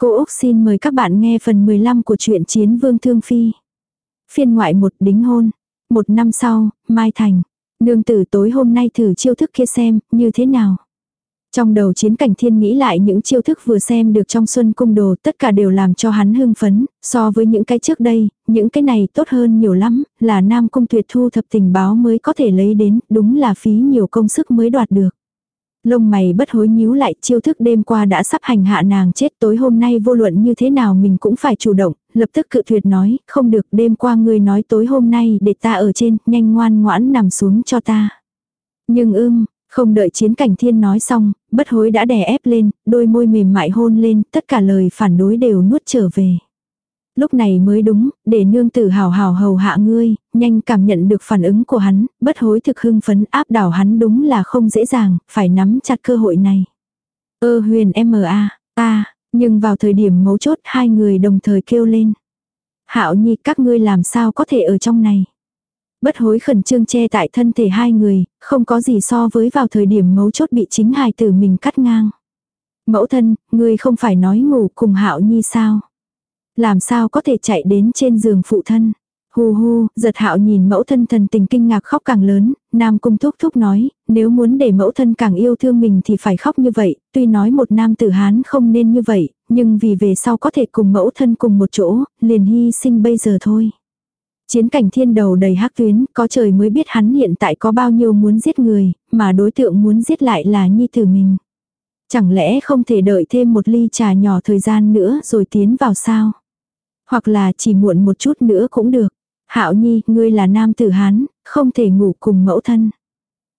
Cô Úc xin mời các bạn nghe phần 15 của truyện Chiến Vương Thương Phi. Phiên ngoại một đính hôn. Một năm sau, Mai Thành. Nương tử tối hôm nay thử chiêu thức kia xem, như thế nào. Trong đầu chiến cảnh thiên nghĩ lại những chiêu thức vừa xem được trong xuân cung đồ tất cả đều làm cho hắn hưng phấn, so với những cái trước đây, những cái này tốt hơn nhiều lắm, là nam cung tuyệt thu thập tình báo mới có thể lấy đến, đúng là phí nhiều công sức mới đoạt được. Lông mày bất hối nhíu lại chiêu thức đêm qua đã sắp hành hạ nàng chết tối hôm nay vô luận như thế nào mình cũng phải chủ động, lập tức cự tuyệt nói, không được đêm qua ngươi nói tối hôm nay để ta ở trên, nhanh ngoan ngoãn nằm xuống cho ta. Nhưng ưm, không đợi chiến cảnh thiên nói xong, bất hối đã đè ép lên, đôi môi mềm mại hôn lên, tất cả lời phản đối đều nuốt trở về. Lúc này mới đúng, để nương tử hào hào hầu hạ ngươi, nhanh cảm nhận được phản ứng của hắn, bất hối thực hưng phấn áp đảo hắn đúng là không dễ dàng, phải nắm chặt cơ hội này. Ơ huyền M.A. ta, nhưng vào thời điểm mấu chốt hai người đồng thời kêu lên. Hạo nhi các ngươi làm sao có thể ở trong này. Bất hối khẩn trương che tại thân thể hai người, không có gì so với vào thời điểm mấu chốt bị chính hài tử mình cắt ngang. Mẫu thân, ngươi không phải nói ngủ cùng hạo nhi sao? Làm sao có thể chạy đến trên giường phụ thân? Hu hu, giật hạo nhìn mẫu thân thần tình kinh ngạc khóc càng lớn, nam cung thúc thúc nói, nếu muốn để mẫu thân càng yêu thương mình thì phải khóc như vậy, tuy nói một nam tử hán không nên như vậy, nhưng vì về sau có thể cùng mẫu thân cùng một chỗ, liền hy sinh bây giờ thôi. Chiến cảnh thiên đầu đầy hắc tuyến, có trời mới biết hắn hiện tại có bao nhiêu muốn giết người, mà đối tượng muốn giết lại là nhi tử mình. Chẳng lẽ không thể đợi thêm một ly trà nhỏ thời gian nữa rồi tiến vào sao? Hoặc là chỉ muộn một chút nữa cũng được. Hạo nhi, ngươi là nam tử hán, không thể ngủ cùng mẫu thân.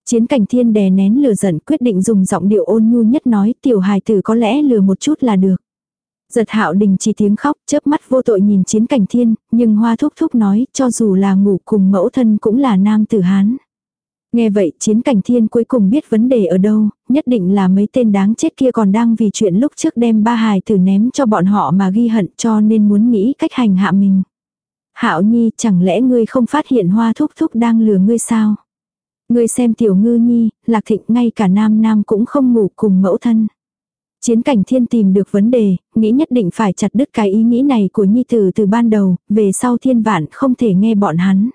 Chiến cảnh thiên đè nén lửa giận quyết định dùng giọng điệu ôn nhu nhất nói tiểu hài tử có lẽ lừa một chút là được. Giật hạo đình chỉ tiếng khóc chớp mắt vô tội nhìn chiến cảnh thiên, nhưng hoa thúc thúc nói cho dù là ngủ cùng mẫu thân cũng là nam tử hán. Nghe vậy chiến cảnh thiên cuối cùng biết vấn đề ở đâu, nhất định là mấy tên đáng chết kia còn đang vì chuyện lúc trước đem ba hài tử ném cho bọn họ mà ghi hận cho nên muốn nghĩ cách hành hạ mình. Hạo nhi chẳng lẽ ngươi không phát hiện hoa thúc thúc đang lừa ngươi sao? Ngươi xem tiểu ngư nhi, lạc thịnh ngay cả nam nam cũng không ngủ cùng mẫu thân. Chiến cảnh thiên tìm được vấn đề, nghĩ nhất định phải chặt đứt cái ý nghĩ này của nhi tử từ ban đầu, về sau thiên vạn không thể nghe bọn hắn.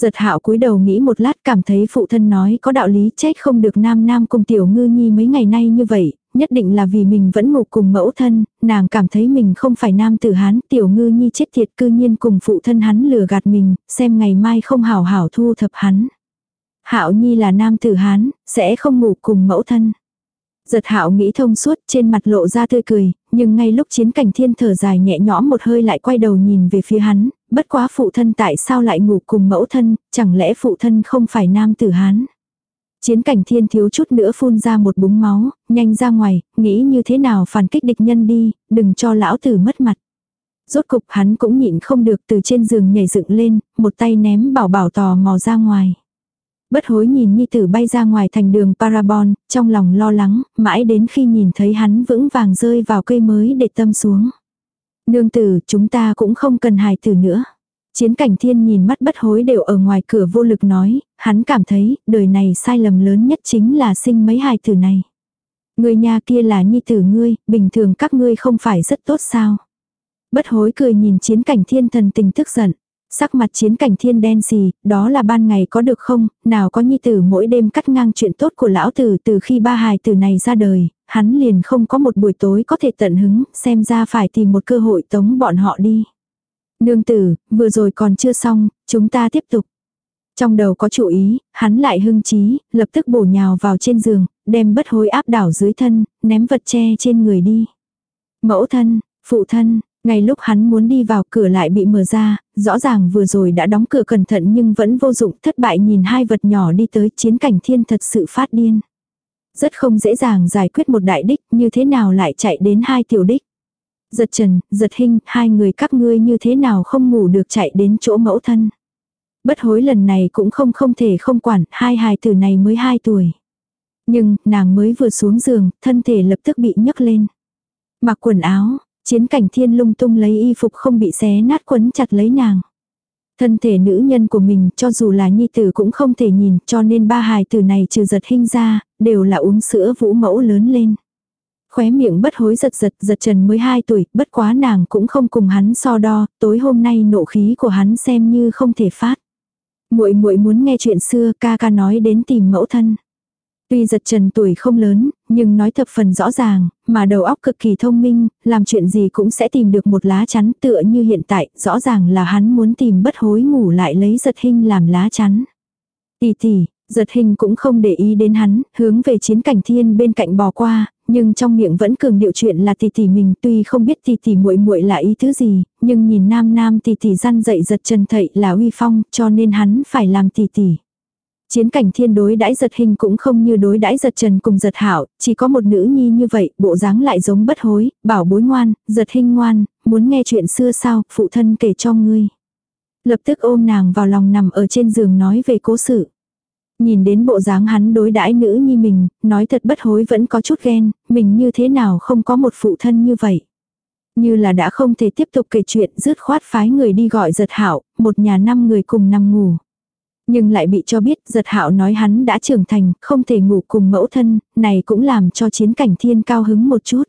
Giật hạo cúi đầu nghĩ một lát cảm thấy phụ thân nói có đạo lý trách không được nam nam cùng tiểu ngư nhi mấy ngày nay như vậy, nhất định là vì mình vẫn ngủ cùng mẫu thân, nàng cảm thấy mình không phải nam tử hán, tiểu ngư nhi chết thiệt cư nhiên cùng phụ thân hắn lừa gạt mình, xem ngày mai không hảo hảo thu thập hắn. Hạo nhi là nam tử hán, sẽ không ngủ cùng mẫu thân. Giật hạo nghĩ thông suốt trên mặt lộ ra tươi cười, nhưng ngay lúc chiến cảnh thiên thở dài nhẹ nhõm một hơi lại quay đầu nhìn về phía hắn, bất quá phụ thân tại sao lại ngủ cùng mẫu thân, chẳng lẽ phụ thân không phải nam tử hán. Chiến cảnh thiên thiếu chút nữa phun ra một búng máu, nhanh ra ngoài, nghĩ như thế nào phản kích địch nhân đi, đừng cho lão tử mất mặt. Rốt cục hắn cũng nhịn không được từ trên giường nhảy dựng lên, một tay ném bảo bảo tò mò ra ngoài. Bất hối nhìn Nhi tử bay ra ngoài thành đường Parabon, trong lòng lo lắng, mãi đến khi nhìn thấy hắn vững vàng rơi vào cây mới để tâm xuống. Nương tử, chúng ta cũng không cần hài tử nữa. Chiến cảnh thiên nhìn mắt bất hối đều ở ngoài cửa vô lực nói, hắn cảm thấy, đời này sai lầm lớn nhất chính là sinh mấy hài tử này. Người nhà kia là nhi tử ngươi, bình thường các ngươi không phải rất tốt sao. Bất hối cười nhìn chiến cảnh thiên thần tình tức giận. Sắc mặt chiến cảnh thiên đen xì, đó là ban ngày có được không, nào có nhi tử mỗi đêm cắt ngang chuyện tốt của lão tử từ khi ba hài tử này ra đời, hắn liền không có một buổi tối có thể tận hứng, xem ra phải tìm một cơ hội tống bọn họ đi. Nương tử, vừa rồi còn chưa xong, chúng ta tiếp tục. Trong đầu có chủ ý, hắn lại hưng trí, lập tức bổ nhào vào trên giường, đem bất hối áp đảo dưới thân, ném vật che trên người đi. Mẫu thân, phụ thân, ngay lúc hắn muốn đi vào cửa lại bị mở ra, rõ ràng vừa rồi đã đóng cửa cẩn thận nhưng vẫn vô dụng thất bại nhìn hai vật nhỏ đi tới chiến cảnh thiên thật sự phát điên. Rất không dễ dàng giải quyết một đại đích như thế nào lại chạy đến hai tiểu đích. Giật trần, giật hình, hai người các ngươi như thế nào không ngủ được chạy đến chỗ mẫu thân. Bất hối lần này cũng không không thể không quản, hai hài tử này mới hai tuổi. Nhưng, nàng mới vừa xuống giường, thân thể lập tức bị nhấc lên. Mặc quần áo, chiến cảnh thiên lung tung lấy y phục không bị xé nát quấn chặt lấy nàng. Thân thể nữ nhân của mình cho dù là nhi tử cũng không thể nhìn cho nên ba hài tử này trừ giật hình ra, đều là uống sữa vũ mẫu lớn lên. Khóe miệng bất hối giật giật giật trần mới 2 tuổi, bất quá nàng cũng không cùng hắn so đo, tối hôm nay nộ khí của hắn xem như không thể phát. Muội muội muốn nghe chuyện xưa, ca ca nói đến tìm mẫu thân. Tuy giật trần tuổi không lớn, nhưng nói thập phần rõ ràng, mà đầu óc cực kỳ thông minh, làm chuyện gì cũng sẽ tìm được một lá chắn tựa như hiện tại, rõ ràng là hắn muốn tìm bất hối ngủ lại lấy giật hình làm lá chắn. Tỷ tỷ, giật hình cũng không để ý đến hắn, hướng về chiến cảnh thiên bên cạnh bò qua, nhưng trong miệng vẫn cường điệu chuyện là tỷ tỷ mình tuy không biết tỷ tỷ muội muội là ý thứ gì, nhưng nhìn nam nam tỷ tỷ răn dậy giật trần thậy là uy phong cho nên hắn phải làm tỷ tỷ. Chiến cảnh thiên đối đãi giật hình cũng không như đối đãi giật trần cùng giật hảo, chỉ có một nữ nhi như vậy, bộ dáng lại giống bất hối, bảo bối ngoan, giật hình ngoan, muốn nghe chuyện xưa sao, phụ thân kể cho ngươi. Lập tức ôm nàng vào lòng nằm ở trên giường nói về cố sự. Nhìn đến bộ dáng hắn đối đãi nữ nhi mình, nói thật bất hối vẫn có chút ghen, mình như thế nào không có một phụ thân như vậy. Như là đã không thể tiếp tục kể chuyện dứt khoát phái người đi gọi giật hảo, một nhà năm người cùng nằm ngủ. Nhưng lại bị cho biết giật hạo nói hắn đã trưởng thành, không thể ngủ cùng mẫu thân, này cũng làm cho chiến cảnh thiên cao hứng một chút.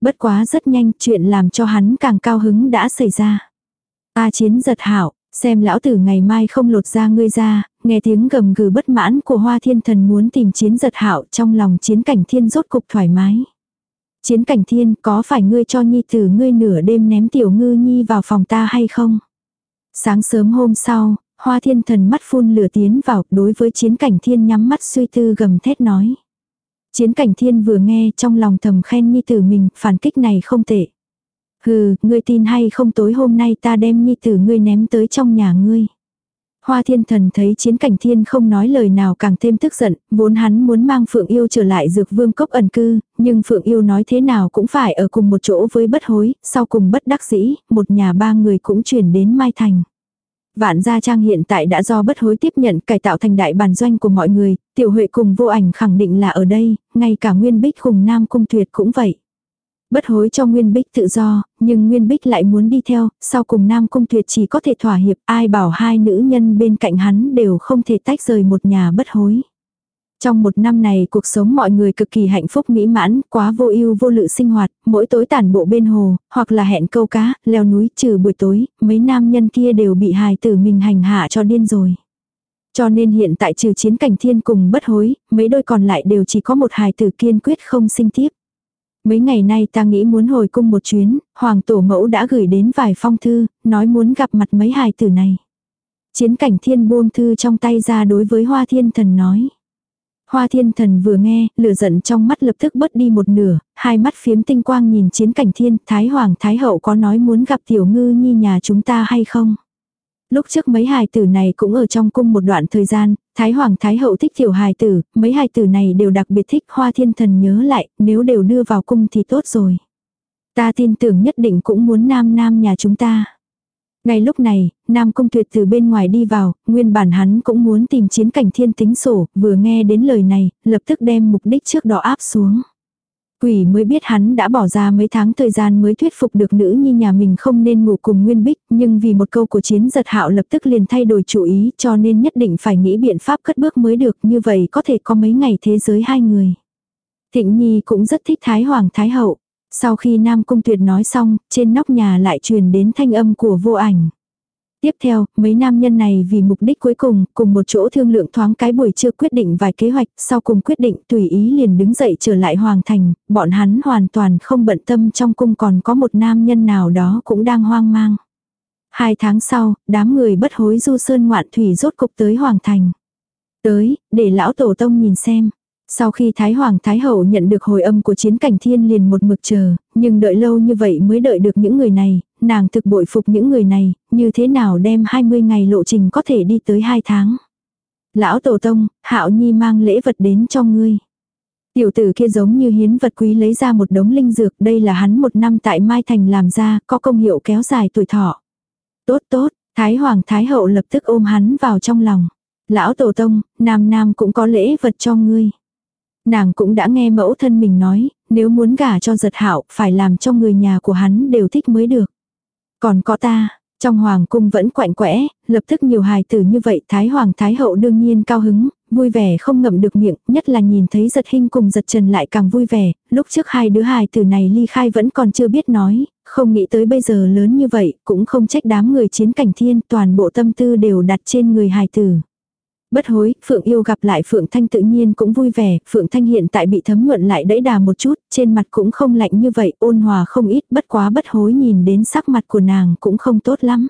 Bất quá rất nhanh chuyện làm cho hắn càng cao hứng đã xảy ra. Ta chiến giật hạo, xem lão tử ngày mai không lột ra ngươi ra, nghe tiếng gầm gừ bất mãn của hoa thiên thần muốn tìm chiến giật hạo trong lòng chiến cảnh thiên rốt cục thoải mái. Chiến cảnh thiên có phải ngươi cho nhi tử ngươi nửa đêm ném tiểu ngư nhi vào phòng ta hay không? Sáng sớm hôm sau, Hoa thiên thần mắt phun lửa tiến vào, đối với chiến cảnh thiên nhắm mắt suy tư gầm thét nói. Chiến cảnh thiên vừa nghe trong lòng thầm khen nhi tử mình, phản kích này không tệ. Hừ, ngươi tin hay không tối hôm nay ta đem nhi tử ngươi ném tới trong nhà ngươi. Hoa thiên thần thấy chiến cảnh thiên không nói lời nào càng thêm tức giận, vốn hắn muốn mang Phượng Yêu trở lại dược vương cốc ẩn cư, nhưng Phượng Yêu nói thế nào cũng phải ở cùng một chỗ với bất hối, sau cùng bất đắc dĩ, một nhà ba người cũng chuyển đến Mai Thành. Vạn gia trang hiện tại đã do bất hối tiếp nhận cải tạo thành đại bản doanh của mọi người, tiểu huệ cùng vô ảnh khẳng định là ở đây, ngay cả Nguyên Bích cùng Nam Cung Tuyệt cũng vậy. Bất hối cho Nguyên Bích tự do, nhưng Nguyên Bích lại muốn đi theo, sau cùng Nam Cung Tuyệt chỉ có thể thỏa hiệp, ai bảo hai nữ nhân bên cạnh hắn đều không thể tách rời một nhà bất hối. Trong một năm này cuộc sống mọi người cực kỳ hạnh phúc mỹ mãn, quá vô ưu vô lự sinh hoạt, mỗi tối tản bộ bên hồ, hoặc là hẹn câu cá, leo núi trừ buổi tối, mấy nam nhân kia đều bị hài tử mình hành hạ cho điên rồi. Cho nên hiện tại trừ chiến cảnh thiên cùng bất hối, mấy đôi còn lại đều chỉ có một hài tử kiên quyết không sinh tiếp. Mấy ngày nay ta nghĩ muốn hồi cung một chuyến, hoàng tổ mẫu đã gửi đến vài phong thư, nói muốn gặp mặt mấy hài tử này. Chiến cảnh thiên buông thư trong tay ra đối với hoa thiên thần nói. Hoa thiên thần vừa nghe, lửa giận trong mắt lập tức bớt đi một nửa, hai mắt phiếm tinh quang nhìn chiến cảnh thiên, Thái Hoàng Thái Hậu có nói muốn gặp tiểu ngư nhi nhà chúng ta hay không? Lúc trước mấy hài tử này cũng ở trong cung một đoạn thời gian, Thái Hoàng Thái Hậu thích tiểu hài tử, mấy hài tử này đều đặc biệt thích hoa thiên thần nhớ lại, nếu đều đưa vào cung thì tốt rồi. Ta tin tưởng nhất định cũng muốn nam nam nhà chúng ta. Ngay lúc này, Nam Cung Tuyệt từ bên ngoài đi vào, nguyên bản hắn cũng muốn tìm chiến cảnh thiên tính sổ, vừa nghe đến lời này, lập tức đem mục đích trước đó áp xuống. Quỷ mới biết hắn đã bỏ ra mấy tháng thời gian mới thuyết phục được nữ nhi nhà mình không nên ngủ cùng Nguyên Bích, nhưng vì một câu của chiến giật hạo lập tức liền thay đổi chủ ý cho nên nhất định phải nghĩ biện pháp cất bước mới được như vậy có thể có mấy ngày thế giới hai người. Thịnh Nhi cũng rất thích Thái Hoàng Thái Hậu. Sau khi Nam Cung Tuyệt nói xong, trên nóc nhà lại truyền đến thanh âm của vô ảnh. Tiếp theo, mấy nam nhân này vì mục đích cuối cùng, cùng một chỗ thương lượng thoáng cái buổi trưa quyết định vài kế hoạch, sau cùng quyết định tùy ý liền đứng dậy trở lại hoàng thành, bọn hắn hoàn toàn không bận tâm trong cung còn có một nam nhân nào đó cũng đang hoang mang. Hai tháng sau, đám người bất hối du sơn ngoạn thủy rốt cục tới hoàng thành. Tới, để lão tổ tông nhìn xem. Sau khi Thái Hoàng Thái Hậu nhận được hồi âm của chiến cảnh thiên liền một mực chờ, nhưng đợi lâu như vậy mới đợi được những người này, nàng thực bội phục những người này, như thế nào đem 20 ngày lộ trình có thể đi tới 2 tháng. Lão Tổ Tông, Hạo Nhi mang lễ vật đến cho ngươi. Tiểu tử kia giống như hiến vật quý lấy ra một đống linh dược, đây là hắn một năm tại Mai Thành làm ra, có công hiệu kéo dài tuổi thọ. Tốt tốt, Thái Hoàng Thái Hậu lập tức ôm hắn vào trong lòng. Lão Tổ Tông, Nam Nam cũng có lễ vật cho ngươi. Nàng cũng đã nghe mẫu thân mình nói, nếu muốn gả cho giật hạo phải làm cho người nhà của hắn đều thích mới được. Còn có ta, trong hoàng cung vẫn quạnh quẽ, lập tức nhiều hài tử như vậy Thái Hoàng Thái Hậu đương nhiên cao hứng, vui vẻ không ngậm được miệng, nhất là nhìn thấy giật hình cùng giật trần lại càng vui vẻ, lúc trước hai đứa hài từ này ly khai vẫn còn chưa biết nói, không nghĩ tới bây giờ lớn như vậy, cũng không trách đám người chiến cảnh thiên, toàn bộ tâm tư đều đặt trên người hài tử. Bất hối, Phượng yêu gặp lại Phượng Thanh tự nhiên cũng vui vẻ, Phượng Thanh hiện tại bị thấm nhuận lại đẫy đà một chút, trên mặt cũng không lạnh như vậy, ôn hòa không ít, bất quá bất hối nhìn đến sắc mặt của nàng cũng không tốt lắm.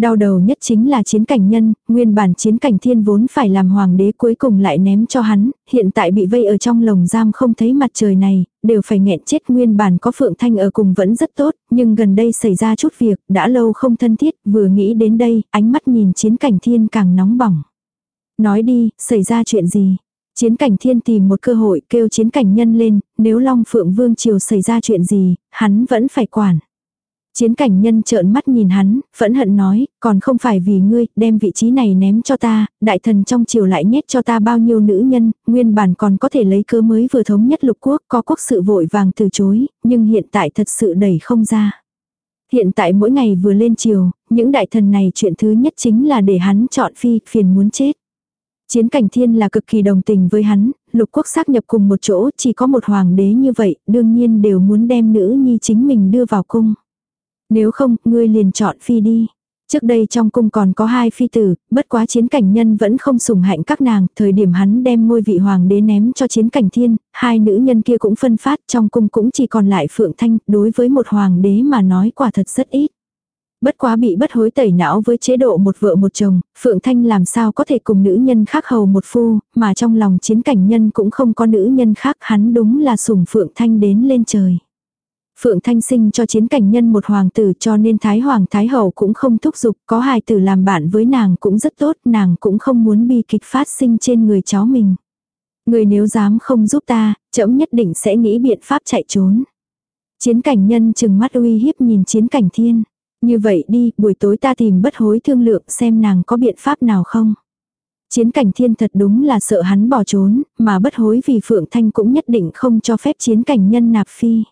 Đau đầu nhất chính là chiến cảnh nhân, nguyên bản chiến cảnh thiên vốn phải làm hoàng đế cuối cùng lại ném cho hắn, hiện tại bị vây ở trong lồng giam không thấy mặt trời này, đều phải nghẹn chết nguyên bản có Phượng Thanh ở cùng vẫn rất tốt, nhưng gần đây xảy ra chút việc, đã lâu không thân thiết, vừa nghĩ đến đây, ánh mắt nhìn chiến cảnh thiên càng nóng bỏng. Nói đi, xảy ra chuyện gì? Chiến cảnh thiên tìm một cơ hội kêu chiến cảnh nhân lên, nếu Long Phượng Vương Triều xảy ra chuyện gì, hắn vẫn phải quản. Chiến cảnh nhân trợn mắt nhìn hắn, phẫn hận nói, còn không phải vì ngươi, đem vị trí này ném cho ta, đại thần trong triều lại nhét cho ta bao nhiêu nữ nhân, nguyên bản còn có thể lấy cơ mới vừa thống nhất lục quốc, có quốc sự vội vàng từ chối, nhưng hiện tại thật sự đẩy không ra. Hiện tại mỗi ngày vừa lên triều, những đại thần này chuyện thứ nhất chính là để hắn chọn phi, phiền muốn chết. Chiến cảnh thiên là cực kỳ đồng tình với hắn, lục quốc xác nhập cùng một chỗ, chỉ có một hoàng đế như vậy, đương nhiên đều muốn đem nữ nhi chính mình đưa vào cung. Nếu không, ngươi liền chọn phi đi. Trước đây trong cung còn có hai phi tử, bất quá chiến cảnh nhân vẫn không sủng hạnh các nàng, thời điểm hắn đem ngôi vị hoàng đế ném cho chiến cảnh thiên, hai nữ nhân kia cũng phân phát, trong cung cũng chỉ còn lại phượng thanh, đối với một hoàng đế mà nói quả thật rất ít. Bất quá bị bất hối tẩy não với chế độ một vợ một chồng, Phượng Thanh làm sao có thể cùng nữ nhân khác hầu một phu, mà trong lòng chiến cảnh nhân cũng không có nữ nhân khác hắn đúng là sủng Phượng Thanh đến lên trời. Phượng Thanh sinh cho chiến cảnh nhân một hoàng tử cho nên Thái Hoàng Thái Hậu cũng không thúc giục, có hài tử làm bạn với nàng cũng rất tốt, nàng cũng không muốn bi kịch phát sinh trên người cháu mình. Người nếu dám không giúp ta, trẫm nhất định sẽ nghĩ biện pháp chạy trốn. Chiến cảnh nhân chừng mắt uy hiếp nhìn chiến cảnh thiên. Như vậy đi, buổi tối ta tìm bất hối thương lượng xem nàng có biện pháp nào không. Chiến cảnh thiên thật đúng là sợ hắn bỏ trốn, mà bất hối vì Phượng Thanh cũng nhất định không cho phép chiến cảnh nhân nạp phi.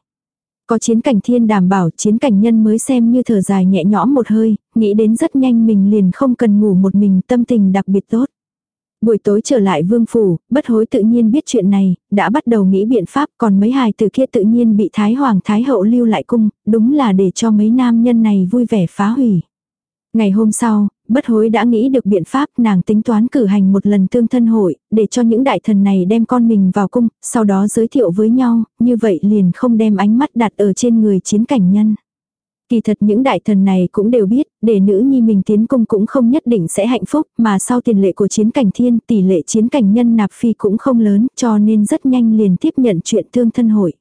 Có chiến cảnh thiên đảm bảo chiến cảnh nhân mới xem như thở dài nhẹ nhõm một hơi, nghĩ đến rất nhanh mình liền không cần ngủ một mình tâm tình đặc biệt tốt. Buổi tối trở lại vương phủ, bất hối tự nhiên biết chuyện này, đã bắt đầu nghĩ biện pháp còn mấy hài từ kia tự nhiên bị Thái Hoàng Thái Hậu lưu lại cung, đúng là để cho mấy nam nhân này vui vẻ phá hủy. Ngày hôm sau, bất hối đã nghĩ được biện pháp nàng tính toán cử hành một lần tương thân hội, để cho những đại thần này đem con mình vào cung, sau đó giới thiệu với nhau, như vậy liền không đem ánh mắt đặt ở trên người chiến cảnh nhân. Kỳ thật những đại thần này cũng đều biết, để nữ nhi mình tiến cung cũng không nhất định sẽ hạnh phúc, mà sau tiền lệ của chiến cảnh thiên tỷ lệ chiến cảnh nhân nạp phi cũng không lớn, cho nên rất nhanh liền tiếp nhận chuyện thương thân hội.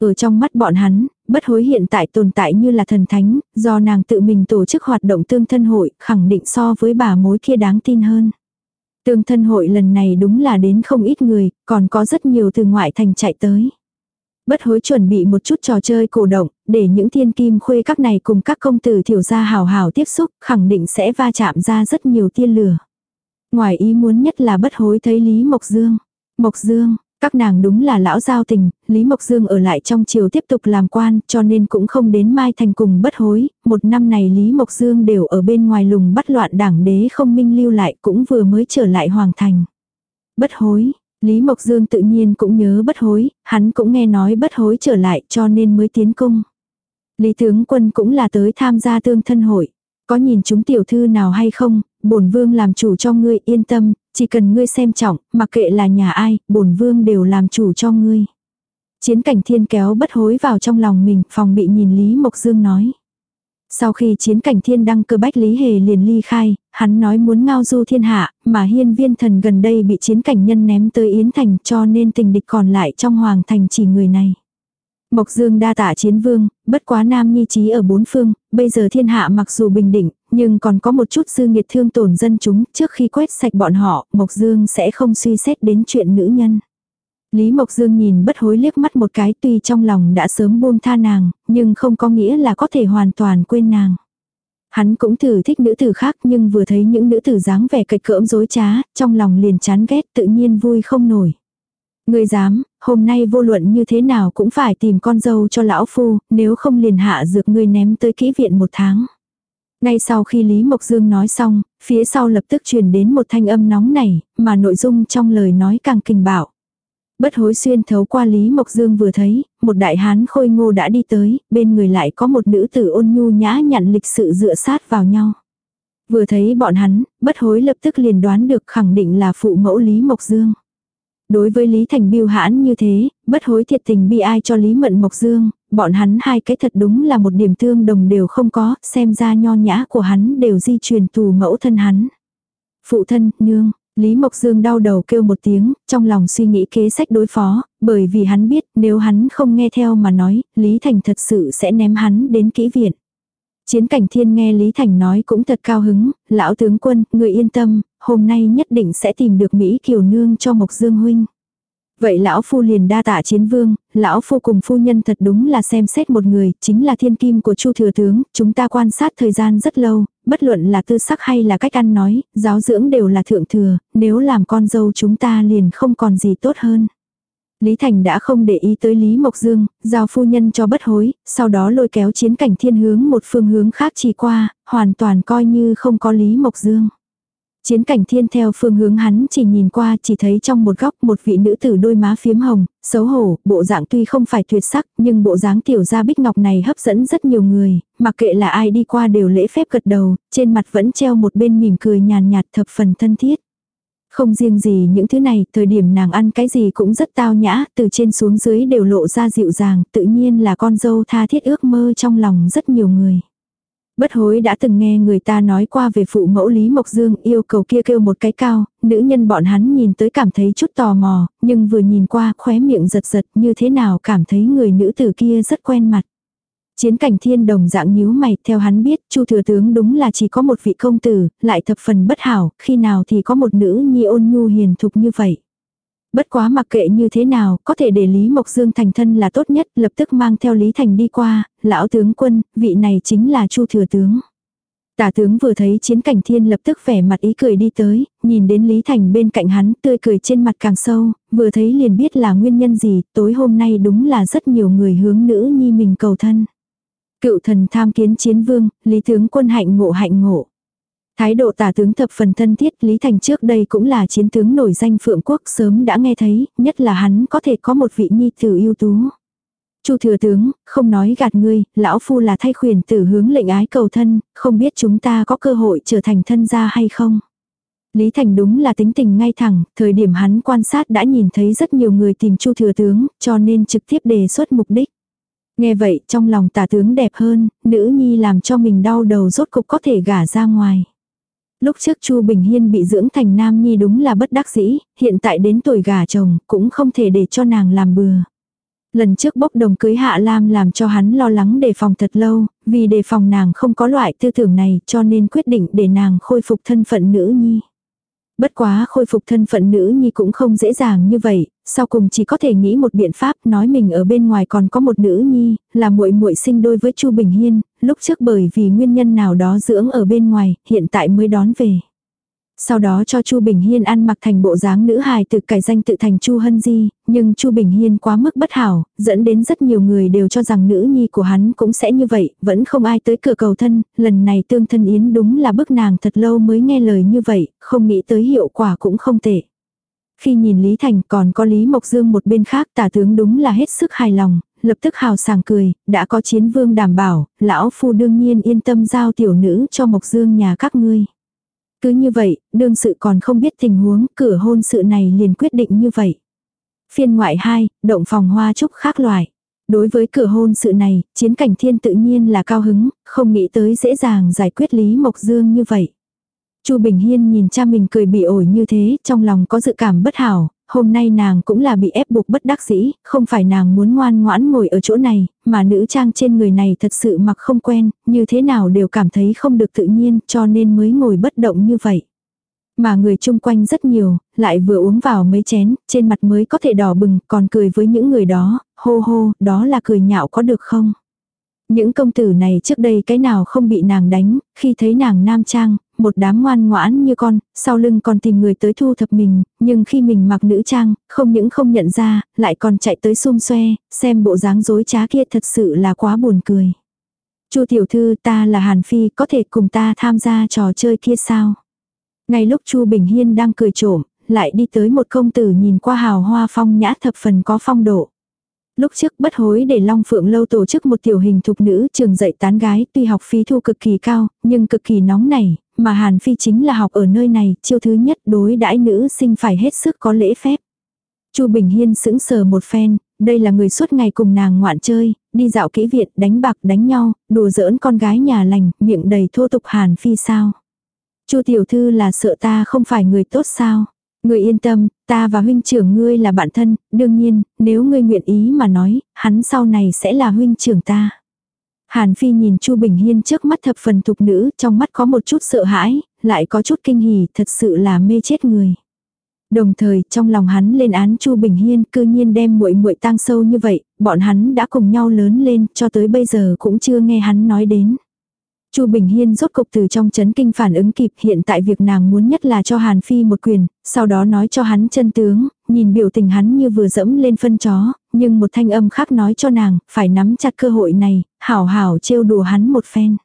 Ở trong mắt bọn hắn, bất hối hiện tại tồn tại như là thần thánh, do nàng tự mình tổ chức hoạt động tương thân hội, khẳng định so với bà mối kia đáng tin hơn. Tương thân hội lần này đúng là đến không ít người, còn có rất nhiều từ ngoại thành chạy tới. Bất hối chuẩn bị một chút trò chơi cổ động, để những thiên kim khuê các này cùng các công tử thiểu gia hào hào tiếp xúc, khẳng định sẽ va chạm ra rất nhiều tiên lửa. Ngoài ý muốn nhất là bất hối thấy Lý Mộc Dương. Mộc Dương, các nàng đúng là lão giao tình, Lý Mộc Dương ở lại trong triều tiếp tục làm quan cho nên cũng không đến Mai Thành cùng bất hối, một năm này Lý Mộc Dương đều ở bên ngoài lùng bắt loạn đảng đế không minh lưu lại cũng vừa mới trở lại Hoàng Thành. Bất hối, Lý Mộc Dương tự nhiên cũng nhớ bất hối, hắn cũng nghe nói bất hối trở lại cho nên mới tiến cung. Lý tướng quân cũng là tới tham gia tương thân hội. Có nhìn chúng tiểu thư nào hay không, bổn vương làm chủ cho ngươi yên tâm, chỉ cần ngươi xem trọng, mặc kệ là nhà ai, bổn vương đều làm chủ cho ngươi. Chiến cảnh thiên kéo bất hối vào trong lòng mình, phòng bị nhìn Lý Mộc Dương nói. Sau khi chiến cảnh thiên đăng cơ bách Lý Hề liền ly khai, hắn nói muốn ngao du thiên hạ, mà hiên viên thần gần đây bị chiến cảnh nhân ném tới Yến Thành cho nên tình địch còn lại trong hoàng thành chỉ người này. Mộc Dương đa tả chiến vương, bất quá nam nhi trí ở bốn phương, bây giờ thiên hạ mặc dù bình định, nhưng còn có một chút dư nghiệt thương tổn dân chúng, trước khi quét sạch bọn họ, Mộc Dương sẽ không suy xét đến chuyện nữ nhân. Lý Mộc Dương nhìn bất hối liếc mắt một cái tuy trong lòng đã sớm buông tha nàng, nhưng không có nghĩa là có thể hoàn toàn quên nàng. Hắn cũng thử thích nữ tử khác nhưng vừa thấy những nữ tử dáng vẻ cạch cỡm dối trá, trong lòng liền chán ghét tự nhiên vui không nổi. Ngươi dám, hôm nay vô luận như thế nào cũng phải tìm con dâu cho lão phu, nếu không liền hạ dược ngươi ném tới kỹ viện một tháng. Ngay sau khi Lý Mộc Dương nói xong, phía sau lập tức truyền đến một thanh âm nóng nảy, mà nội dung trong lời nói càng kinh bạo. Bất hối xuyên thấu qua Lý Mộc Dương vừa thấy, một đại hán khôi ngô đã đi tới, bên người lại có một nữ tử ôn nhu nhã nhặn lịch sự dựa sát vào nhau. Vừa thấy bọn hắn, bất hối lập tức liền đoán được khẳng định là phụ mẫu Lý Mộc Dương. Đối với Lý Thành Biêu hãn như thế, bất hối thiệt tình bi ai cho Lý Mận Mộc Dương, bọn hắn hai cái thật đúng là một điểm tương đồng đều không có, xem ra nho nhã của hắn đều di truyền tù mẫu thân hắn. Phụ thân, nương, Lý Mộc Dương đau đầu kêu một tiếng, trong lòng suy nghĩ kế sách đối phó, bởi vì hắn biết nếu hắn không nghe theo mà nói, Lý Thành thật sự sẽ ném hắn đến kỹ viện. Chiến cảnh thiên nghe Lý Thành nói cũng thật cao hứng, lão tướng quân, người yên tâm, hôm nay nhất định sẽ tìm được Mỹ Kiều Nương cho Mộc Dương Huynh. Vậy lão phu liền đa tạ chiến vương, lão phu cùng phu nhân thật đúng là xem xét một người, chính là thiên kim của chu thừa tướng, chúng ta quan sát thời gian rất lâu, bất luận là tư sắc hay là cách ăn nói, giáo dưỡng đều là thượng thừa, nếu làm con dâu chúng ta liền không còn gì tốt hơn. Lý Thành đã không để ý tới Lý Mộc Dương, giao phu nhân cho bất hối, sau đó lôi kéo chiến cảnh thiên hướng một phương hướng khác chỉ qua, hoàn toàn coi như không có Lý Mộc Dương. Chiến cảnh thiên theo phương hướng hắn chỉ nhìn qua chỉ thấy trong một góc một vị nữ tử đôi má phiếm hồng, xấu hổ, bộ dạng tuy không phải tuyệt sắc nhưng bộ dáng tiểu gia bích ngọc này hấp dẫn rất nhiều người, mặc kệ là ai đi qua đều lễ phép gật đầu, trên mặt vẫn treo một bên mỉm cười nhàn nhạt thập phần thân thiết. Không riêng gì những thứ này, thời điểm nàng ăn cái gì cũng rất tao nhã, từ trên xuống dưới đều lộ ra dịu dàng, tự nhiên là con dâu tha thiết ước mơ trong lòng rất nhiều người. Bất hối đã từng nghe người ta nói qua về phụ mẫu Lý Mộc Dương yêu cầu kia kêu một cái cao, nữ nhân bọn hắn nhìn tới cảm thấy chút tò mò, nhưng vừa nhìn qua khóe miệng giật giật như thế nào cảm thấy người nữ tử kia rất quen mặt. Chiến cảnh thiên đồng dạng nhíu mày, theo hắn biết, chu thừa tướng đúng là chỉ có một vị công tử, lại thập phần bất hảo, khi nào thì có một nữ nhi ôn nhu hiền thục như vậy. Bất quá mặc kệ như thế nào, có thể để Lý Mộc Dương thành thân là tốt nhất, lập tức mang theo Lý Thành đi qua, lão tướng quân, vị này chính là chu thừa tướng. Tả tướng vừa thấy chiến cảnh thiên lập tức vẻ mặt ý cười đi tới, nhìn đến Lý Thành bên cạnh hắn tươi cười trên mặt càng sâu, vừa thấy liền biết là nguyên nhân gì, tối hôm nay đúng là rất nhiều người hướng nữ nhi mình cầu thân. Cựu thần tham kiến chiến vương, Lý tướng quân hạnh ngộ hạnh ngộ. Thái độ tả tướng thập phần thân thiết, Lý Thành trước đây cũng là chiến tướng nổi danh phượng quốc sớm đã nghe thấy, nhất là hắn có thể có một vị nhi tử ưu tú. Chu thừa tướng, không nói gạt ngươi, lão phu là thay khuyển tử hướng lệnh ái cầu thân, không biết chúng ta có cơ hội trở thành thân gia hay không. Lý Thành đúng là tính tình ngay thẳng, thời điểm hắn quan sát đã nhìn thấy rất nhiều người tìm Chu thừa tướng, cho nên trực tiếp đề xuất mục đích. Nghe vậy, trong lòng tả tướng đẹp hơn, nữ nhi làm cho mình đau đầu rốt cục có thể gả ra ngoài. Lúc trước Chu Bình Hiên bị dưỡng thành nam nhi đúng là bất đắc dĩ, hiện tại đến tuổi gả chồng, cũng không thể để cho nàng làm bừa. Lần trước bốc đồng cưới Hạ Lam làm cho hắn lo lắng đề phòng thật lâu, vì đề phòng nàng không có loại tư tưởng này cho nên quyết định để nàng khôi phục thân phận nữ nhi. Bất quá khôi phục thân phận nữ nhi cũng không dễ dàng như vậy, sau cùng chỉ có thể nghĩ một biện pháp nói mình ở bên ngoài còn có một nữ nhi, là muội muội sinh đôi với Chu Bình Hiên, lúc trước bởi vì nguyên nhân nào đó dưỡng ở bên ngoài, hiện tại mới đón về. Sau đó cho Chu Bình Hiên ăn mặc thành bộ dáng nữ hài tự cải danh tự thành Chu Hân Di, nhưng Chu Bình Hiên quá mức bất hảo, dẫn đến rất nhiều người đều cho rằng nữ nhi của hắn cũng sẽ như vậy, vẫn không ai tới cửa cầu thân, lần này tương thân yến đúng là bức nàng thật lâu mới nghe lời như vậy, không nghĩ tới hiệu quả cũng không tệ. Khi nhìn Lý Thành còn có Lý Mộc Dương một bên khác tả tướng đúng là hết sức hài lòng, lập tức hào sảng cười, đã có chiến vương đảm bảo, lão phu đương nhiên yên tâm giao tiểu nữ cho Mộc Dương nhà các ngươi. Cứ như vậy, đương sự còn không biết tình huống, cửa hôn sự này liền quyết định như vậy. Phiên ngoại 2, động phòng hoa trúc khác loại. Đối với cửa hôn sự này, chiến cảnh thiên tự nhiên là cao hứng, không nghĩ tới dễ dàng giải quyết Lý Mộc Dương như vậy. Chu Bình Hiên nhìn cha mình cười bị ổi như thế, trong lòng có dự cảm bất hảo, hôm nay nàng cũng là bị ép buộc bất đắc dĩ, không phải nàng muốn ngoan ngoãn ngồi ở chỗ này, mà nữ trang trên người này thật sự mặc không quen, như thế nào đều cảm thấy không được tự nhiên, cho nên mới ngồi bất động như vậy. Mà người chung quanh rất nhiều, lại vừa uống vào mấy chén, trên mặt mới có thể đỏ bừng, còn cười với những người đó, hô hô, đó là cười nhạo có được không? Những công tử này trước đây cái nào không bị nàng đánh, khi thấy nàng nam trang, một đám ngoan ngoãn như con, sau lưng còn tìm người tới thu thập mình, nhưng khi mình mặc nữ trang, không những không nhận ra, lại còn chạy tới xung xoe, xem bộ dáng dối trá kia thật sự là quá buồn cười. Chu tiểu thư ta là Hàn Phi có thể cùng ta tham gia trò chơi kia sao? Ngay lúc Chu Bình Hiên đang cười trộm, lại đi tới một công tử nhìn qua hào hoa phong nhã thập phần có phong độ. Lúc trước bất hối để Long Phượng Lâu tổ chức một tiểu hình thục nữ trường dạy tán gái tuy học phí thu cực kỳ cao, nhưng cực kỳ nóng nảy, mà Hàn Phi chính là học ở nơi này, chiêu thứ nhất đối đãi nữ sinh phải hết sức có lễ phép. Chu Bình Hiên sững sờ một phen, đây là người suốt ngày cùng nàng ngoạn chơi, đi dạo kỹ viện, đánh bạc, đánh nhau, đùa giỡn con gái nhà lành, miệng đầy thô tục Hàn Phi sao. Chu tiểu thư là sợ ta không phải người tốt sao? Ngươi yên tâm, ta và huynh trưởng ngươi là bạn thân, đương nhiên, nếu ngươi nguyện ý mà nói, hắn sau này sẽ là huynh trưởng ta. Hàn Phi nhìn Chu Bình Hiên trước mắt thập phần thục nữ, trong mắt có một chút sợ hãi, lại có chút kinh hỉ, thật sự là mê chết người. Đồng thời, trong lòng hắn lên án Chu Bình Hiên, cư nhiên đem muội muội tang sâu như vậy, bọn hắn đã cùng nhau lớn lên, cho tới bây giờ cũng chưa nghe hắn nói đến. Chu Bình Hiên rốt cục từ trong chấn kinh phản ứng kịp hiện tại việc nàng muốn nhất là cho Hàn Phi một quyền, sau đó nói cho hắn chân tướng, nhìn biểu tình hắn như vừa dẫm lên phân chó, nhưng một thanh âm khác nói cho nàng, phải nắm chặt cơ hội này, hảo hảo trêu đùa hắn một phen.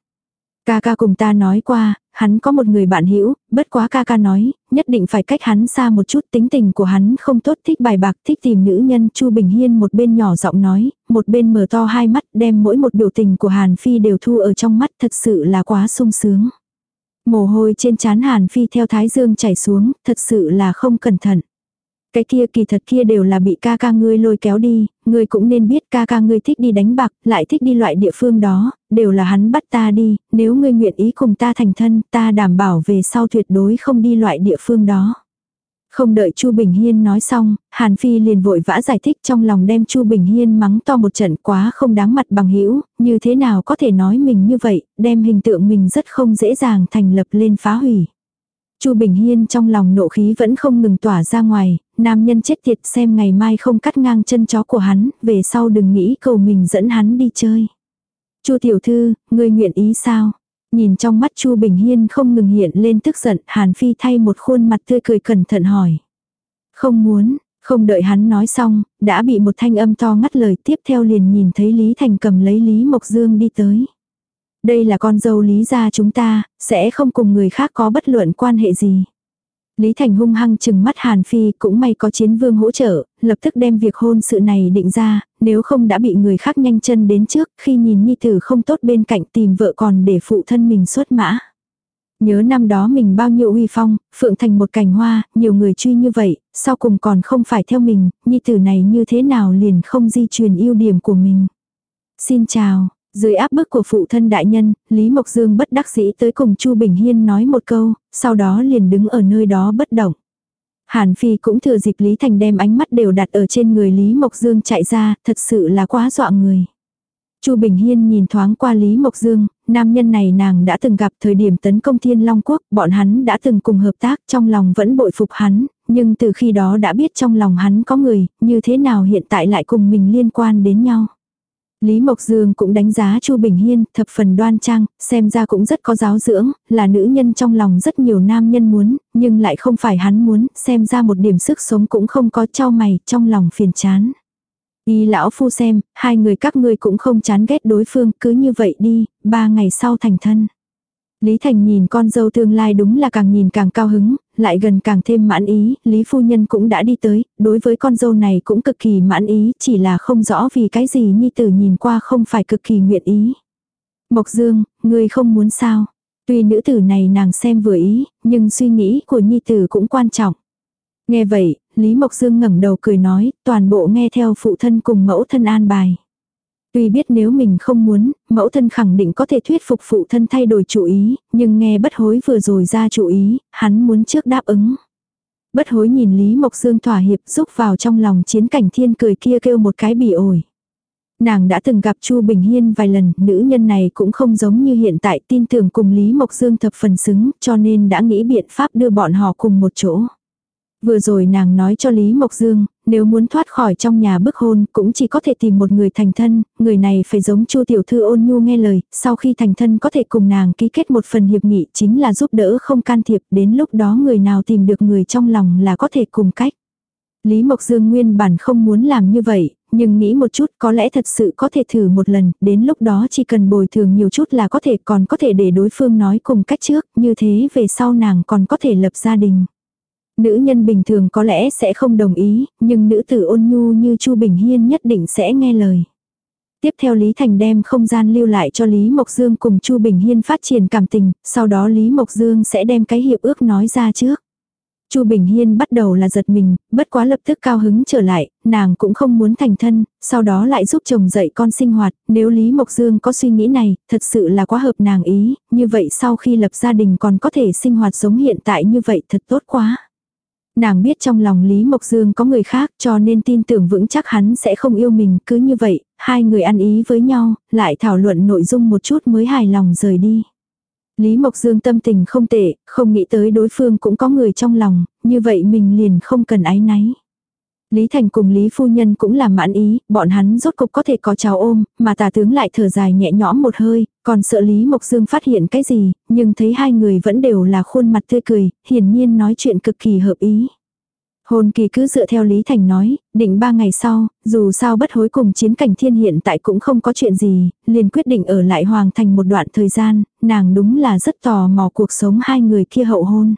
Ca ca cùng ta nói qua, hắn có một người bạn hữu, bất quá ca ca nói, nhất định phải cách hắn xa một chút tính tình của hắn không tốt thích bài bạc thích tìm nữ nhân Chu Bình Hiên một bên nhỏ giọng nói, một bên mở to hai mắt đem mỗi một biểu tình của Hàn Phi đều thu ở trong mắt thật sự là quá sung sướng. Mồ hôi trên trán Hàn Phi theo thái dương chảy xuống, thật sự là không cẩn thận. Cái kia kỳ thật kia đều là bị ca ca ngươi lôi kéo đi, ngươi cũng nên biết ca ca ngươi thích đi đánh bạc, lại thích đi loại địa phương đó, đều là hắn bắt ta đi, nếu ngươi nguyện ý cùng ta thành thân, ta đảm bảo về sau tuyệt đối không đi loại địa phương đó. Không đợi Chu Bình Hiên nói xong, Hàn Phi liền vội vã giải thích trong lòng đem Chu Bình Hiên mắng to một trận quá không đáng mặt bằng hữu như thế nào có thể nói mình như vậy, đem hình tượng mình rất không dễ dàng thành lập lên phá hủy. Chu Bình Hiên trong lòng nộ khí vẫn không ngừng tỏa ra ngoài, nam nhân chết tiệt xem ngày mai không cắt ngang chân chó của hắn, về sau đừng nghĩ cầu mình dẫn hắn đi chơi. Chu tiểu thư, ngươi nguyện ý sao? Nhìn trong mắt Chu Bình Hiên không ngừng hiện lên tức giận, Hàn Phi thay một khuôn mặt tươi cười cẩn thận hỏi. Không muốn, không đợi hắn nói xong, đã bị một thanh âm to ngắt lời tiếp theo liền nhìn thấy Lý Thành cầm lấy Lý Mộc Dương đi tới. Đây là con dâu Lý gia chúng ta, sẽ không cùng người khác có bất luận quan hệ gì. Lý Thành hung hăng chừng mắt Hàn Phi cũng may có chiến vương hỗ trợ, lập tức đem việc hôn sự này định ra, nếu không đã bị người khác nhanh chân đến trước, khi nhìn Nhi Tử không tốt bên cạnh tìm vợ còn để phụ thân mình xuất mã. Nhớ năm đó mình bao nhiêu uy phong, phượng thành một cành hoa, nhiều người truy như vậy, sau cùng còn không phải theo mình, Nhi Tử này như thế nào liền không di truyền ưu điểm của mình. Xin chào, dưới áp bức của phụ thân đại nhân, Lý Mộc Dương bất đắc dĩ tới cùng Chu Bình Hiên nói một câu, sau đó liền đứng ở nơi đó bất động. Hàn Phi cũng thừa dịp Lý Thành đem ánh mắt đều đặt ở trên người Lý Mộc Dương chạy ra, thật sự là quá dọa người. Chu Bình Hiên nhìn thoáng qua Lý Mộc Dương, nam nhân này nàng đã từng gặp thời điểm tấn công Thiên Long Quốc, bọn hắn đã từng cùng hợp tác trong lòng vẫn bội phục hắn, nhưng từ khi đó đã biết trong lòng hắn có người, như thế nào hiện tại lại cùng mình liên quan đến nhau. Lý Mộc Dương cũng đánh giá Chu Bình Hiên, thập phần đoan trang, xem ra cũng rất có giáo dưỡng, là nữ nhân trong lòng rất nhiều nam nhân muốn, nhưng lại không phải hắn muốn, xem ra một điểm sức sống cũng không có trao mày, trong lòng phiền chán. Y lão phu xem, hai người các ngươi cũng không chán ghét đối phương, cứ như vậy đi, ba ngày sau thành thân. Lý Thành nhìn con dâu tương lai đúng là càng nhìn càng cao hứng, lại gần càng thêm mãn ý, Lý Phu Nhân cũng đã đi tới, đối với con dâu này cũng cực kỳ mãn ý, chỉ là không rõ vì cái gì Nhi Tử nhìn qua không phải cực kỳ nguyện ý. Mộc Dương, ngươi không muốn sao? Tuy nữ tử này nàng xem vừa ý, nhưng suy nghĩ của Nhi Tử cũng quan trọng. Nghe vậy, Lý Mộc Dương ngẩng đầu cười nói, toàn bộ nghe theo phụ thân cùng mẫu thân an bài. Tuy biết nếu mình không muốn, mẫu thân khẳng định có thể thuyết phục phụ thân thay đổi chủ ý, nhưng nghe bất hối vừa rồi ra chủ ý, hắn muốn trước đáp ứng. Bất hối nhìn Lý Mộc Dương thỏa hiệp rúc vào trong lòng chiến cảnh thiên cười kia kêu một cái bỉ ổi. Nàng đã từng gặp Chu Bình Hiên vài lần, nữ nhân này cũng không giống như hiện tại tin tưởng cùng Lý Mộc Dương thập phần xứng, cho nên đã nghĩ biện pháp đưa bọn họ cùng một chỗ. Vừa rồi nàng nói cho Lý Mộc Dương, nếu muốn thoát khỏi trong nhà bức hôn cũng chỉ có thể tìm một người thành thân, người này phải giống chu tiểu thư ôn nhu nghe lời, sau khi thành thân có thể cùng nàng ký kết một phần hiệp nghị chính là giúp đỡ không can thiệp, đến lúc đó người nào tìm được người trong lòng là có thể cùng cách. Lý Mộc Dương nguyên bản không muốn làm như vậy, nhưng nghĩ một chút có lẽ thật sự có thể thử một lần, đến lúc đó chỉ cần bồi thường nhiều chút là có thể còn có thể để đối phương nói cùng cách trước, như thế về sau nàng còn có thể lập gia đình. Nữ nhân bình thường có lẽ sẽ không đồng ý, nhưng nữ tử ôn nhu như Chu Bình Hiên nhất định sẽ nghe lời. Tiếp theo Lý Thành đem không gian lưu lại cho Lý Mộc Dương cùng Chu Bình Hiên phát triển cảm tình, sau đó Lý Mộc Dương sẽ đem cái hiệp ước nói ra trước. Chu Bình Hiên bắt đầu là giật mình, bất quá lập tức cao hứng trở lại, nàng cũng không muốn thành thân, sau đó lại giúp chồng dạy con sinh hoạt, nếu Lý Mộc Dương có suy nghĩ này, thật sự là quá hợp nàng ý, như vậy sau khi lập gia đình còn có thể sinh hoạt giống hiện tại như vậy thật tốt quá. Nàng biết trong lòng Lý Mộc Dương có người khác cho nên tin tưởng vững chắc hắn sẽ không yêu mình, cứ như vậy, hai người ăn ý với nhau, lại thảo luận nội dung một chút mới hài lòng rời đi. Lý Mộc Dương tâm tình không tệ, không nghĩ tới đối phương cũng có người trong lòng, như vậy mình liền không cần ái náy. Lý Thành cùng Lý Phu Nhân cũng làm mãn ý, bọn hắn rốt cục có thể có cháu ôm, mà tà tướng lại thở dài nhẹ nhõm một hơi, còn sợ Lý Mộc Dương phát hiện cái gì, nhưng thấy hai người vẫn đều là khuôn mặt tươi cười, hiển nhiên nói chuyện cực kỳ hợp ý. Hôn kỳ cứ dựa theo Lý Thành nói, định ba ngày sau, dù sao bất hối cùng chiến cảnh thiên hiện tại cũng không có chuyện gì, liền quyết định ở lại Hoàng Thành một đoạn thời gian, nàng đúng là rất tò mò cuộc sống hai người kia hậu hôn.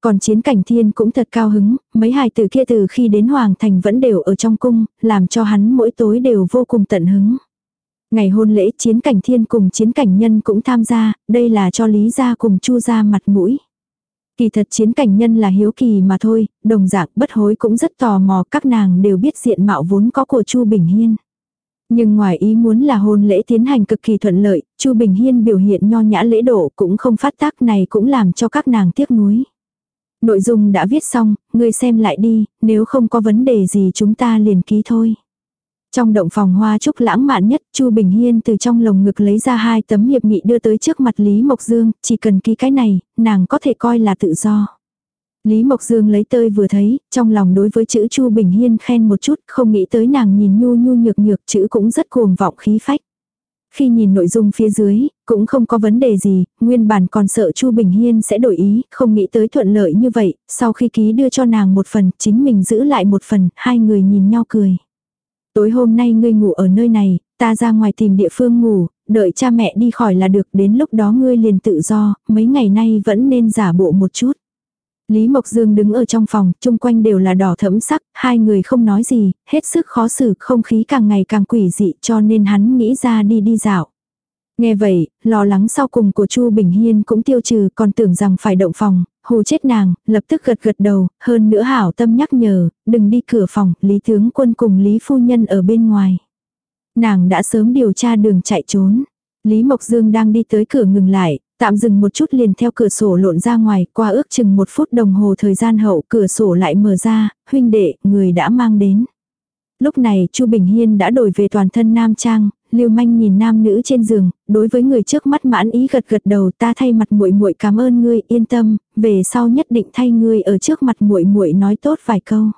Còn chiến cảnh thiên cũng thật cao hứng, mấy hài tử kia từ khi đến Hoàng Thành vẫn đều ở trong cung, làm cho hắn mỗi tối đều vô cùng tận hứng. Ngày hôn lễ chiến cảnh thiên cùng chiến cảnh nhân cũng tham gia, đây là cho Lý gia cùng Chu gia mặt mũi. Kỳ thật chiến cảnh nhân là hiếu kỳ mà thôi, đồng dạng bất hối cũng rất tò mò các nàng đều biết diện mạo vốn có của Chu Bình Hiên. Nhưng ngoài ý muốn là hôn lễ tiến hành cực kỳ thuận lợi, Chu Bình Hiên biểu hiện nho nhã lễ độ cũng không phát tác này cũng làm cho các nàng tiếc nuối. Nội dung đã viết xong, ngươi xem lại đi, nếu không có vấn đề gì chúng ta liền ký thôi. Trong động phòng hoa trúc lãng mạn nhất, Chu Bình Hiên từ trong lồng ngực lấy ra hai tấm hiệp nghị đưa tới trước mặt Lý Mộc Dương, chỉ cần ký cái này, nàng có thể coi là tự do. Lý Mộc Dương lấy tơi vừa thấy, trong lòng đối với chữ Chu Bình Hiên khen một chút, không nghĩ tới nàng nhìn nhu nhu nhược nhược chữ cũng rất cuồng vọng khí phách. Khi nhìn nội dung phía dưới, cũng không có vấn đề gì, nguyên bản còn sợ Chu Bình Hiên sẽ đổi ý, không nghĩ tới thuận lợi như vậy, sau khi ký đưa cho nàng một phần, chính mình giữ lại một phần, hai người nhìn nhau cười. Tối hôm nay ngươi ngủ ở nơi này, ta ra ngoài tìm địa phương ngủ, đợi cha mẹ đi khỏi là được, đến lúc đó ngươi liền tự do, mấy ngày nay vẫn nên giả bộ một chút. Lý Mộc Dương đứng ở trong phòng, chung quanh đều là đỏ thẫm sắc, hai người không nói gì, hết sức khó xử, không khí càng ngày càng quỷ dị cho nên hắn nghĩ ra đi đi dạo. Nghe vậy, lo lắng sau cùng của Chu Bình Hiên cũng tiêu trừ còn tưởng rằng phải động phòng, hù chết nàng, lập tức gật gật đầu, hơn nữa hảo tâm nhắc nhở, đừng đi cửa phòng, Lý Tướng Quân cùng Lý Phu Nhân ở bên ngoài. Nàng đã sớm điều tra đường chạy trốn. Lý Mộc Dương đang đi tới cửa ngừng lại, tạm dừng một chút liền theo cửa sổ lộn ra ngoài, qua ước chừng một phút đồng hồ thời gian hậu cửa sổ lại mở ra, huynh đệ, người đã mang đến. Lúc này Chu Bình Hiên đã đổi về toàn thân nam trang, Lưu Manh nhìn nam nữ trên giường, đối với người trước mắt mãn ý gật gật đầu, ta thay mặt muội muội cảm ơn ngươi, yên tâm, về sau nhất định thay ngươi ở trước mặt muội muội nói tốt vài câu.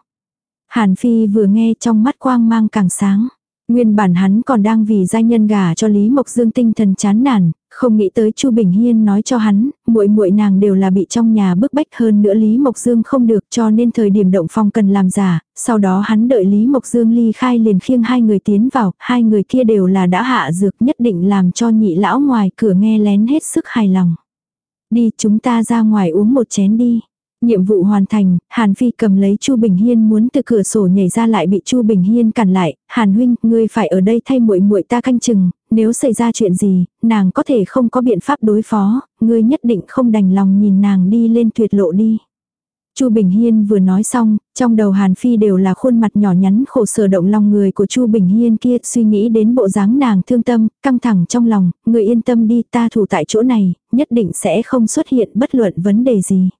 Hàn Phi vừa nghe trong mắt quang mang càng sáng. Nguyên bản hắn còn đang vì gia nhân gả cho Lý Mộc Dương tinh thần chán nản, không nghĩ tới Chu Bình Hiên nói cho hắn, muội muội nàng đều là bị trong nhà bức bách hơn nữa Lý Mộc Dương không được cho nên thời điểm động phong cần làm giả, sau đó hắn đợi Lý Mộc Dương ly khai liền khiêng hai người tiến vào, hai người kia đều là đã hạ dược nhất định làm cho nhị lão ngoài cửa nghe lén hết sức hài lòng. Đi chúng ta ra ngoài uống một chén đi. Nhiệm vụ hoàn thành, Hàn Phi cầm lấy Chu Bình Hiên muốn từ cửa sổ nhảy ra lại bị Chu Bình Hiên cản lại, "Hàn huynh, ngươi phải ở đây thay muội muội ta canh chừng, nếu xảy ra chuyện gì, nàng có thể không có biện pháp đối phó, ngươi nhất định không đành lòng nhìn nàng đi lên tuyệt lộ đi." Chu Bình Hiên vừa nói xong, trong đầu Hàn Phi đều là khuôn mặt nhỏ nhắn khổ sở động lòng người của Chu Bình Hiên kia, suy nghĩ đến bộ dáng nàng thương tâm, căng thẳng trong lòng, người yên tâm đi, ta thủ tại chỗ này, nhất định sẽ không xuất hiện bất luận vấn đề gì.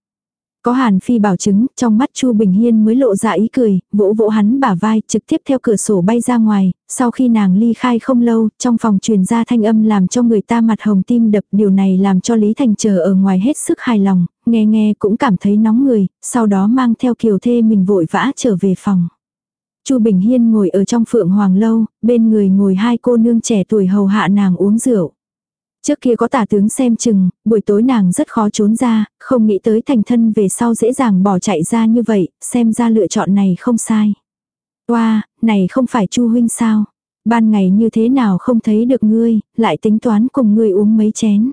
Có Hàn Phi bảo chứng, trong mắt Chu Bình Hiên mới lộ ra ý cười, vỗ vỗ hắn bả vai, trực tiếp theo cửa sổ bay ra ngoài, sau khi nàng ly khai không lâu, trong phòng truyền ra thanh âm làm cho người ta mặt hồng tim đập, điều này làm cho Lý Thành chờ ở ngoài hết sức hài lòng, nghe nghe cũng cảm thấy nóng người, sau đó mang theo kiều thê mình vội vã trở về phòng. Chu Bình Hiên ngồi ở trong phượng hoàng lâu, bên người ngồi hai cô nương trẻ tuổi hầu hạ nàng uống rượu. Trước kia có tả tướng xem chừng, buổi tối nàng rất khó trốn ra, không nghĩ tới thành thân về sau dễ dàng bỏ chạy ra như vậy, xem ra lựa chọn này không sai. Wow, này không phải Chu huynh sao? Ban ngày như thế nào không thấy được ngươi, lại tính toán cùng ngươi uống mấy chén.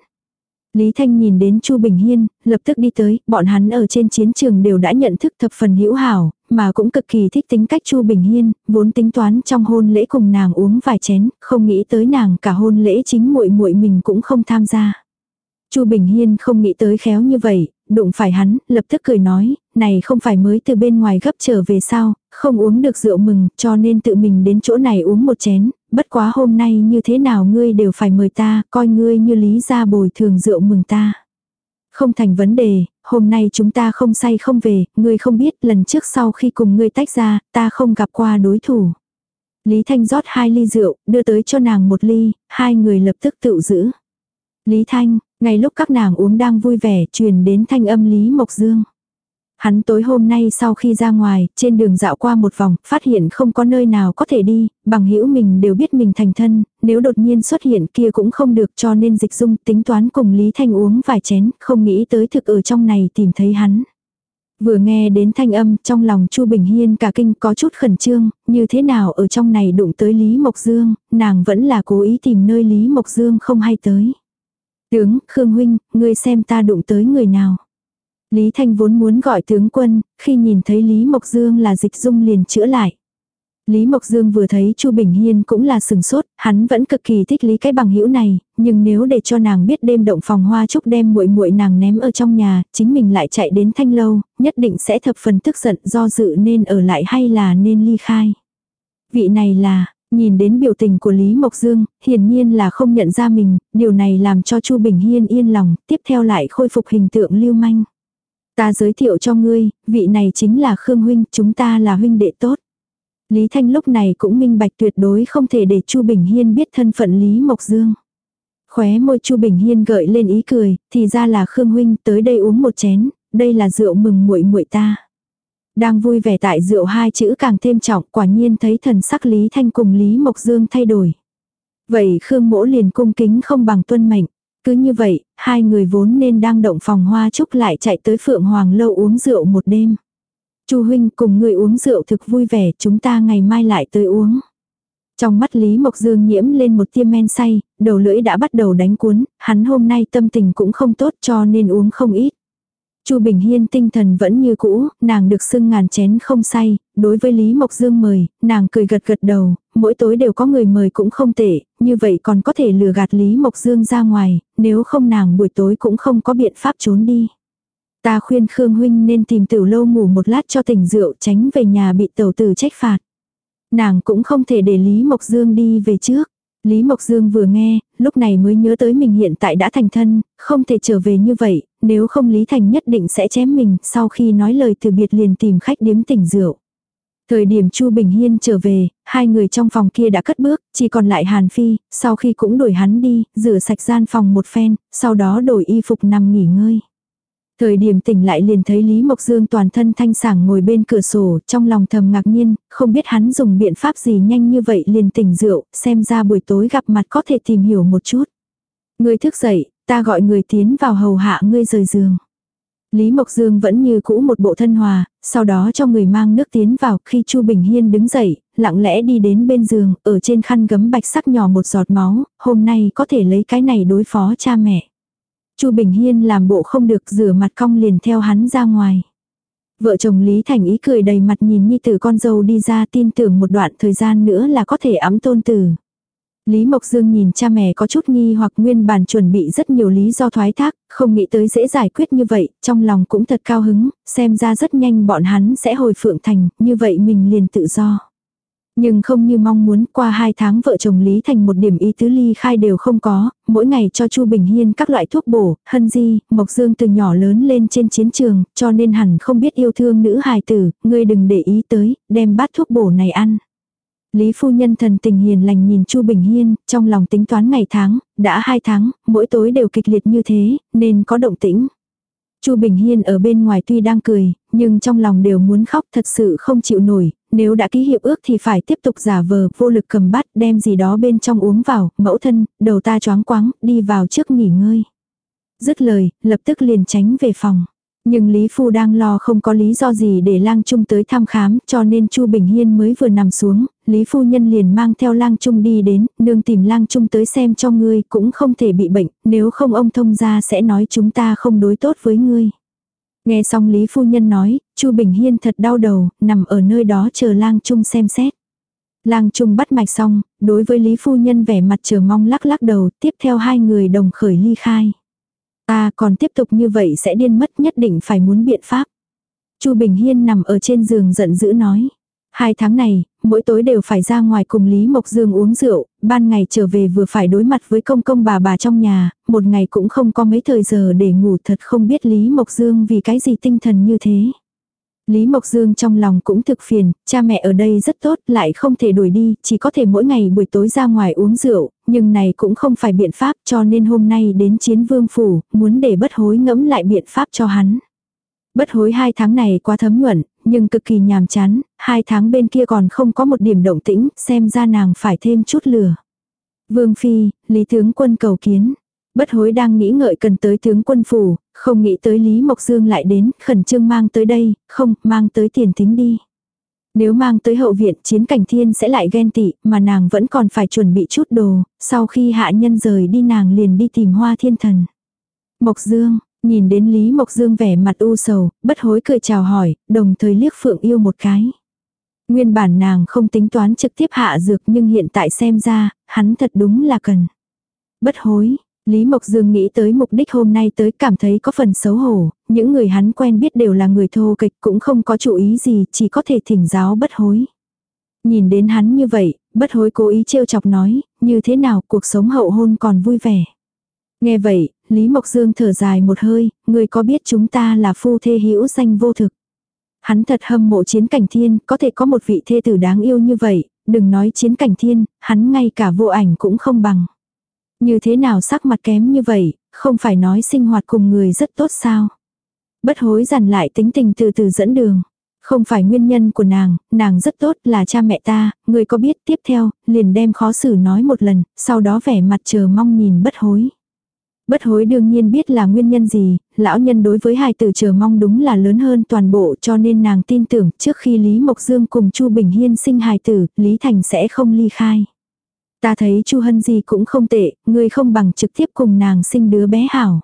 Lý Thanh nhìn đến Chu Bình Hiên, lập tức đi tới, bọn hắn ở trên chiến trường đều đã nhận thức thập phần hữu hảo, mà cũng cực kỳ thích tính cách Chu Bình Hiên, vốn tính toán trong hôn lễ cùng nàng uống vài chén, không nghĩ tới nàng cả hôn lễ chính muội muội mình cũng không tham gia. Chu Bình Hiên không nghĩ tới khéo như vậy, đụng phải hắn, lập tức cười nói, này không phải mới từ bên ngoài gấp trở về sao, không uống được rượu mừng, cho nên tự mình đến chỗ này uống một chén, bất quá hôm nay như thế nào ngươi đều phải mời ta, coi ngươi như lý gia bồi thường rượu mừng ta. Không thành vấn đề, hôm nay chúng ta không say không về, ngươi không biết lần trước sau khi cùng ngươi tách ra, ta không gặp qua đối thủ. Lý Thanh rót hai ly rượu, đưa tới cho nàng một ly, hai người lập tức tự giữ. Lý Thanh, ngay lúc các nàng uống đang vui vẻ, truyền đến thanh âm Lý Mộc Dương. Hắn tối hôm nay sau khi ra ngoài, trên đường dạo qua một vòng, phát hiện không có nơi nào có thể đi, bằng hữu mình đều biết mình thành thân, nếu đột nhiên xuất hiện kia cũng không được cho nên dịch dung tính toán cùng Lý Thanh uống vài chén, không nghĩ tới thực ở trong này tìm thấy hắn. Vừa nghe đến thanh âm trong lòng Chu Bình Hiên cả kinh có chút khẩn trương, như thế nào ở trong này đụng tới Lý Mộc Dương, nàng vẫn là cố ý tìm nơi Lý Mộc Dương không hay tới. Tướng, Khương Huynh, ngươi xem ta đụng tới người nào. Lý Thanh vốn muốn gọi tướng quân, khi nhìn thấy Lý Mộc Dương là dịch dung liền chữa lại. Lý Mộc Dương vừa thấy Chu Bình Hiên cũng là sừng sốt, hắn vẫn cực kỳ thích Lý cái bằng hữu này, nhưng nếu để cho nàng biết đêm động phòng hoa trúc đem muội muội nàng ném ở trong nhà, chính mình lại chạy đến thanh lâu, nhất định sẽ thập phần tức giận do dự nên ở lại hay là nên ly khai. Vị này là, nhìn đến biểu tình của Lý Mộc Dương, hiển nhiên là không nhận ra mình, điều này làm cho Chu Bình Hiên yên lòng, tiếp theo lại khôi phục hình tượng lưu manh. Ta giới thiệu cho ngươi, vị này chính là Khương Huynh, chúng ta là huynh đệ tốt. Lý Thanh lúc này cũng minh bạch tuyệt đối không thể để Chu Bình Hiên biết thân phận Lý Mộc Dương. Khóe môi Chu Bình Hiên gợi lên ý cười, thì ra là Khương Huynh tới đây uống một chén, đây là rượu mừng muội muội ta. Đang vui vẻ tại rượu hai chữ càng thêm trọng quả nhiên thấy thần sắc Lý Thanh cùng Lý Mộc Dương thay đổi. Vậy Khương mỗ liền cung kính không bằng tuân mệnh. Cứ như vậy, hai người vốn nên đang động phòng hoa trúc lại chạy tới Phượng Hoàng lâu uống rượu một đêm. Chu huynh cùng người uống rượu thực vui vẻ, chúng ta ngày mai lại tới uống. Trong mắt Lý Mộc Dương nhiễm lên một tiêm men say, đầu lưỡi đã bắt đầu đánh cuốn, hắn hôm nay tâm tình cũng không tốt cho nên uống không ít. Chu Bình Hiên tinh thần vẫn như cũ, nàng được xưng ngàn chén không say, đối với Lý Mộc Dương mời, nàng cười gật gật đầu, mỗi tối đều có người mời cũng không tệ, như vậy còn có thể lừa gạt Lý Mộc Dương ra ngoài, nếu không nàng buổi tối cũng không có biện pháp trốn đi. Ta khuyên Khương Huynh nên tìm tiểu lâu ngủ một lát cho tỉnh rượu tránh về nhà bị tẩu tử trách phạt. Nàng cũng không thể để Lý Mộc Dương đi về trước. Lý Mộc Dương vừa nghe, lúc này mới nhớ tới mình hiện tại đã thành thân, không thể trở về như vậy, nếu không Lý Thành nhất định sẽ chém mình, sau khi nói lời từ biệt liền tìm khách điếm tỉnh rượu. Thời điểm Chu Bình Hiên trở về, hai người trong phòng kia đã cất bước, chỉ còn lại Hàn Phi, sau khi cũng đuổi hắn đi, rửa sạch gian phòng một phen, sau đó đổi y phục nằm nghỉ ngơi. Thời điểm tỉnh lại liền thấy Lý Mộc Dương toàn thân thanh sảng ngồi bên cửa sổ, trong lòng thầm ngạc nhiên, không biết hắn dùng biện pháp gì nhanh như vậy liền tỉnh rượu, xem ra buổi tối gặp mặt có thể tìm hiểu một chút. người thức dậy, ta gọi người tiến vào hầu hạ ngươi rời giường. Lý Mộc Dương vẫn như cũ một bộ thân hòa, sau đó cho người mang nước tiến vào khi Chu Bình Hiên đứng dậy, lặng lẽ đi đến bên giường, ở trên khăn gấm bạch sắc nhỏ một giọt máu, hôm nay có thể lấy cái này đối phó cha mẹ. Chu Bình Hiên làm bộ không được rửa mặt cong liền theo hắn ra ngoài. Vợ chồng Lý Thành ý cười đầy mặt nhìn nhi tử con dâu đi ra tin tưởng một đoạn thời gian nữa là có thể ấm tôn tử. Lý Mộc Dương nhìn cha mẹ có chút nghi hoặc nguyên bản chuẩn bị rất nhiều lý do thoái thác, không nghĩ tới dễ giải quyết như vậy, trong lòng cũng thật cao hứng, xem ra rất nhanh bọn hắn sẽ hồi phượng thành, như vậy mình liền tự do. Nhưng không như mong muốn qua hai tháng vợ chồng Lý Thành một điểm ý tứ ly khai đều không có, mỗi ngày cho Chu Bình Hiên các loại thuốc bổ, hân di, Mộc Dương từ nhỏ lớn lên trên chiến trường, cho nên hẳn không biết yêu thương nữ hài tử, ngươi đừng để ý tới, đem bát thuốc bổ này ăn. Lý phu nhân thần tình hiền lành nhìn Chu Bình Hiên, trong lòng tính toán ngày tháng, đã hai tháng, mỗi tối đều kịch liệt như thế, nên có động tĩnh. Chu Bình Hiên ở bên ngoài tuy đang cười, nhưng trong lòng đều muốn khóc thật sự không chịu nổi, nếu đã ký hiệp ước thì phải tiếp tục giả vờ, vô lực cầm bát, đem gì đó bên trong uống vào, mẫu thân, đầu ta choáng quáng, đi vào trước nghỉ ngơi. Dứt lời, lập tức liền tránh về phòng. Nhưng Lý Phu đang lo không có lý do gì để lang trung tới thăm khám cho nên Chu Bình Hiên mới vừa nằm xuống, Lý Phu Nhân liền mang theo lang trung đi đến, nương tìm lang trung tới xem cho ngươi cũng không thể bị bệnh, nếu không ông thông gia sẽ nói chúng ta không đối tốt với ngươi. Nghe xong Lý Phu Nhân nói, Chu Bình Hiên thật đau đầu, nằm ở nơi đó chờ lang trung xem xét. Lang trung bắt mạch xong, đối với Lý Phu Nhân vẻ mặt chờ mong lắc lắc đầu, tiếp theo hai người đồng khởi ly khai. Ta còn tiếp tục như vậy sẽ điên mất nhất định phải muốn biện pháp. Chu Bình Hiên nằm ở trên giường giận dữ nói. Hai tháng này, mỗi tối đều phải ra ngoài cùng Lý Mộc Dương uống rượu, ban ngày trở về vừa phải đối mặt với công công bà bà trong nhà, một ngày cũng không có mấy thời giờ để ngủ thật không biết Lý Mộc Dương vì cái gì tinh thần như thế. Lý Mộc Dương trong lòng cũng thực phiền, cha mẹ ở đây rất tốt, lại không thể đuổi đi, chỉ có thể mỗi ngày buổi tối ra ngoài uống rượu, nhưng này cũng không phải biện pháp cho nên hôm nay đến chiến vương phủ, muốn để bất hối ngẫm lại biện pháp cho hắn. Bất hối hai tháng này quá thấm nhuận, nhưng cực kỳ nhàm chán, hai tháng bên kia còn không có một điểm động tĩnh, xem ra nàng phải thêm chút lửa. Vương Phi, Lý Tướng Quân cầu kiến. Bất hối đang nghĩ ngợi cần tới tướng quân phủ, không nghĩ tới Lý Mộc Dương lại đến, khẩn trương mang tới đây, không, mang tới tiền tính đi. Nếu mang tới hậu viện chiến cảnh thiên sẽ lại ghen tị, mà nàng vẫn còn phải chuẩn bị chút đồ, sau khi hạ nhân rời đi nàng liền đi tìm hoa thiên thần. Mộc Dương, nhìn đến Lý Mộc Dương vẻ mặt u sầu, bất hối cười chào hỏi, đồng thời liếc phượng yêu một cái. Nguyên bản nàng không tính toán trực tiếp hạ dược nhưng hiện tại xem ra, hắn thật đúng là cần. Bất hối, Lý Mộc Dương nghĩ tới mục đích hôm nay tới cảm thấy có phần xấu hổ, những người hắn quen biết đều là người thô kịch cũng không có chủ ý gì, chỉ có thể thỉnh giáo bất hối. Nhìn đến hắn như vậy, bất hối cố ý trêu chọc nói, như thế nào cuộc sống hậu hôn còn vui vẻ. Nghe vậy, Lý Mộc Dương thở dài một hơi, người có biết chúng ta là phu thê hữu danh vô thực. Hắn thật hâm mộ chiến cảnh thiên, có thể có một vị thê tử đáng yêu như vậy, đừng nói chiến cảnh thiên, hắn ngay cả vô ảnh cũng không bằng. Như thế nào sắc mặt kém như vậy, không phải nói sinh hoạt cùng người rất tốt sao. Bất hối dằn lại tính tình từ từ dẫn đường. Không phải nguyên nhân của nàng, nàng rất tốt là cha mẹ ta, người có biết tiếp theo, liền đem khó xử nói một lần, sau đó vẻ mặt chờ mong nhìn bất hối. Bất hối đương nhiên biết là nguyên nhân gì, lão nhân đối với hài tử chờ mong đúng là lớn hơn toàn bộ cho nên nàng tin tưởng trước khi Lý Mộc Dương cùng Chu Bình Hiên sinh hài tử, Lý Thành sẽ không ly khai. Ta thấy Chu Hân gì cũng không tệ, người không bằng trực tiếp cùng nàng sinh đứa bé hảo.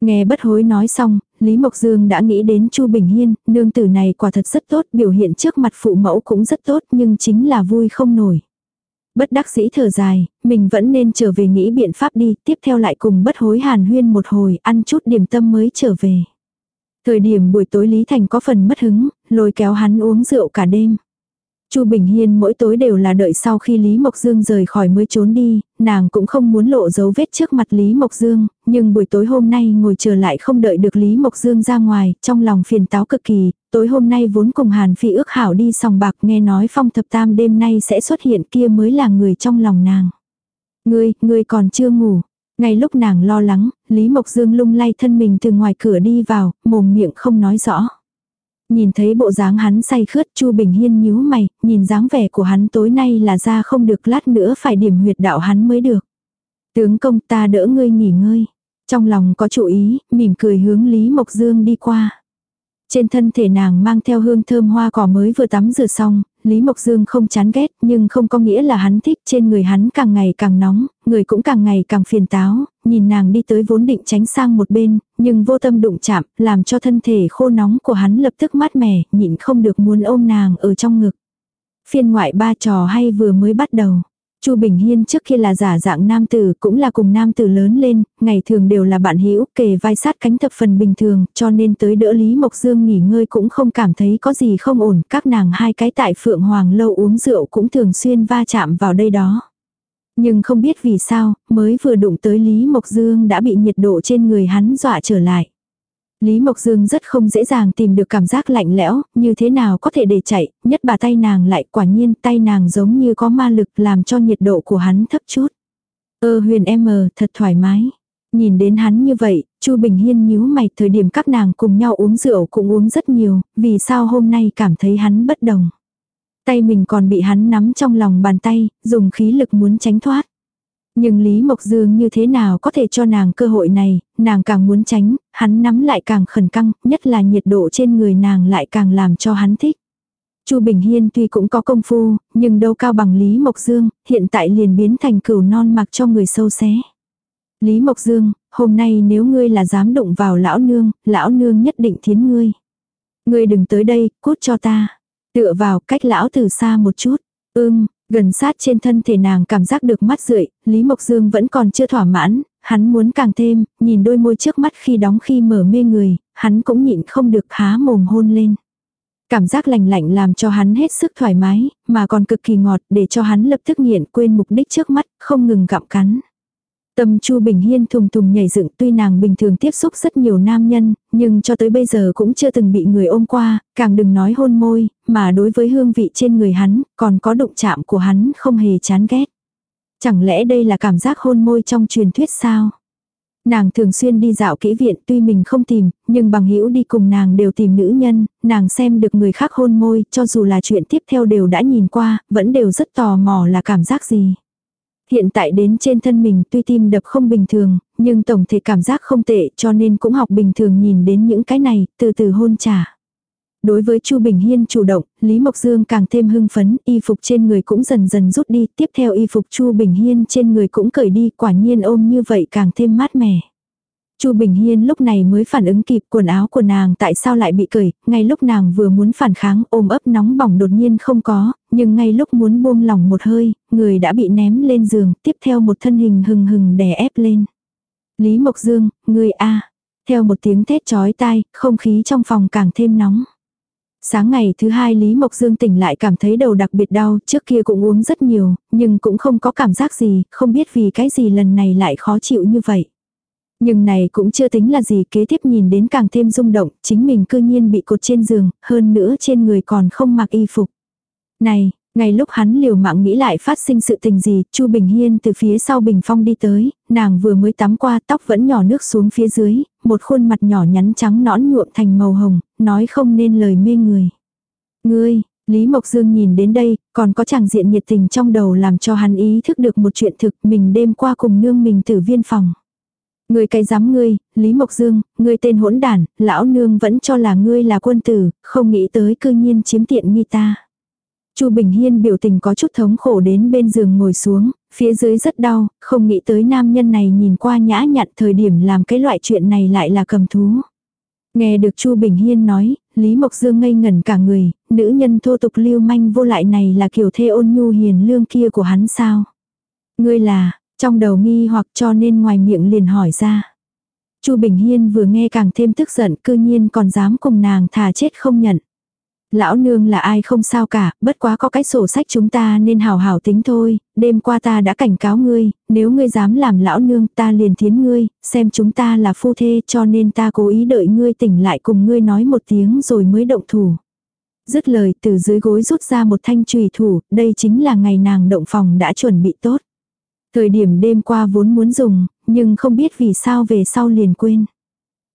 Nghe bất hối nói xong, Lý Mộc Dương đã nghĩ đến Chu Bình Hiên, nương tử này quả thật rất tốt, biểu hiện trước mặt phụ mẫu cũng rất tốt nhưng chính là vui không nổi. Bất đắc dĩ thở dài, mình vẫn nên trở về nghĩ biện pháp đi, tiếp theo lại cùng bất hối hàn huyên một hồi, ăn chút điểm tâm mới trở về. Thời điểm buổi tối Lý Thành có phần mất hứng, lôi kéo hắn uống rượu cả đêm. Chu Bình Hiên mỗi tối đều là đợi sau khi Lý Mộc Dương rời khỏi mới trốn đi, nàng cũng không muốn lộ dấu vết trước mặt Lý Mộc Dương, nhưng buổi tối hôm nay ngồi chờ lại không đợi được Lý Mộc Dương ra ngoài, trong lòng phiền táo cực kỳ, tối hôm nay vốn cùng Hàn Phi ước hảo đi sòng bạc nghe nói phong thập tam đêm nay sẽ xuất hiện kia mới là người trong lòng nàng. Ngươi, ngươi còn chưa ngủ. Ngay lúc nàng lo lắng, Lý Mộc Dương lung lay thân mình từ ngoài cửa đi vào, mồm miệng không nói rõ. Nhìn thấy bộ dáng hắn say khướt Chu Bình Hiên nhíu mày, nhìn dáng vẻ của hắn tối nay là ra không được lát nữa phải điểm huyệt đạo hắn mới được. Tướng công ta đỡ ngươi nghỉ ngơi. Trong lòng có chủ ý, mỉm cười hướng Lý Mộc Dương đi qua. Trên thân thể nàng mang theo hương thơm hoa cỏ mới vừa tắm rửa xong, Lý Mộc Dương không chán ghét nhưng không có nghĩa là hắn thích trên người hắn càng ngày càng nóng, người cũng càng ngày càng phiền táo, nhìn nàng đi tới vốn định tránh sang một bên, nhưng vô tâm đụng chạm, làm cho thân thể khô nóng của hắn lập tức mát mẻ, nhịn không được muốn ôm nàng ở trong ngực. Phiên ngoại ba trò hay vừa mới bắt đầu. Chu Bình Hiên trước kia là giả dạng nam tử, cũng là cùng nam tử lớn lên, ngày thường đều là bạn hữu, kề vai sát cánh thập phần bình thường, cho nên tới đỡ Lý Mộc Dương nghỉ ngơi cũng không cảm thấy có gì không ổn, các nàng hai cái tại Phượng Hoàng lâu uống rượu cũng thường xuyên va chạm vào đây đó. Nhưng không biết vì sao, mới vừa đụng tới Lý Mộc Dương đã bị nhiệt độ trên người hắn dọa trở lại. Lý Mộc Dương rất không dễ dàng tìm được cảm giác lạnh lẽo, như thế nào có thể để chạy, nhất bà tay nàng lại quả nhiên tay nàng giống như có ma lực làm cho nhiệt độ của hắn thấp chút. Ơ huyền em mờ thật thoải mái. Nhìn đến hắn như vậy, Chu Bình Hiên nhíu mày thời điểm các nàng cùng nhau uống rượu cũng uống rất nhiều, vì sao hôm nay cảm thấy hắn bất đồng. Tay mình còn bị hắn nắm trong lòng bàn tay, dùng khí lực muốn tránh thoát. Nhưng Lý Mộc Dương như thế nào có thể cho nàng cơ hội này, nàng càng muốn tránh, hắn nắm lại càng khẩn căng, nhất là nhiệt độ trên người nàng lại càng làm cho hắn thích. Chu Bình Hiên tuy cũng có công phu, nhưng đâu cao bằng Lý Mộc Dương, hiện tại liền biến thành cửu non mặc cho người sâu xé. Lý Mộc Dương, hôm nay nếu ngươi là dám đụng vào lão nương, lão nương nhất định thiến ngươi. Ngươi đừng tới đây, cút cho ta. Tựa vào cách lão từ xa một chút. Ưm, gần sát trên thân thể nàng cảm giác được mắt rượi, Lý Mộc Dương vẫn còn chưa thỏa mãn, hắn muốn càng thêm, nhìn đôi môi trước mắt khi đóng khi mở mê người, hắn cũng nhịn không được há mồm hôn lên. Cảm giác lành lạnh làm cho hắn hết sức thoải mái, mà còn cực kỳ ngọt để cho hắn lập tức nghiện quên mục đích trước mắt, không ngừng gặm cắn. Tâm Chu Bình Hiên thùng thùng nhảy dựng tuy nàng bình thường tiếp xúc rất nhiều nam nhân, nhưng cho tới bây giờ cũng chưa từng bị người ôm qua, càng đừng nói hôn môi, mà đối với hương vị trên người hắn, còn có động chạm của hắn không hề chán ghét. Chẳng lẽ đây là cảm giác hôn môi trong truyền thuyết sao? Nàng thường xuyên đi dạo kỹ viện tuy mình không tìm, nhưng bằng hữu đi cùng nàng đều tìm nữ nhân, nàng xem được người khác hôn môi, cho dù là chuyện tiếp theo đều đã nhìn qua, vẫn đều rất tò mò là cảm giác gì. Hiện tại đến trên thân mình tuy tim đập không bình thường, nhưng tổng thể cảm giác không tệ cho nên cũng học bình thường nhìn đến những cái này, từ từ hôn trả. Đối với Chu Bình Hiên chủ động, Lý Mộc Dương càng thêm hưng phấn, y phục trên người cũng dần dần rút đi, tiếp theo y phục Chu Bình Hiên trên người cũng cởi đi, quả nhiên ôm như vậy càng thêm mát mẻ. Chu Bình Hiên lúc này mới phản ứng kịp quần áo của nàng tại sao lại bị cởi, ngay lúc nàng vừa muốn phản kháng ôm ấp nóng bỏng đột nhiên không có, nhưng ngay lúc muốn buông lỏng một hơi, người đã bị ném lên giường, tiếp theo một thân hình hừng hừng đè ép lên. Lý Mộc Dương, người A. Theo một tiếng thét chói tai, không khí trong phòng càng thêm nóng. Sáng ngày thứ hai Lý Mộc Dương tỉnh lại cảm thấy đầu đặc biệt đau, trước kia cũng uống rất nhiều, nhưng cũng không có cảm giác gì, không biết vì cái gì lần này lại khó chịu như vậy. Nhưng này cũng chưa tính là gì kế tiếp nhìn đến càng thêm rung động, chính mình cư nhiên bị cột trên giường, hơn nữa trên người còn không mặc y phục. Này, ngay lúc hắn liều mạng nghĩ lại phát sinh sự tình gì, Chu Bình Hiên từ phía sau Bình Phong đi tới, nàng vừa mới tắm qua tóc vẫn nhỏ nước xuống phía dưới, một khuôn mặt nhỏ nhắn trắng nõn nhuộm thành màu hồng, nói không nên lời mê người. Ngươi, Lý Mộc Dương nhìn đến đây, còn có chàng diện nhiệt tình trong đầu làm cho hắn ý thức được một chuyện thực mình đêm qua cùng nương mình tử viên phòng. Ngươi cái dám ngươi, Lý Mộc Dương, ngươi tên hỗn đản, lão nương vẫn cho là ngươi là quân tử, không nghĩ tới cư nhiên chiếm tiện nghi ta. Chu Bình Hiên biểu tình có chút thống khổ đến bên giường ngồi xuống, phía dưới rất đau, không nghĩ tới nam nhân này nhìn qua nhã nhặn thời điểm làm cái loại chuyện này lại là cầm thú. Nghe được Chu Bình Hiên nói, Lý Mộc Dương ngây ngẩn cả người, nữ nhân thô tục lưu manh vô lại này là kiểu thê ôn nhu hiền lương kia của hắn sao? Ngươi là, trong đầu nghi hoặc cho nên ngoài miệng liền hỏi ra. Chu Bình Hiên vừa nghe càng thêm tức giận cư nhiên còn dám cùng nàng thà chết không nhận. Lão nương là ai không sao cả, bất quá có cái sổ sách chúng ta nên hào hào tính thôi, đêm qua ta đã cảnh cáo ngươi, nếu ngươi dám làm lão nương ta liền thiến ngươi, xem chúng ta là phu thê cho nên ta cố ý đợi ngươi tỉnh lại cùng ngươi nói một tiếng rồi mới động thủ. Dứt lời từ dưới gối rút ra một thanh trùy thủ, đây chính là ngày nàng động phòng đã chuẩn bị tốt. Thời điểm đêm qua vốn muốn dùng, nhưng không biết vì sao về sau liền quên.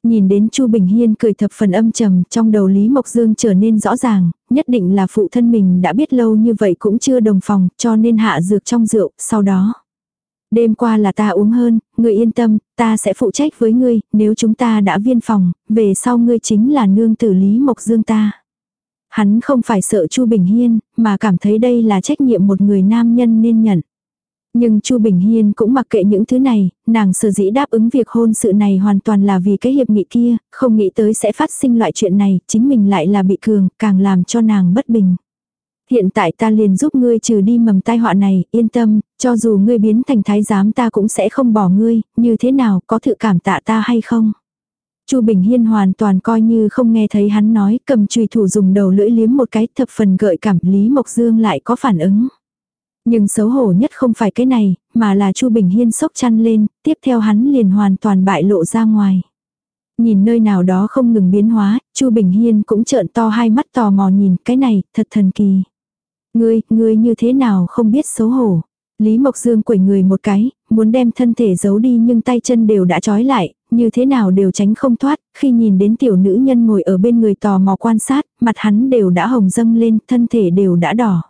Nhìn đến Chu Bình Hiên cười thập phần âm trầm, trong đầu Lý Mộc Dương trở nên rõ ràng, nhất định là phụ thân mình đã biết lâu như vậy cũng chưa đồng phòng, cho nên hạ dược trong rượu, sau đó. Đêm qua là ta uống hơn, ngươi yên tâm, ta sẽ phụ trách với ngươi, nếu chúng ta đã viên phòng, về sau ngươi chính là nương tử Lý Mộc Dương ta. Hắn không phải sợ Chu Bình Hiên, mà cảm thấy đây là trách nhiệm một người nam nhân nên nhận. Nhưng Chu Bình Hiên cũng mặc kệ những thứ này, nàng sở dĩ đáp ứng việc hôn sự này hoàn toàn là vì cái hiệp nghị kia, không nghĩ tới sẽ phát sinh loại chuyện này, chính mình lại là bị cường, càng làm cho nàng bất bình. Hiện tại ta liền giúp ngươi trừ đi mầm tai họa này, yên tâm, cho dù ngươi biến thành thái giám ta cũng sẽ không bỏ ngươi, như thế nào, có thự cảm tạ ta hay không? Chu Bình Hiên hoàn toàn coi như không nghe thấy hắn nói, cầm chùy thủ dùng đầu lưỡi liếm một cái thập phần gợi cảm Lý Mộc Dương lại có phản ứng. Nhưng xấu hổ nhất không phải cái này, mà là Chu Bình Hiên sốc chăn lên, tiếp theo hắn liền hoàn toàn bại lộ ra ngoài. Nhìn nơi nào đó không ngừng biến hóa, Chu Bình Hiên cũng trợn to hai mắt tò mò nhìn cái này, thật thần kỳ. Ngươi, ngươi như thế nào không biết xấu hổ. Lý Mộc Dương quẩy người một cái, muốn đem thân thể giấu đi nhưng tay chân đều đã trói lại, như thế nào đều tránh không thoát, khi nhìn đến tiểu nữ nhân ngồi ở bên người tò mò quan sát, mặt hắn đều đã hồng dâng lên, thân thể đều đã đỏ.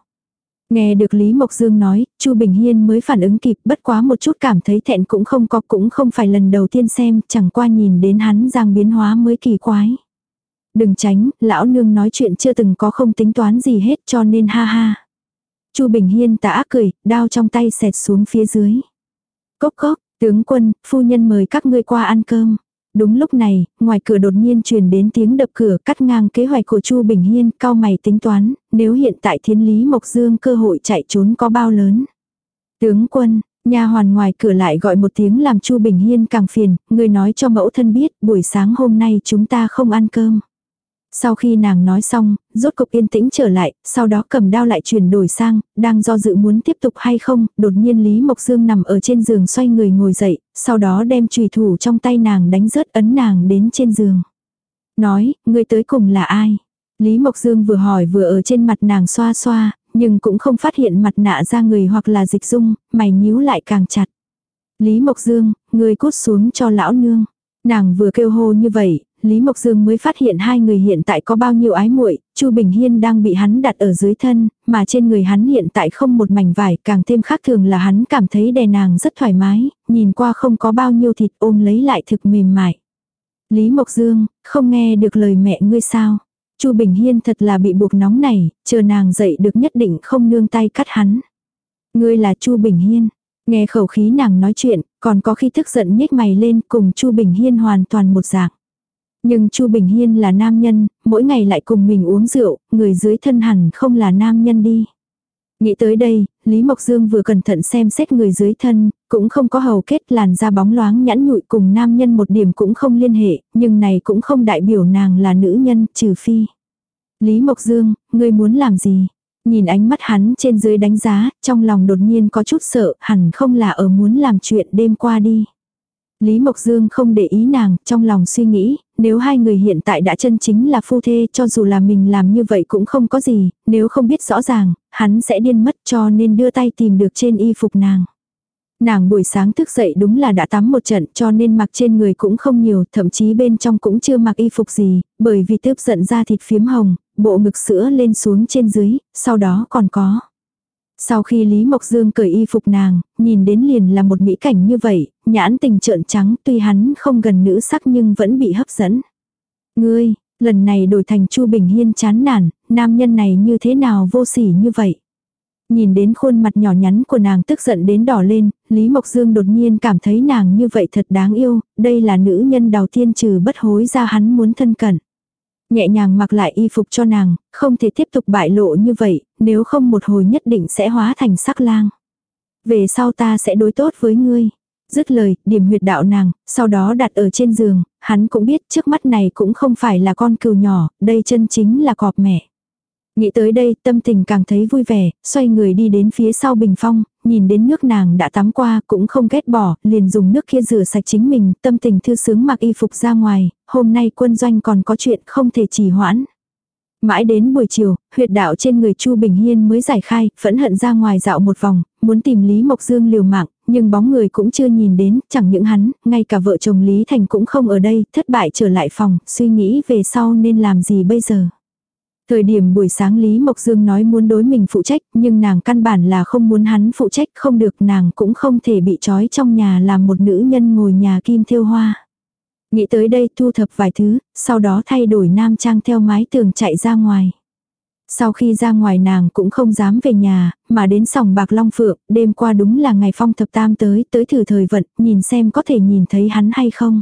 Nghe được Lý Mộc Dương nói, Chu Bình Hiên mới phản ứng kịp, bất quá một chút cảm thấy thẹn cũng không có, cũng không phải lần đầu tiên xem, chẳng qua nhìn đến hắn giang biến hóa mới kỳ quái. Đừng tránh, lão nương nói chuyện chưa từng có không tính toán gì hết cho nên ha ha. Chu Bình Hiên tả cười, đao trong tay xẹt xuống phía dưới. Cốc cốc, tướng quân, phu nhân mời các ngươi qua ăn cơm. Đúng lúc này, ngoài cửa đột nhiên truyền đến tiếng đập cửa cắt ngang kế hoạch của Chu Bình Hiên, cao mày tính toán, nếu hiện tại thiên lý Mộc Dương cơ hội chạy trốn có bao lớn. Tướng quân, nhà hoàn ngoài cửa lại gọi một tiếng làm Chu Bình Hiên càng phiền, người nói cho mẫu thân biết, buổi sáng hôm nay chúng ta không ăn cơm. Sau khi nàng nói xong, rốt cục yên tĩnh trở lại, sau đó cầm đao lại chuyển đổi sang, đang do dự muốn tiếp tục hay không, đột nhiên Lý Mộc Dương nằm ở trên giường xoay người ngồi dậy, sau đó đem trùy thủ trong tay nàng đánh rớt ấn nàng đến trên giường. Nói, người tới cùng là ai? Lý Mộc Dương vừa hỏi vừa ở trên mặt nàng xoa xoa, nhưng cũng không phát hiện mặt nạ ra người hoặc là dịch dung, mày nhíu lại càng chặt. Lý Mộc Dương, người cút xuống cho lão nương. Nàng vừa kêu hô như vậy, Lý Mộc Dương mới phát hiện hai người hiện tại có bao nhiêu ái muội, Chu Bình Hiên đang bị hắn đặt ở dưới thân, mà trên người hắn hiện tại không một mảnh vải, càng thêm khác thường là hắn cảm thấy đè nàng rất thoải mái, nhìn qua không có bao nhiêu thịt ôm lấy lại thực mềm mại. Lý Mộc Dương, không nghe được lời mẹ ngươi sao? Chu Bình Hiên thật là bị buộc nóng này, chờ nàng dậy được nhất định không nương tay cắt hắn. Ngươi là Chu Bình Hiên. Nghe khẩu khí nàng nói chuyện, còn có khi thức giận nhếch mày lên cùng Chu Bình Hiên hoàn toàn một dạng. Nhưng Chu Bình Hiên là nam nhân, mỗi ngày lại cùng mình uống rượu, người dưới thân hẳn không là nam nhân đi. Nghĩ tới đây, Lý Mộc Dương vừa cẩn thận xem xét người dưới thân, cũng không có hầu kết làn da bóng loáng nhẵn nhụi cùng nam nhân một điểm cũng không liên hệ, nhưng này cũng không đại biểu nàng là nữ nhân, trừ phi. Lý Mộc Dương, ngươi muốn làm gì? Nhìn ánh mắt hắn trên dưới đánh giá, trong lòng đột nhiên có chút sợ, hẳn không là ở muốn làm chuyện đêm qua đi. Lý Mộc Dương không để ý nàng, trong lòng suy nghĩ, nếu hai người hiện tại đã chân chính là phu thê cho dù là mình làm như vậy cũng không có gì, nếu không biết rõ ràng, hắn sẽ điên mất cho nên đưa tay tìm được trên y phục nàng. Nàng buổi sáng thức dậy đúng là đã tắm một trận cho nên mặc trên người cũng không nhiều, thậm chí bên trong cũng chưa mặc y phục gì, bởi vì tướp giận ra thịt phiếm hồng, bộ ngực sữa lên xuống trên dưới, sau đó còn có. Sau khi Lý Mộc Dương cởi y phục nàng, nhìn đến liền là một mỹ cảnh như vậy, nhãn tình trợn trắng tuy hắn không gần nữ sắc nhưng vẫn bị hấp dẫn. Ngươi, lần này đổi thành Chu Bình Hiên chán nản, nam nhân này như thế nào vô sỉ như vậy. Nhìn đến khuôn mặt nhỏ nhắn của nàng tức giận đến đỏ lên, Lý Mộc Dương đột nhiên cảm thấy nàng như vậy thật đáng yêu, đây là nữ nhân đầu tiên trừ bất hối ra hắn muốn thân cận. Nhẹ nhàng mặc lại y phục cho nàng, không thể tiếp tục bại lộ như vậy, nếu không một hồi nhất định sẽ hóa thành sắc lang. Về sau ta sẽ đối tốt với ngươi. Dứt lời, điểm huyệt đạo nàng, sau đó đặt ở trên giường, hắn cũng biết trước mắt này cũng không phải là con cừu nhỏ, đây chân chính là cọp mẹ. Nghĩ tới đây, tâm tình càng thấy vui vẻ, xoay người đi đến phía sau bình phong, nhìn đến nước nàng đã tắm qua, cũng không ghét bỏ, liền dùng nước kia rửa sạch chính mình, tâm tình thư sướng mặc y phục ra ngoài, hôm nay quân doanh còn có chuyện không thể trì hoãn. Mãi đến buổi chiều, huyệt đạo trên người Chu Bình Hiên mới giải khai, phẫn hận ra ngoài dạo một vòng, muốn tìm Lý Mộc Dương liều mạng, nhưng bóng người cũng chưa nhìn đến, chẳng những hắn, ngay cả vợ chồng Lý Thành cũng không ở đây, thất bại trở lại phòng, suy nghĩ về sau nên làm gì bây giờ. Thời điểm buổi sáng Lý Mộc Dương nói muốn đối mình phụ trách, nhưng nàng căn bản là không muốn hắn phụ trách, không được nàng cũng không thể bị trói trong nhà làm một nữ nhân ngồi nhà kim thiêu hoa. Nghĩ tới đây thu thập vài thứ, sau đó thay đổi nam trang theo mái tường chạy ra ngoài. Sau khi ra ngoài nàng cũng không dám về nhà, mà đến sòng bạc Long Phượng, đêm qua đúng là ngày phong thập tam tới, tới thử thời vận, nhìn xem có thể nhìn thấy hắn hay không.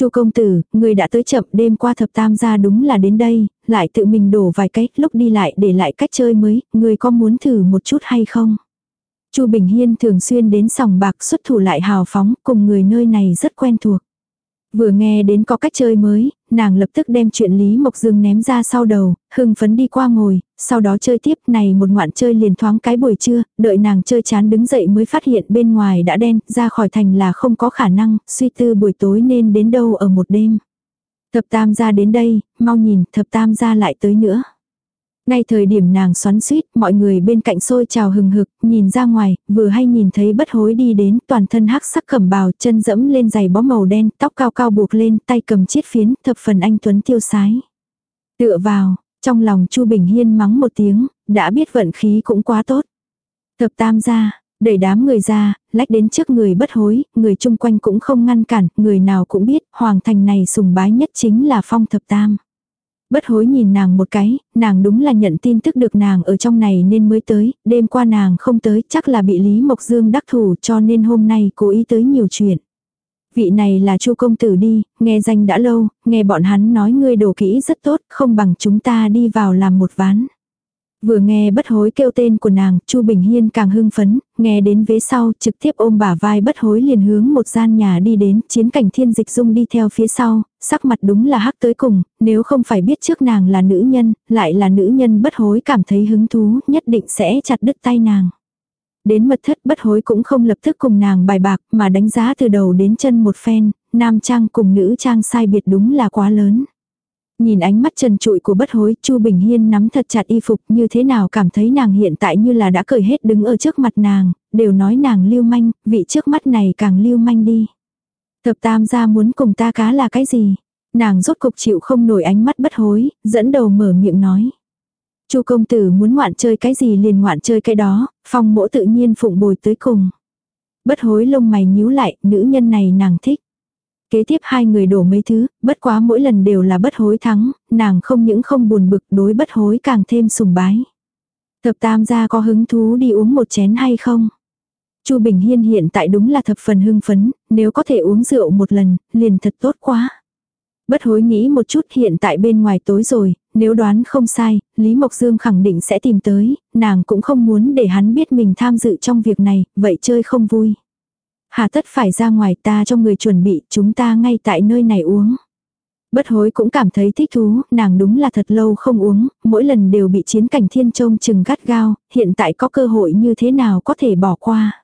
Chu công tử, người đã tới chậm đêm qua thập tam gia đúng là đến đây, lại tự mình đổ vài cách lúc đi lại để lại cách chơi mới, người có muốn thử một chút hay không? Chu Bình Hiên thường xuyên đến sòng bạc xuất thủ lại hào phóng, cùng người nơi này rất quen thuộc. Vừa nghe đến có cách chơi mới, nàng lập tức đem chuyện Lý Mộc Dương ném ra sau đầu, hưng phấn đi qua ngồi, sau đó chơi tiếp này một ngoạn chơi liền thoáng cái buổi trưa, đợi nàng chơi chán đứng dậy mới phát hiện bên ngoài đã đen, ra khỏi thành là không có khả năng, suy tư buổi tối nên đến đâu ở một đêm. Thập tam gia đến đây, mau nhìn, thập tam gia lại tới nữa. Ngay thời điểm nàng xoắn suýt, mọi người bên cạnh xôi trào hừng hực, nhìn ra ngoài, vừa hay nhìn thấy bất hối đi đến, toàn thân hắc sắc cẩm bào, chân dẫm lên giày bó màu đen, tóc cao cao buộc lên, tay cầm chiết phiến, thập phần anh tuấn tiêu sái. Tựa vào, trong lòng Chu Bình Hiên mắng một tiếng, đã biết vận khí cũng quá tốt. Thập tam ra, đẩy đám người ra, lách đến trước người bất hối, người chung quanh cũng không ngăn cản, người nào cũng biết, hoàng thành này sùng bái nhất chính là phong thập tam. Bất hối nhìn nàng một cái, nàng đúng là nhận tin tức được nàng ở trong này nên mới tới, đêm qua nàng không tới chắc là bị Lý Mộc Dương đắc thủ cho nên hôm nay cố ý tới nhiều chuyện. Vị này là chu công tử đi, nghe danh đã lâu, nghe bọn hắn nói ngươi đồ kỹ rất tốt, không bằng chúng ta đi vào làm một ván. Vừa nghe bất hối kêu tên của nàng, Chu Bình Hiên càng hưng phấn, nghe đến vế sau, trực tiếp ôm bả vai bất hối liền hướng một gian nhà đi đến, chiến cảnh thiên dịch dung đi theo phía sau, sắc mặt đúng là hắc tới cùng, nếu không phải biết trước nàng là nữ nhân, lại là nữ nhân bất hối cảm thấy hứng thú, nhất định sẽ chặt đứt tay nàng. Đến mật thất bất hối cũng không lập tức cùng nàng bài bạc mà đánh giá từ đầu đến chân một phen, nam trang cùng nữ trang sai biệt đúng là quá lớn. Nhìn ánh mắt trần trụi của bất hối, Chu Bình Hiên nắm thật chặt y phục như thế nào cảm thấy nàng hiện tại như là đã cởi hết đứng ở trước mặt nàng, đều nói nàng lưu manh, vị trước mắt này càng lưu manh đi. Thập tam gia muốn cùng ta cá là cái gì? Nàng rốt cục chịu không nổi ánh mắt bất hối, dẫn đầu mở miệng nói. Chu công tử muốn ngoạn chơi cái gì liền ngoạn chơi cái đó, phong mỗ tự nhiên phụng bồi tới cùng. Bất hối lông mày nhíu lại, nữ nhân này nàng thích. Kế tiếp hai người đổ mấy thứ, bất quá mỗi lần đều là bất hối thắng, nàng không những không buồn bực đối bất hối càng thêm sùng bái. Thập tam gia có hứng thú đi uống một chén hay không? Chu Bình Hiên hiện tại đúng là thập phần hưng phấn, nếu có thể uống rượu một lần, liền thật tốt quá. Bất hối nghĩ một chút hiện tại bên ngoài tối rồi, nếu đoán không sai, Lý Mộc Dương khẳng định sẽ tìm tới, nàng cũng không muốn để hắn biết mình tham dự trong việc này, vậy chơi không vui. Hà tất phải ra ngoài ta trong người chuẩn bị, chúng ta ngay tại nơi này uống. Bất hối cũng cảm thấy thích thú, nàng đúng là thật lâu không uống, mỗi lần đều bị chiến cảnh thiên trông chừng gắt gao, hiện tại có cơ hội như thế nào có thể bỏ qua.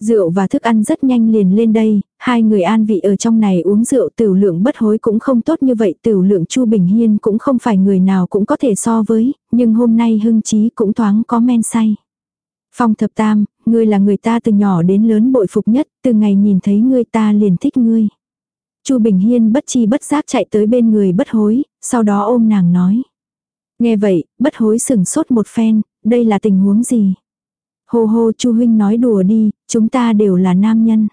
Rượu và thức ăn rất nhanh liền lên đây, hai người an vị ở trong này uống rượu tiểu lượng bất hối cũng không tốt như vậy, tiểu lượng Chu Bình Hiên cũng không phải người nào cũng có thể so với, nhưng hôm nay hưng trí cũng thoáng có men say. Phong thập tam, ngươi là người ta từ nhỏ đến lớn bội phục nhất, từ ngày nhìn thấy ngươi ta liền thích ngươi. Chu Bình Hiên bất chi bất giác chạy tới bên người bất hối, sau đó ôm nàng nói. Nghe vậy, bất hối sừng sốt một phen, đây là tình huống gì? Hô hô Chu huynh nói đùa đi, chúng ta đều là nam nhân.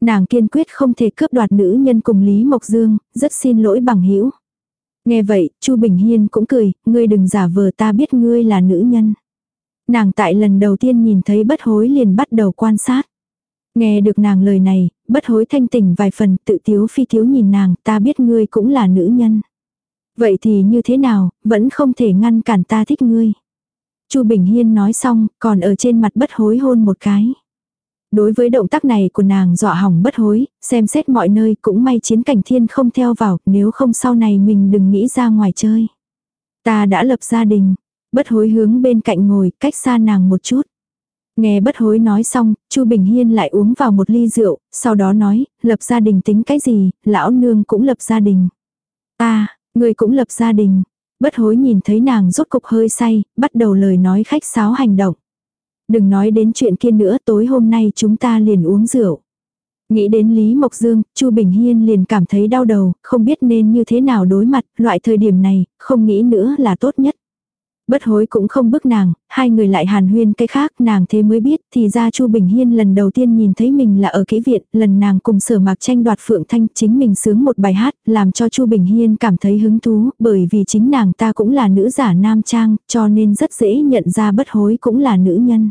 Nàng kiên quyết không thể cướp đoạt nữ nhân cùng Lý Mộc Dương, rất xin lỗi bằng hữu. Nghe vậy, Chu Bình Hiên cũng cười, ngươi đừng giả vờ ta biết ngươi là nữ nhân. Nàng tại lần đầu tiên nhìn thấy bất hối liền bắt đầu quan sát. Nghe được nàng lời này, bất hối thanh tỉnh vài phần tự tiếu phi thiếu nhìn nàng, ta biết ngươi cũng là nữ nhân. Vậy thì như thế nào, vẫn không thể ngăn cản ta thích ngươi. Chu Bình Hiên nói xong, còn ở trên mặt bất hối hôn một cái. Đối với động tác này của nàng dọa hỏng bất hối, xem xét mọi nơi cũng may chiến cảnh thiên không theo vào, nếu không sau này mình đừng nghĩ ra ngoài chơi. Ta đã lập gia đình, bất hối hướng bên cạnh ngồi, cách xa nàng một chút. Nghe bất hối nói xong, Chu Bình Hiên lại uống vào một ly rượu, sau đó nói, lập gia đình tính cái gì, lão nương cũng lập gia đình. Ta, người cũng lập gia đình. Bất hối nhìn thấy nàng rốt cục hơi say, bắt đầu lời nói khách sáo hành động. Đừng nói đến chuyện kia nữa, tối hôm nay chúng ta liền uống rượu. Nghĩ đến Lý Mộc Dương, Chu Bình Hiên liền cảm thấy đau đầu, không biết nên như thế nào đối mặt, loại thời điểm này, không nghĩ nữa là tốt nhất. Bất hối cũng không bức nàng, hai người lại hàn huyên cái khác nàng thế mới biết thì ra Chu Bình Hiên lần đầu tiên nhìn thấy mình là ở kỹ viện, lần nàng cùng sở mạc tranh đoạt phượng thanh chính mình sướng một bài hát làm cho Chu Bình Hiên cảm thấy hứng thú bởi vì chính nàng ta cũng là nữ giả nam trang cho nên rất dễ nhận ra bất hối cũng là nữ nhân.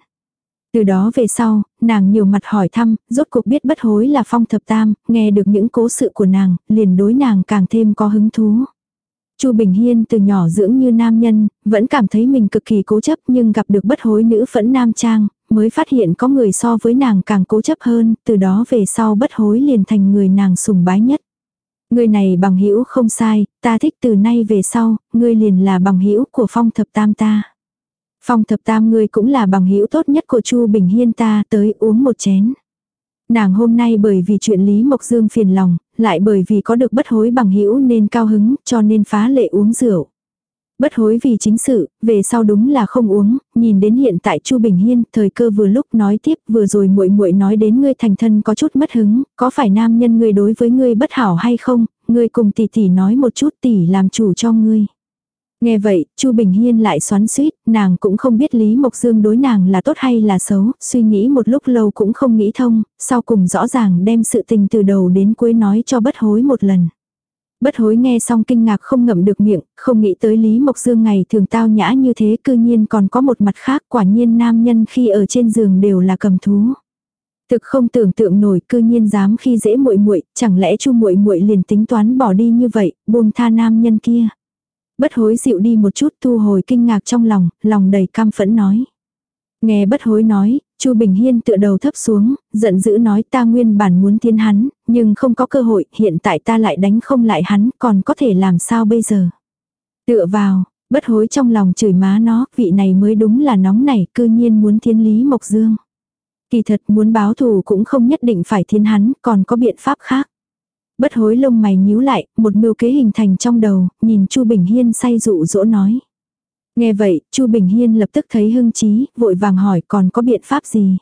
Từ đó về sau, nàng nhiều mặt hỏi thăm, rốt cuộc biết bất hối là phong thập tam, nghe được những cố sự của nàng, liền đối nàng càng thêm có hứng thú. Chu Bình Hiên từ nhỏ dưỡng như nam nhân, vẫn cảm thấy mình cực kỳ cố chấp nhưng gặp được bất hối nữ phẫn nam trang, mới phát hiện có người so với nàng càng cố chấp hơn, từ đó về sau bất hối liền thành người nàng sùng bái nhất. Người này bằng hữu không sai, ta thích từ nay về sau, ngươi liền là bằng hữu của phong thập tam ta. Phong thập tam ngươi cũng là bằng hữu tốt nhất của Chu Bình Hiên ta tới uống một chén. Nàng hôm nay bởi vì chuyện Lý Mộc Dương phiền lòng, lại bởi vì có được bất hối bằng hữu nên cao hứng, cho nên phá lệ uống rượu. Bất hối vì chính sự, về sau đúng là không uống, nhìn đến hiện tại Chu Bình Hiên, thời cơ vừa lúc nói tiếp, vừa rồi muội muội nói đến ngươi thành thân có chút mất hứng, có phải nam nhân ngươi đối với ngươi bất hảo hay không, ngươi cùng tỷ tỷ nói một chút tỷ làm chủ cho ngươi. Nghe vậy, Chu Bình Hiên lại xoắn suýt, nàng cũng không biết Lý Mộc Dương đối nàng là tốt hay là xấu, suy nghĩ một lúc lâu cũng không nghĩ thông, sau cùng rõ ràng đem sự tình từ đầu đến cuối nói cho bất hối một lần. Bất hối nghe xong kinh ngạc không ngậm được miệng, không nghĩ tới Lý Mộc Dương ngày thường tao nhã như thế cư nhiên còn có một mặt khác quả nhiên nam nhân khi ở trên giường đều là cầm thú. Thực không tưởng tượng nổi cư nhiên dám khi dễ muội muội, chẳng lẽ chu muội muội liền tính toán bỏ đi như vậy, buông tha nam nhân kia. Bất hối dịu đi một chút thu hồi kinh ngạc trong lòng, lòng đầy cam phẫn nói. Nghe bất hối nói, Chu Bình Hiên tựa đầu thấp xuống, giận dữ nói ta nguyên bản muốn thiên hắn, nhưng không có cơ hội, hiện tại ta lại đánh không lại hắn, còn có thể làm sao bây giờ. Tựa vào, bất hối trong lòng chửi má nó, vị này mới đúng là nóng nảy, cư nhiên muốn thiên lý Mộc Dương. Kỳ thật muốn báo thù cũng không nhất định phải thiên hắn, còn có biện pháp khác. Bất hối lông mày nhíu lại, một mưu kế hình thành trong đầu, nhìn Chu Bình Hiên say dụ dỗ nói. Nghe vậy, Chu Bình Hiên lập tức thấy hưng trí, vội vàng hỏi còn có biện pháp gì.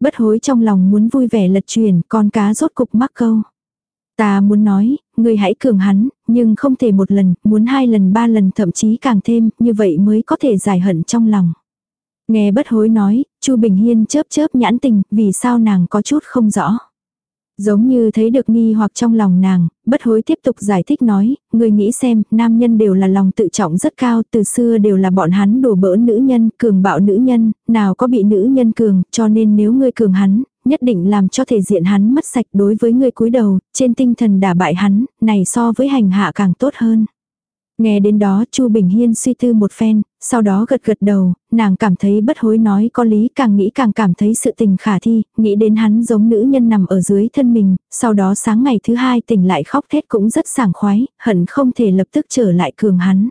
Bất hối trong lòng muốn vui vẻ lật truyền, con cá rốt cục mắc câu. Ta muốn nói, người hãy cường hắn, nhưng không thể một lần, muốn hai lần ba lần thậm chí càng thêm, như vậy mới có thể giải hận trong lòng. Nghe bất hối nói, Chu Bình Hiên chớp chớp nhãn tình, vì sao nàng có chút không rõ. Giống như thấy được nghi hoặc trong lòng nàng, bất hối tiếp tục giải thích nói, người nghĩ xem, nam nhân đều là lòng tự trọng rất cao, từ xưa đều là bọn hắn đổ bỡn nữ nhân, cường bạo nữ nhân, nào có bị nữ nhân cường, cho nên nếu ngươi cường hắn, nhất định làm cho thể diện hắn mất sạch đối với ngươi cúi đầu, trên tinh thần đả bại hắn, này so với hành hạ càng tốt hơn. Nghe đến đó Chu Bình Hiên suy tư một phen, sau đó gật gật đầu, nàng cảm thấy bất hối nói có lý càng nghĩ càng cảm thấy sự tình khả thi, nghĩ đến hắn giống nữ nhân nằm ở dưới thân mình, sau đó sáng ngày thứ hai tỉnh lại khóc thét cũng rất sảng khoái, hận không thể lập tức trở lại cường hắn.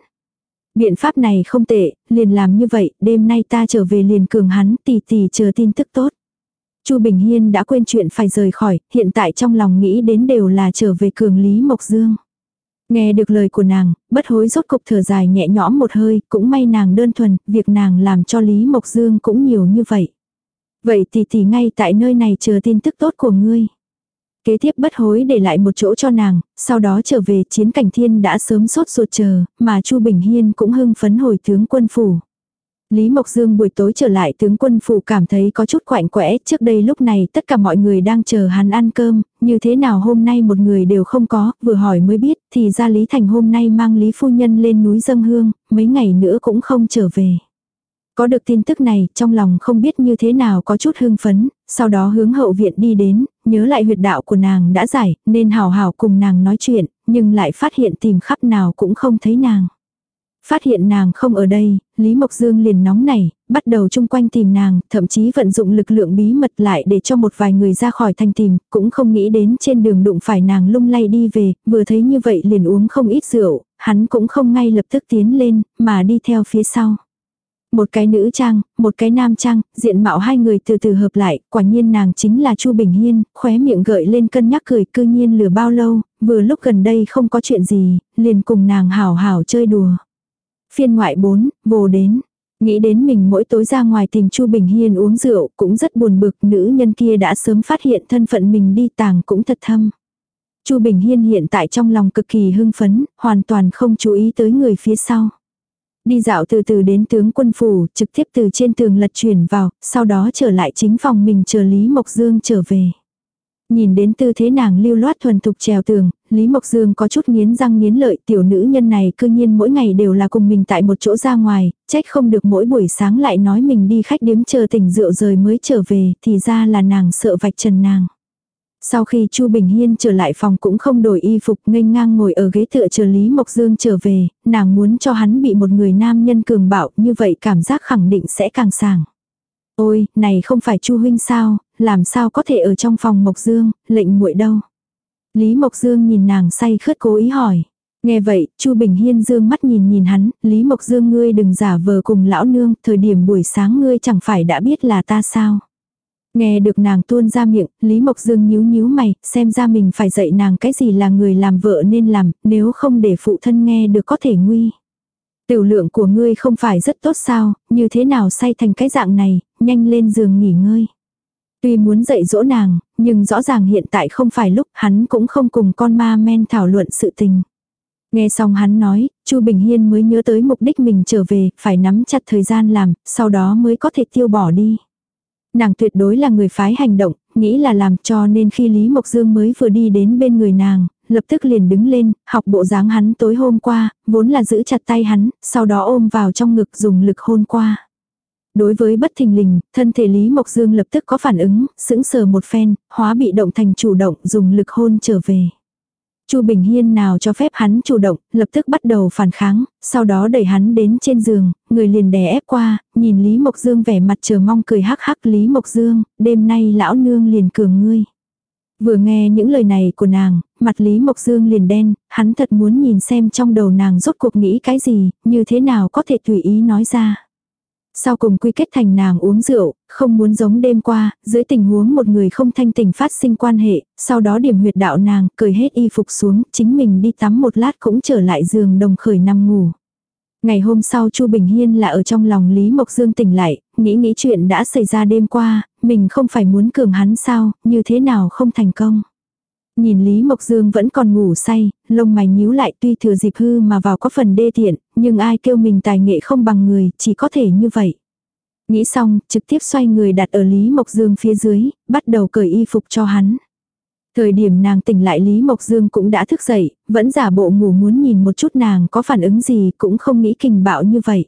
Biện pháp này không tệ, liền làm như vậy, đêm nay ta trở về liền cường hắn, tì tì chờ tin tức tốt. Chu Bình Hiên đã quên chuyện phải rời khỏi, hiện tại trong lòng nghĩ đến đều là trở về cường Lý Mộc Dương. Nghe được lời của nàng, bất hối rốt cục thở dài nhẹ nhõm một hơi, cũng may nàng đơn thuần, việc nàng làm cho Lý Mộc Dương cũng nhiều như vậy. Vậy thì thì ngay tại nơi này chờ tin tức tốt của ngươi. Kế tiếp bất hối để lại một chỗ cho nàng, sau đó trở về chiến cảnh thiên đã sớm sốt ruột chờ, mà Chu Bình Hiên cũng hưng phấn hồi tướng quân phủ. Lý Mộc Dương buổi tối trở lại tướng quân phủ cảm thấy có chút quạnh quẽ, trước đây lúc này tất cả mọi người đang chờ hắn ăn cơm, như thế nào hôm nay một người đều không có, vừa hỏi mới biết, thì ra Lý Thành hôm nay mang Lý Phu Nhân lên núi dâng hương, mấy ngày nữa cũng không trở về. Có được tin tức này, trong lòng không biết như thế nào có chút hưng phấn, sau đó hướng hậu viện đi đến, nhớ lại huyệt đạo của nàng đã giải, nên hào hào cùng nàng nói chuyện, nhưng lại phát hiện tìm khắp nào cũng không thấy nàng. Phát hiện nàng không ở đây, Lý Mộc Dương liền nóng nảy, bắt đầu chung quanh tìm nàng, thậm chí vận dụng lực lượng bí mật lại để cho một vài người ra khỏi thành tìm, cũng không nghĩ đến trên đường đụng phải nàng lung lay đi về, vừa thấy như vậy liền uống không ít rượu, hắn cũng không ngay lập tức tiến lên, mà đi theo phía sau. Một cái nữ trang, một cái nam trang, diện mạo hai người từ từ hợp lại, quả nhiên nàng chính là Chu Bình Hiên, khóe miệng gợi lên cân nhắc cười cư nhiên lừa bao lâu, vừa lúc gần đây không có chuyện gì, liền cùng nàng hảo hảo chơi đùa. Phiên ngoại 4, vô đến. Nghĩ đến mình mỗi tối ra ngoài tìm Chu Bình Hiên uống rượu cũng rất buồn bực nữ nhân kia đã sớm phát hiện thân phận mình đi tàng cũng thật thâm. Chu Bình Hiên hiện tại trong lòng cực kỳ hưng phấn, hoàn toàn không chú ý tới người phía sau. Đi dạo từ từ đến tướng quân phủ, trực tiếp từ trên tường lật chuyển vào, sau đó trở lại chính phòng mình chờ Lý Mộc Dương trở về. Nhìn đến tư thế nàng lưu loát thuần thục trèo tường, Lý Mộc Dương có chút nghiến răng nghiến lợi tiểu nữ nhân này cư nhiên mỗi ngày đều là cùng mình tại một chỗ ra ngoài, trách không được mỗi buổi sáng lại nói mình đi khách điếm chờ tỉnh rượu rời mới trở về, thì ra là nàng sợ vạch trần nàng. Sau khi Chu Bình Hiên trở lại phòng cũng không đổi y phục nghênh ngang ngồi ở ghế tựa chờ Lý Mộc Dương trở về, nàng muốn cho hắn bị một người nam nhân cường bạo như vậy cảm giác khẳng định sẽ càng sàng. Ôi, này không phải Chu huynh sao, làm sao có thể ở trong phòng Mộc Dương, lệnh muội đâu. Lý Mộc Dương nhìn nàng say khớt cố ý hỏi. Nghe vậy, Chu Bình Hiên dương mắt nhìn nhìn hắn, Lý Mộc Dương ngươi đừng giả vờ cùng lão nương, thời điểm buổi sáng ngươi chẳng phải đã biết là ta sao. Nghe được nàng tuôn ra miệng, Lý Mộc Dương nhíu nhíu mày, xem ra mình phải dạy nàng cái gì là người làm vợ nên làm, nếu không để phụ thân nghe được có thể nguy. Tiểu lượng của ngươi không phải rất tốt sao, như thế nào say thành cái dạng này, nhanh lên giường nghỉ ngơi. Tuy muốn dạy dỗ nàng, nhưng rõ ràng hiện tại không phải lúc hắn cũng không cùng con ma men thảo luận sự tình. Nghe xong hắn nói, Chu Bình Hiên mới nhớ tới mục đích mình trở về, phải nắm chặt thời gian làm, sau đó mới có thể tiêu bỏ đi. Nàng tuyệt đối là người phái hành động, nghĩ là làm cho nên khi Lý Mộc Dương mới vừa đi đến bên người nàng, lập tức liền đứng lên, học bộ dáng hắn tối hôm qua, vốn là giữ chặt tay hắn, sau đó ôm vào trong ngực dùng lực hôn qua. Đối với bất thình lình, thân thể Lý Mộc Dương lập tức có phản ứng, sững sờ một phen, hóa bị động thành chủ động dùng lực hôn trở về. Chu Bình Hiên nào cho phép hắn chủ động, lập tức bắt đầu phản kháng, sau đó đẩy hắn đến trên giường, người liền đè ép qua, nhìn Lý Mộc Dương vẻ mặt chờ mong cười hắc hắc Lý Mộc Dương, đêm nay lão nương liền cường ngươi. Vừa nghe những lời này của nàng, mặt Lý Mộc Dương liền đen, hắn thật muốn nhìn xem trong đầu nàng rốt cuộc nghĩ cái gì, như thế nào có thể tùy ý nói ra. Sau cùng quy kết thành nàng uống rượu, không muốn giống đêm qua, dưới tình huống một người không thanh tình phát sinh quan hệ, sau đó điểm huyệt đạo nàng, cười hết y phục xuống, chính mình đi tắm một lát cũng trở lại giường đồng khởi nằm ngủ. Ngày hôm sau Chu Bình Hiên là ở trong lòng Lý Mộc Dương tỉnh lại, nghĩ nghĩ chuyện đã xảy ra đêm qua, mình không phải muốn cường hắn sao, như thế nào không thành công. Nhìn Lý Mộc Dương vẫn còn ngủ say, lông mày nhíu lại tuy thừa dịp hư mà vào có phần đê tiện, nhưng ai kêu mình tài nghệ không bằng người, chỉ có thể như vậy. Nghĩ xong, trực tiếp xoay người đặt ở Lý Mộc Dương phía dưới, bắt đầu cởi y phục cho hắn. Thời điểm nàng tỉnh lại Lý Mộc Dương cũng đã thức dậy, vẫn giả bộ ngủ muốn nhìn một chút nàng có phản ứng gì cũng không nghĩ kình bạo như vậy.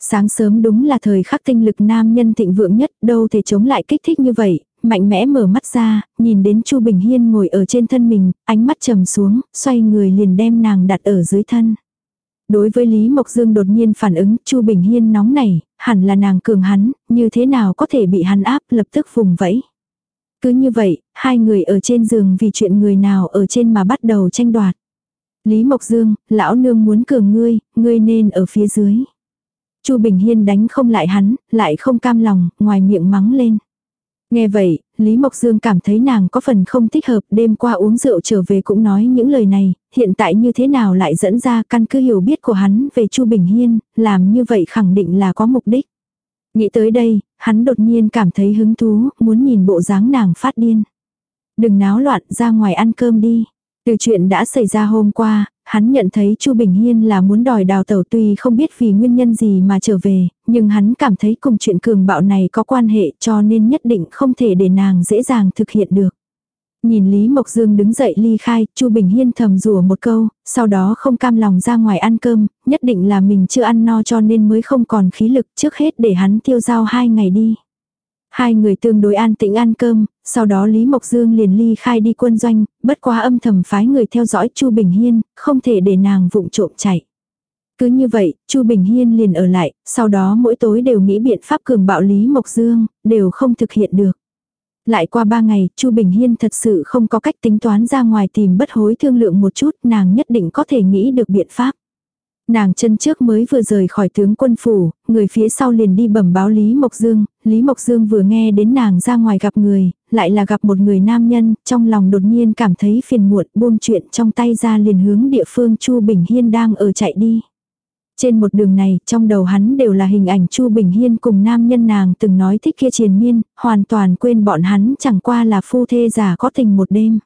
Sáng sớm đúng là thời khắc tinh lực nam nhân thịnh vượng nhất, đâu thể chống lại kích thích như vậy, mạnh mẽ mở mắt ra, nhìn đến Chu Bình Hiên ngồi ở trên thân mình, ánh mắt trầm xuống, xoay người liền đem nàng đặt ở dưới thân. Đối với Lý Mộc Dương đột nhiên phản ứng, Chu Bình Hiên nóng nảy, hẳn là nàng cường hắn, như thế nào có thể bị hắn áp lập tức vùng vẫy. Cứ như vậy, hai người ở trên giường vì chuyện người nào ở trên mà bắt đầu tranh đoạt. Lý Mộc Dương, lão nương muốn cường ngươi, ngươi nên ở phía dưới. Chu Bình Hiên đánh không lại hắn, lại không cam lòng, ngoài miệng mắng lên. Nghe vậy, Lý Mộc Dương cảm thấy nàng có phần không thích hợp, đêm qua uống rượu trở về cũng nói những lời này, hiện tại như thế nào lại dẫn ra căn cứ hiểu biết của hắn về Chu Bình Hiên, làm như vậy khẳng định là có mục đích. Nghĩ tới đây, hắn đột nhiên cảm thấy hứng thú, muốn nhìn bộ dáng nàng phát điên. Đừng náo loạn ra ngoài ăn cơm đi. Từ chuyện đã xảy ra hôm qua, hắn nhận thấy Chu Bình Hiên là muốn đòi đào tẩu tuy không biết vì nguyên nhân gì mà trở về, nhưng hắn cảm thấy cùng chuyện cường bạo này có quan hệ cho nên nhất định không thể để nàng dễ dàng thực hiện được. Nhìn Lý Mộc Dương đứng dậy ly khai, Chu Bình Hiên thầm rủa một câu, sau đó không cam lòng ra ngoài ăn cơm, nhất định là mình chưa ăn no cho nên mới không còn khí lực trước hết để hắn tiêu giao hai ngày đi. Hai người tương đối an tĩnh ăn cơm, sau đó Lý Mộc Dương liền ly khai đi quân doanh, bất quá âm thầm phái người theo dõi Chu Bình Hiên, không thể để nàng vụng trộm chạy. Cứ như vậy, Chu Bình Hiên liền ở lại, sau đó mỗi tối đều nghĩ biện pháp cường bạo Lý Mộc Dương, đều không thực hiện được. Lại qua ba ngày, Chu Bình Hiên thật sự không có cách tính toán ra ngoài tìm bất hối thương lượng một chút, nàng nhất định có thể nghĩ được biện pháp. Nàng chân trước mới vừa rời khỏi tướng quân phủ, người phía sau liền đi bẩm báo Lý Mộc Dương, Lý Mộc Dương vừa nghe đến nàng ra ngoài gặp người, lại là gặp một người nam nhân, trong lòng đột nhiên cảm thấy phiền muộn buông chuyện trong tay ra liền hướng địa phương Chu Bình Hiên đang ở chạy đi. Trên một đường này, trong đầu hắn đều là hình ảnh Chu Bình Hiên cùng nam nhân nàng từng nói thích kia triền miên, hoàn toàn quên bọn hắn chẳng qua là phu thê giả có tình một đêm.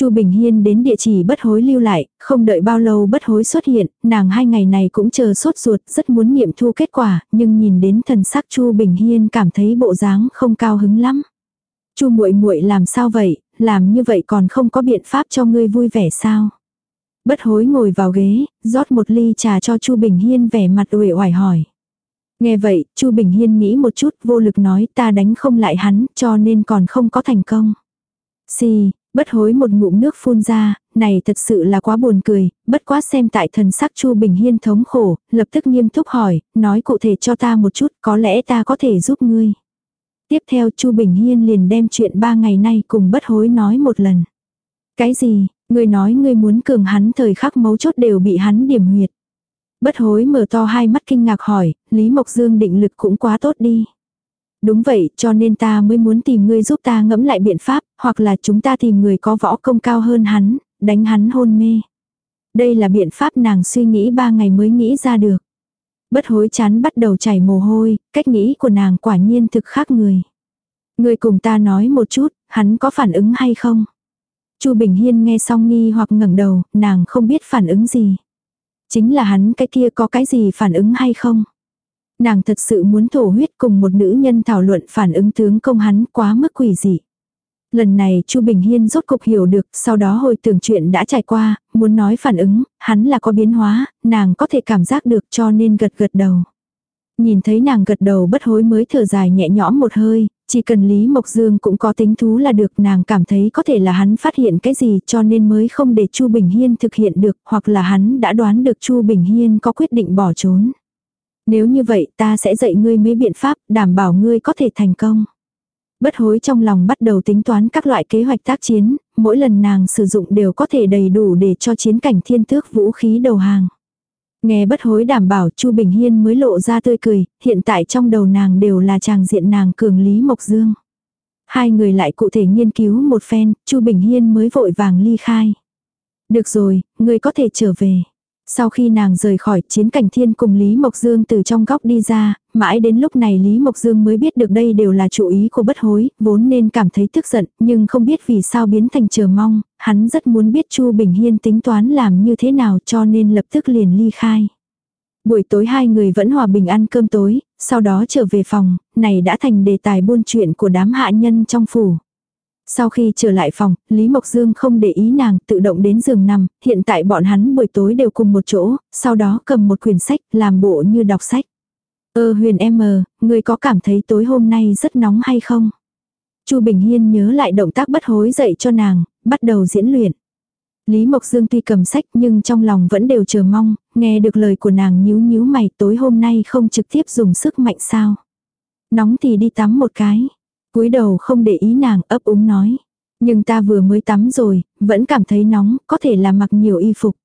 Chu Bình Hiên đến địa chỉ bất hối lưu lại, không đợi bao lâu bất hối xuất hiện, nàng hai ngày này cũng chờ sốt ruột, rất muốn nghiệm thu kết quả, nhưng nhìn đến thần sắc Chu Bình Hiên cảm thấy bộ dáng không cao hứng lắm. Chu muội muội làm sao vậy, làm như vậy còn không có biện pháp cho ngươi vui vẻ sao? Bất hối ngồi vào ghế, rót một ly trà cho Chu Bình Hiên vẻ mặt uể oải hỏi. Nghe vậy, Chu Bình Hiên nghĩ một chút, vô lực nói ta đánh không lại hắn, cho nên còn không có thành công. Xì, bất hối một ngụm nước phun ra, này thật sự là quá buồn cười, bất quá xem tại thần sắc Chu Bình Hiên thống khổ, lập tức nghiêm túc hỏi, nói cụ thể cho ta một chút, có lẽ ta có thể giúp ngươi. Tiếp theo Chu Bình Hiên liền đem chuyện ba ngày nay cùng bất hối nói một lần. Cái gì, ngươi nói ngươi muốn cường hắn thời khắc mấu chốt đều bị hắn điểm huyệt. Bất hối mở to hai mắt kinh ngạc hỏi, Lý Mộc Dương định lực cũng quá tốt đi. Đúng vậy, cho nên ta mới muốn tìm ngươi giúp ta ngẫm lại biện pháp, hoặc là chúng ta tìm người có võ công cao hơn hắn, đánh hắn hôn mê. Đây là biện pháp nàng suy nghĩ ba ngày mới nghĩ ra được. Bất hối chán bắt đầu chảy mồ hôi, cách nghĩ của nàng quả nhiên thực khác người. Người cùng ta nói một chút, hắn có phản ứng hay không? Chu Bình Hiên nghe xong nghi hoặc ngẩng đầu, nàng không biết phản ứng gì. Chính là hắn cái kia có cái gì phản ứng hay không? Nàng thật sự muốn thổ huyết cùng một nữ nhân thảo luận phản ứng tướng công hắn quá mức quỷ dị. Lần này Chu Bình Hiên rốt cục hiểu được, sau đó hồi tưởng chuyện đã trải qua, muốn nói phản ứng, hắn là có biến hóa, nàng có thể cảm giác được cho nên gật gật đầu. Nhìn thấy nàng gật đầu bất hối mới thở dài nhẹ nhõm một hơi, chỉ cần Lý Mộc Dương cũng có tính thú là được nàng cảm thấy có thể là hắn phát hiện cái gì cho nên mới không để Chu Bình Hiên thực hiện được hoặc là hắn đã đoán được Chu Bình Hiên có quyết định bỏ trốn. Nếu như vậy ta sẽ dạy ngươi mấy biện pháp đảm bảo ngươi có thể thành công. Bất hối trong lòng bắt đầu tính toán các loại kế hoạch tác chiến, mỗi lần nàng sử dụng đều có thể đầy đủ để cho chiến cảnh thiên tước vũ khí đầu hàng. Nghe bất hối đảm bảo Chu Bình Hiên mới lộ ra tươi cười, hiện tại trong đầu nàng đều là chàng diện nàng cường Lý Mộc Dương. Hai người lại cụ thể nghiên cứu một phen, Chu Bình Hiên mới vội vàng ly khai. Được rồi, người có thể trở về. Sau khi nàng rời khỏi chiến cảnh thiên cùng Lý Mộc Dương từ trong góc đi ra, mãi đến lúc này Lý Mộc Dương mới biết được đây đều là chủ ý của bất hối, vốn nên cảm thấy tức giận, nhưng không biết vì sao biến thành chờ mong, hắn rất muốn biết Chu Bình Hiên tính toán làm như thế nào cho nên lập tức liền ly khai. Buổi tối hai người vẫn hòa bình ăn cơm tối, sau đó trở về phòng, này đã thành đề tài buôn chuyện của đám hạ nhân trong phủ. Sau khi trở lại phòng, Lý Mộc Dương không để ý nàng tự động đến giường nằm, hiện tại bọn hắn buổi tối đều cùng một chỗ, sau đó cầm một quyển sách, làm bộ như đọc sách. Ơ huyền em mờ, người có cảm thấy tối hôm nay rất nóng hay không? Chu Bình Hiên nhớ lại động tác bất hối dậy cho nàng, bắt đầu diễn luyện. Lý Mộc Dương tuy cầm sách nhưng trong lòng vẫn đều chờ mong, nghe được lời của nàng nhíu nhíu mày tối hôm nay không trực tiếp dùng sức mạnh sao. Nóng thì đi tắm một cái cúi đầu không để ý nàng ấp úng nói. Nhưng ta vừa mới tắm rồi, vẫn cảm thấy nóng, có thể là mặc nhiều y phục.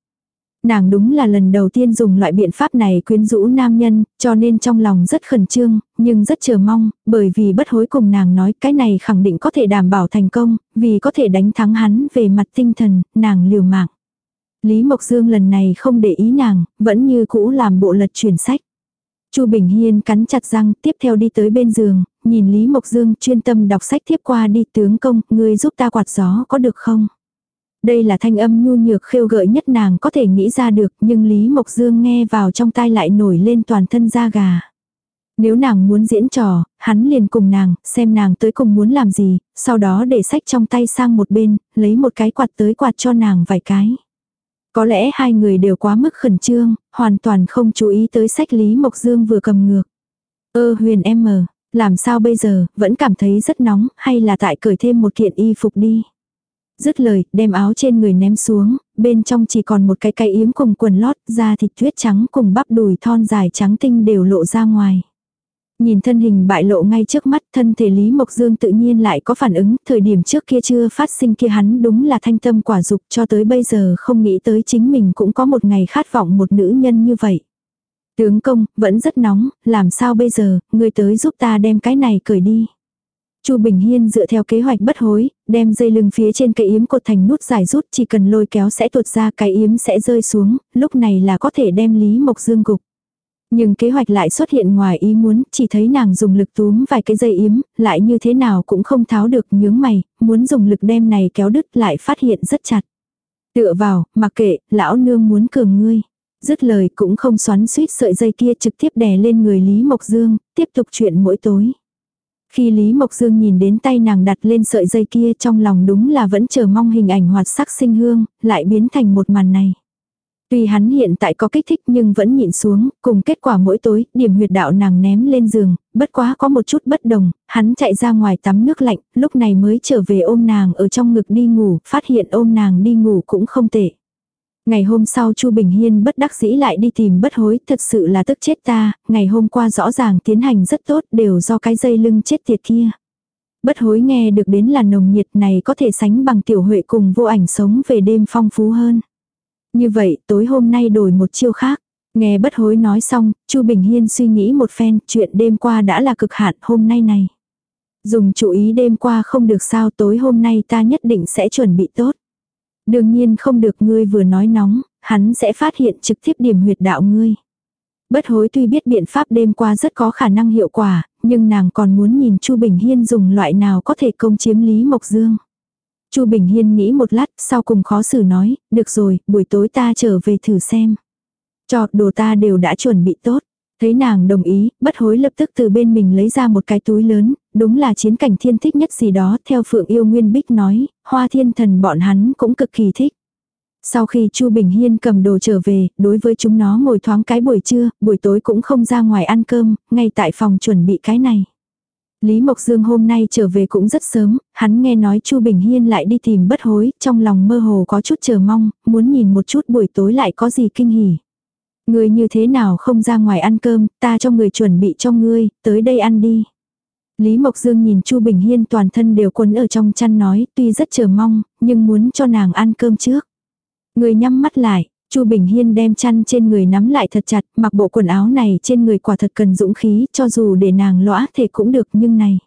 Nàng đúng là lần đầu tiên dùng loại biện pháp này quyến rũ nam nhân, cho nên trong lòng rất khẩn trương, nhưng rất chờ mong, bởi vì bất hối cùng nàng nói cái này khẳng định có thể đảm bảo thành công, vì có thể đánh thắng hắn về mặt tinh thần, nàng liều mạng. Lý Mộc Dương lần này không để ý nàng, vẫn như cũ làm bộ lật chuyển sách. Chu Bình Hiên cắn chặt răng, tiếp theo đi tới bên giường, nhìn Lý Mộc Dương chuyên tâm đọc sách tiếp qua đi tướng công, ngươi giúp ta quạt gió có được không? Đây là thanh âm nhu nhược khêu gợi nhất nàng có thể nghĩ ra được nhưng Lý Mộc Dương nghe vào trong tai lại nổi lên toàn thân da gà. Nếu nàng muốn diễn trò, hắn liền cùng nàng, xem nàng tới cùng muốn làm gì, sau đó để sách trong tay sang một bên, lấy một cái quạt tới quạt cho nàng vài cái. Có lẽ hai người đều quá mức khẩn trương, hoàn toàn không chú ý tới sách Lý Mộc Dương vừa cầm ngược. Ơ huyền em mờ, làm sao bây giờ, vẫn cảm thấy rất nóng, hay là tại cởi thêm một kiện y phục đi. Dứt lời, đem áo trên người ném xuống, bên trong chỉ còn một cái cây yếm cùng quần lót, da thịt tuyết trắng cùng bắp đùi thon dài trắng tinh đều lộ ra ngoài. Nhìn thân hình bại lộ ngay trước mắt thân thể Lý Mộc Dương tự nhiên lại có phản ứng, thời điểm trước kia chưa phát sinh kia hắn đúng là thanh tâm quả dục cho tới bây giờ không nghĩ tới chính mình cũng có một ngày khát vọng một nữ nhân như vậy. Tướng công, vẫn rất nóng, làm sao bây giờ, người tới giúp ta đem cái này cởi đi. Chu Bình Hiên dựa theo kế hoạch bất hối, đem dây lưng phía trên cây yếm cột thành nút dài rút chỉ cần lôi kéo sẽ tuột ra cái yếm sẽ rơi xuống, lúc này là có thể đem Lý Mộc Dương gục. Nhưng kế hoạch lại xuất hiện ngoài ý muốn, chỉ thấy nàng dùng lực túm vài cái dây yếm, lại như thế nào cũng không tháo được nhướng mày, muốn dùng lực đem này kéo đứt lại phát hiện rất chặt. Tựa vào, mặc kệ, lão nương muốn cường ngươi. Dứt lời cũng không xoắn suýt sợi dây kia trực tiếp đè lên người Lý Mộc Dương, tiếp tục chuyện mỗi tối. Khi Lý Mộc Dương nhìn đến tay nàng đặt lên sợi dây kia trong lòng đúng là vẫn chờ mong hình ảnh hoạt sắc sinh hương, lại biến thành một màn này. Tuy hắn hiện tại có kích thích nhưng vẫn nhịn xuống, cùng kết quả mỗi tối, điểm huyệt đạo nàng ném lên giường, bất quá có một chút bất đồng, hắn chạy ra ngoài tắm nước lạnh, lúc này mới trở về ôm nàng ở trong ngực đi ngủ, phát hiện ôm nàng đi ngủ cũng không tệ. Ngày hôm sau Chu Bình Hiên bất đắc dĩ lại đi tìm bất hối, thật sự là tức chết ta, ngày hôm qua rõ ràng tiến hành rất tốt đều do cái dây lưng chết tiệt kia. Bất hối nghe được đến là nồng nhiệt này có thể sánh bằng tiểu huệ cùng vô ảnh sống về đêm phong phú hơn. Như vậy tối hôm nay đổi một chiêu khác. Nghe bất hối nói xong, Chu Bình Hiên suy nghĩ một phen, chuyện đêm qua đã là cực hạn hôm nay này. Dùng chú ý đêm qua không được sao tối hôm nay ta nhất định sẽ chuẩn bị tốt. Đương nhiên không được ngươi vừa nói nóng, hắn sẽ phát hiện trực tiếp điểm huyệt đạo ngươi. Bất hối tuy biết biện pháp đêm qua rất có khả năng hiệu quả, nhưng nàng còn muốn nhìn Chu Bình Hiên dùng loại nào có thể công chiếm Lý Mộc Dương. Chu Bình Hiên nghĩ một lát, sau cùng khó xử nói, được rồi, buổi tối ta trở về thử xem. Cho đồ ta đều đã chuẩn bị tốt. Thấy nàng đồng ý, bất hối lập tức từ bên mình lấy ra một cái túi lớn, đúng là chiến cảnh thiên thích nhất gì đó, theo Phượng Yêu Nguyên Bích nói, hoa thiên thần bọn hắn cũng cực kỳ thích. Sau khi Chu Bình Hiên cầm đồ trở về, đối với chúng nó ngồi thoáng cái buổi trưa, buổi tối cũng không ra ngoài ăn cơm, ngay tại phòng chuẩn bị cái này. Lý Mộc Dương hôm nay trở về cũng rất sớm, hắn nghe nói Chu Bình Hiên lại đi tìm bất hối, trong lòng mơ hồ có chút chờ mong, muốn nhìn một chút buổi tối lại có gì kinh hỉ. Người như thế nào không ra ngoài ăn cơm, ta cho người chuẩn bị cho ngươi, tới đây ăn đi. Lý Mộc Dương nhìn Chu Bình Hiên toàn thân đều quấn ở trong chăn nói, tuy rất chờ mong, nhưng muốn cho nàng ăn cơm trước. Người nhắm mắt lại, Chu Bình Hiên đem chăn trên người nắm lại thật chặt, mặc bộ quần áo này trên người quả thật cần dũng khí, cho dù để nàng lõa thể cũng được nhưng này.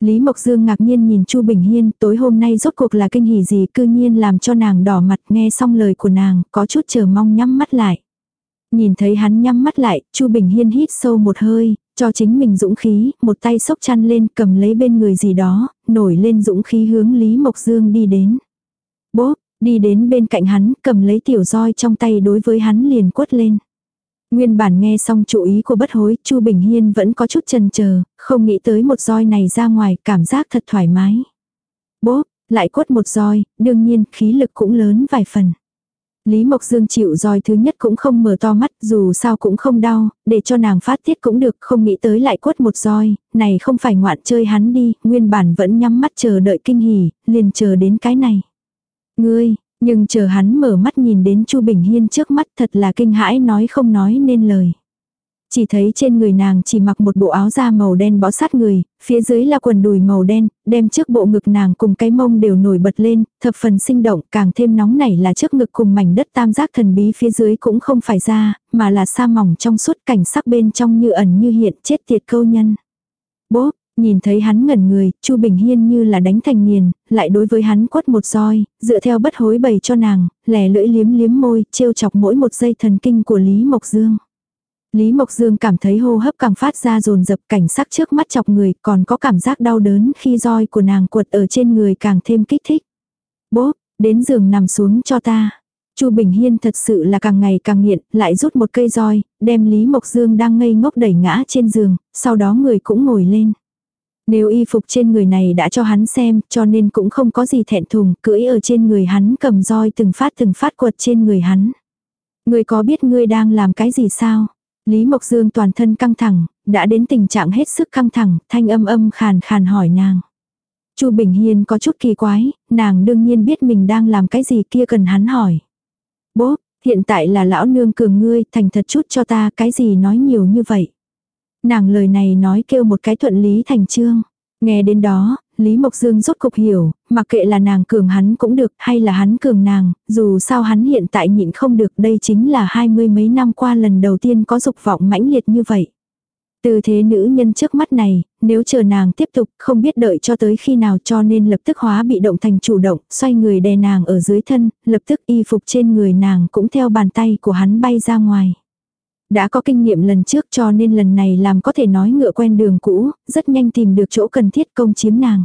Lý Mộc Dương ngạc nhiên nhìn Chu Bình Hiên, tối hôm nay rốt cuộc là kinh hỉ gì cư nhiên làm cho nàng đỏ mặt nghe xong lời của nàng, có chút chờ mong nhắm mắt lại. Nhìn thấy hắn nhắm mắt lại, Chu Bình Hiên hít sâu một hơi, cho chính mình dũng khí, một tay sốc chăn lên cầm lấy bên người gì đó, nổi lên dũng khí hướng Lý Mộc Dương đi đến. Bố, đi đến bên cạnh hắn, cầm lấy tiểu roi trong tay đối với hắn liền quất lên. Nguyên bản nghe xong chủ ý của bất hối, Chu Bình Hiên vẫn có chút chần chờ, không nghĩ tới một roi này ra ngoài, cảm giác thật thoải mái. Bố, lại quất một roi, đương nhiên khí lực cũng lớn vài phần. Lý Mộc Dương chịu roi thứ nhất cũng không mở to mắt, dù sao cũng không đau, để cho nàng phát tiết cũng được, không nghĩ tới lại quất một roi, này không phải ngoạn chơi hắn đi, nguyên bản vẫn nhắm mắt chờ đợi kinh hỉ, liền chờ đến cái này. Ngươi, nhưng chờ hắn mở mắt nhìn đến Chu Bình Hiên trước mắt thật là kinh hãi nói không nói nên lời. Chỉ thấy trên người nàng chỉ mặc một bộ áo da màu đen bó sát người, phía dưới là quần đùi màu đen, đem trước bộ ngực nàng cùng cái mông đều nổi bật lên, thập phần sinh động, càng thêm nóng nảy là trước ngực cùng mảnh đất tam giác thần bí phía dưới cũng không phải da, mà là sa mỏng trong suốt cảnh sắc bên trong như ẩn như hiện chết tiệt câu nhân. Bốp, Nhìn thấy hắn ngẩn người, Chu Bình Hiên như là đánh thành nghiền, lại đối với hắn quất một roi, dựa theo bất hối bày cho nàng, lẻ lưỡi liếm liếm môi, trêu chọc mỗi một giây thần kinh của Lý Mộc Dương. Lý Mộc Dương cảm thấy hô hấp càng phát ra dồn dập cảnh sắc trước mắt chọc người, còn có cảm giác đau đớn khi roi của nàng quật ở trên người càng thêm kích thích. Bố, đến giường nằm xuống cho ta. Chu Bình Hiên thật sự là càng ngày càng nghiện, lại rút một cây roi, đem Lý Mộc Dương đang ngây ngốc đẩy ngã trên giường, sau đó người cũng ngồi lên. Nếu y phục trên người này đã cho hắn xem, cho nên cũng không có gì thẹn thùng, cưỡi ở trên người hắn cầm roi từng phát từng phát quật trên người hắn. Người có biết ngươi đang làm cái gì sao? Lý Mộc Dương toàn thân căng thẳng, đã đến tình trạng hết sức căng thẳng, thanh âm âm khàn khàn hỏi nàng. Chu Bình Hiên có chút kỳ quái, nàng đương nhiên biết mình đang làm cái gì kia cần hắn hỏi. Bố, hiện tại là lão nương cường ngươi, thành thật chút cho ta, cái gì nói nhiều như vậy. Nàng lời này nói kêu một cái thuận lý thành trương. Nghe đến đó, Lý Mộc Dương rốt cục hiểu, mặc kệ là nàng cường hắn cũng được hay là hắn cường nàng, dù sao hắn hiện tại nhịn không được đây chính là hai mươi mấy năm qua lần đầu tiên có dục vọng mãnh liệt như vậy. Từ thế nữ nhân trước mắt này, nếu chờ nàng tiếp tục không biết đợi cho tới khi nào cho nên lập tức hóa bị động thành chủ động, xoay người đè nàng ở dưới thân, lập tức y phục trên người nàng cũng theo bàn tay của hắn bay ra ngoài. Đã có kinh nghiệm lần trước cho nên lần này làm có thể nói ngựa quen đường cũ, rất nhanh tìm được chỗ cần thiết công chiếm nàng.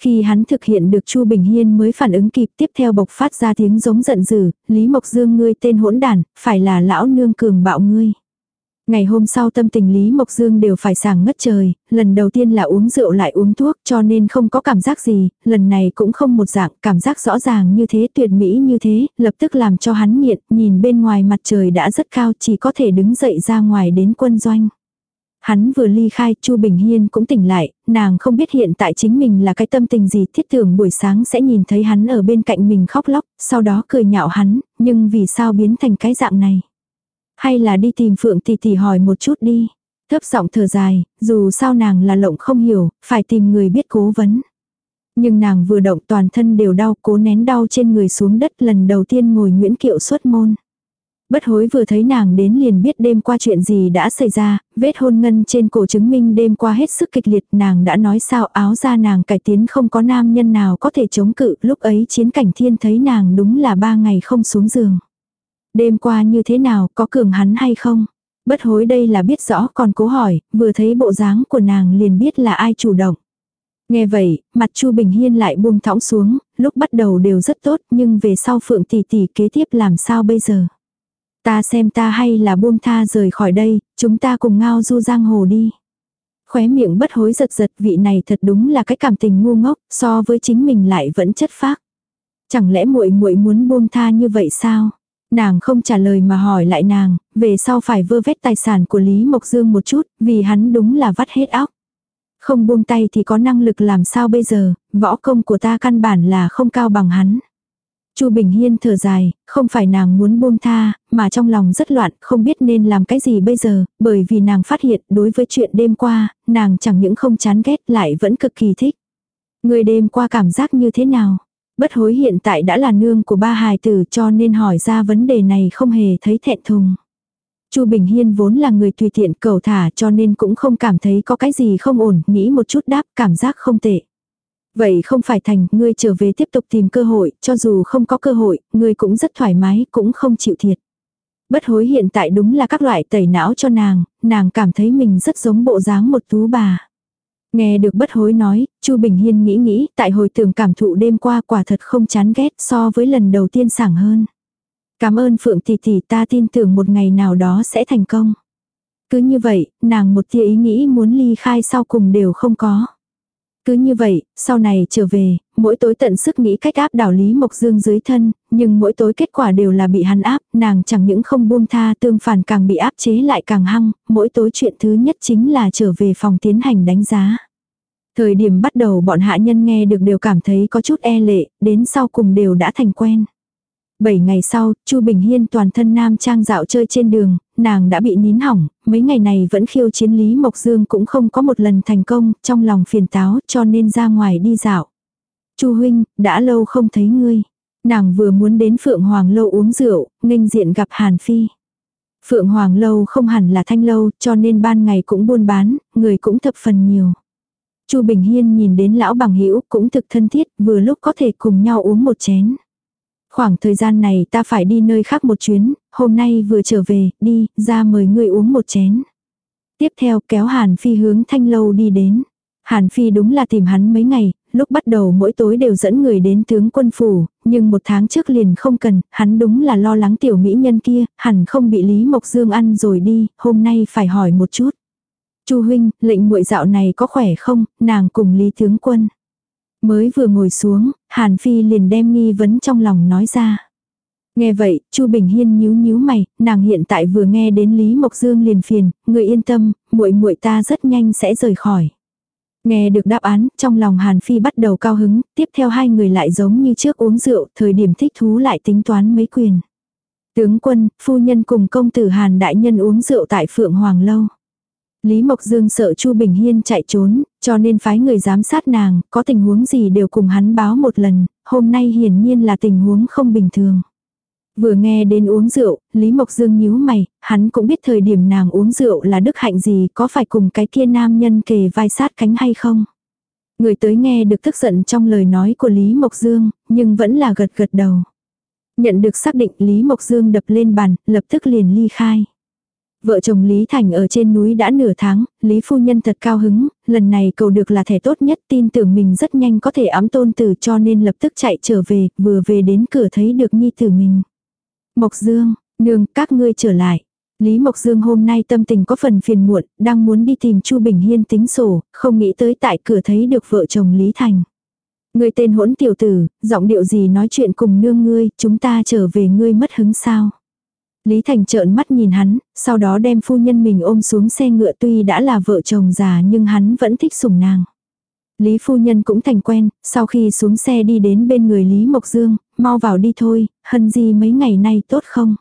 Khi hắn thực hiện được Chu Bình Hiên mới phản ứng kịp tiếp theo bộc phát ra tiếng giống giận dữ, Lý Mộc Dương ngươi tên hỗn đàn, phải là lão nương cường bạo ngươi. Ngày hôm sau tâm tình Lý Mộc Dương đều phải sảng ngất trời, lần đầu tiên là uống rượu lại uống thuốc cho nên không có cảm giác gì, lần này cũng không một dạng, cảm giác rõ ràng như thế tuyệt mỹ như thế, lập tức làm cho hắn nghiện, nhìn bên ngoài mặt trời đã rất cao chỉ có thể đứng dậy ra ngoài đến quân doanh. Hắn vừa ly khai, Chu Bình Hiên cũng tỉnh lại, nàng không biết hiện tại chính mình là cái tâm tình gì, thiết tưởng buổi sáng sẽ nhìn thấy hắn ở bên cạnh mình khóc lóc, sau đó cười nhạo hắn, nhưng vì sao biến thành cái dạng này. Hay là đi tìm Phượng tỷ tỷ hỏi một chút đi. Thấp giọng thở dài, dù sao nàng là lộng không hiểu, phải tìm người biết cố vấn. Nhưng nàng vừa động toàn thân đều đau cố nén đau trên người xuống đất lần đầu tiên ngồi nguyễn kiệu xuất môn. Bất hối vừa thấy nàng đến liền biết đêm qua chuyện gì đã xảy ra, vết hôn ngân trên cổ chứng minh đêm qua hết sức kịch liệt nàng đã nói sao áo ra nàng cải tiến không có nam nhân nào có thể chống cự lúc ấy chiến cảnh thiên thấy nàng đúng là ba ngày không xuống giường. Đêm qua như thế nào, có cường hắn hay không? Bất hối đây là biết rõ còn cố hỏi, vừa thấy bộ dáng của nàng liền biết là ai chủ động. Nghe vậy, mặt Chu Bình Hiên lại buông thõng xuống, lúc bắt đầu đều rất tốt nhưng về sau Phượng tỷ tỷ kế tiếp làm sao bây giờ. Ta xem ta hay là buông tha rời khỏi đây, chúng ta cùng ngao du giang hồ đi. Khóe miệng bất hối giật giật vị này thật đúng là cái cảm tình ngu ngốc, so với chính mình lại vẫn chất phác. Chẳng lẽ muội muội muốn buông tha như vậy sao? Nàng không trả lời mà hỏi lại nàng, về sau phải vơ vét tài sản của Lý Mộc Dương một chút, vì hắn đúng là vắt hết óc. Không buông tay thì có năng lực làm sao bây giờ, võ công của ta căn bản là không cao bằng hắn. Chu Bình Hiên thở dài, không phải nàng muốn buông tha, mà trong lòng rất loạn, không biết nên làm cái gì bây giờ, bởi vì nàng phát hiện đối với chuyện đêm qua, nàng chẳng những không chán ghét lại vẫn cực kỳ thích. Người đêm qua cảm giác như thế nào? Bất hối hiện tại đã là nương của ba hài tử cho nên hỏi ra vấn đề này không hề thấy thẹn thùng. Chu Bình Hiên vốn là người tùy tiện cầu thả cho nên cũng không cảm thấy có cái gì không ổn, nghĩ một chút đáp cảm giác không tệ. Vậy không phải thành, ngươi trở về tiếp tục tìm cơ hội, cho dù không có cơ hội, ngươi cũng rất thoải mái, cũng không chịu thiệt. Bất hối hiện tại đúng là các loại tẩy não cho nàng, nàng cảm thấy mình rất giống bộ dáng một tú bà. Nghe được bất hối nói, Chu Bình Hiên nghĩ nghĩ, tại hồi tưởng cảm thụ đêm qua quả thật không chán ghét so với lần đầu tiên sảng hơn. Cảm ơn Phượng tỷ tỷ ta tin tưởng một ngày nào đó sẽ thành công. Cứ như vậy, nàng một tia ý nghĩ muốn ly khai sau cùng đều không có. Cứ như vậy, sau này trở về, mỗi tối tận sức nghĩ cách áp đảo Lý Mộc Dương dưới thân, nhưng mỗi tối kết quả đều là bị hắn áp, nàng chẳng những không buông tha tương phản càng bị áp chế lại càng hăng, mỗi tối chuyện thứ nhất chính là trở về phòng tiến hành đánh giá. Thời điểm bắt đầu bọn hạ nhân nghe được đều cảm thấy có chút e lệ, đến sau cùng đều đã thành quen. Bảy ngày sau, Chu Bình Hiên toàn thân nam trang dạo chơi trên đường, nàng đã bị nín hỏng, mấy ngày này vẫn khiêu chiến Lý Mộc Dương cũng không có một lần thành công, trong lòng phiền táo cho nên ra ngoài đi dạo. Chu huynh, đã lâu không thấy ngươi. Nàng vừa muốn đến Phượng Hoàng lâu uống rượu, nghênh diện gặp Hàn Phi. Phượng Hoàng lâu không hẳn là thanh lâu, cho nên ban ngày cũng buôn bán, người cũng thập phần nhiều. Chu Bình Hiên nhìn đến lão bằng hữu cũng thực thân thiết, vừa lúc có thể cùng nhau uống một chén. Khoảng thời gian này ta phải đi nơi khác một chuyến, hôm nay vừa trở về, đi, ra mời người uống một chén. Tiếp theo kéo Hàn Phi hướng thanh lâu đi đến. Hàn Phi đúng là tìm hắn mấy ngày, lúc bắt đầu mỗi tối đều dẫn người đến tướng quân phủ, nhưng một tháng trước liền không cần, hắn đúng là lo lắng tiểu mỹ nhân kia, hẳn không bị Lý Mộc Dương ăn rồi đi, hôm nay phải hỏi một chút. Chu huynh, lệnh muội dạo này có khỏe không, nàng cùng Lý tướng quân. Mới vừa ngồi xuống, Hàn Phi liền đem nghi vấn trong lòng nói ra. Nghe vậy, Chu Bình Hiên nhíu nhíu mày, nàng hiện tại vừa nghe đến Lý Mộc Dương liền phiền, người yên tâm, muội muội ta rất nhanh sẽ rời khỏi. Nghe được đáp án, trong lòng Hàn Phi bắt đầu cao hứng, tiếp theo hai người lại giống như trước uống rượu, thời điểm thích thú lại tính toán mấy quyền. Tướng quân, phu nhân cùng công tử Hàn đại nhân uống rượu tại Phượng Hoàng Lâu. Lý Mộc Dương sợ Chu Bình Hiên chạy trốn, cho nên phái người giám sát nàng, có tình huống gì đều cùng hắn báo một lần, hôm nay hiển nhiên là tình huống không bình thường. Vừa nghe đến uống rượu, Lý Mộc Dương nhíu mày, hắn cũng biết thời điểm nàng uống rượu là đức hạnh gì, có phải cùng cái kia nam nhân kề vai sát cánh hay không. Người tới nghe được tức giận trong lời nói của Lý Mộc Dương, nhưng vẫn là gật gật đầu. Nhận được xác định Lý Mộc Dương đập lên bàn, lập tức liền ly khai. Vợ chồng Lý Thành ở trên núi đã nửa tháng, Lý Phu Nhân thật cao hứng, lần này cầu được là thẻ tốt nhất tin tưởng mình rất nhanh có thể ấm tôn tử cho nên lập tức chạy trở về, vừa về đến cửa thấy được nhi tử mình. Mộc Dương, nương, các ngươi trở lại. Lý Mộc Dương hôm nay tâm tình có phần phiền muộn, đang muốn đi tìm Chu Bình Hiên tính sổ, không nghĩ tới tại cửa thấy được vợ chồng Lý Thành. Người tên hỗn tiểu tử, giọng điệu gì nói chuyện cùng nương ngươi, chúng ta trở về ngươi mất hứng sao. Lý Thành trợn mắt nhìn hắn, sau đó đem phu nhân mình ôm xuống xe ngựa tuy đã là vợ chồng già nhưng hắn vẫn thích sủng nàng. Lý phu nhân cũng thành quen, sau khi xuống xe đi đến bên người Lý Mộc Dương, mau vào đi thôi, hân gì mấy ngày nay tốt không?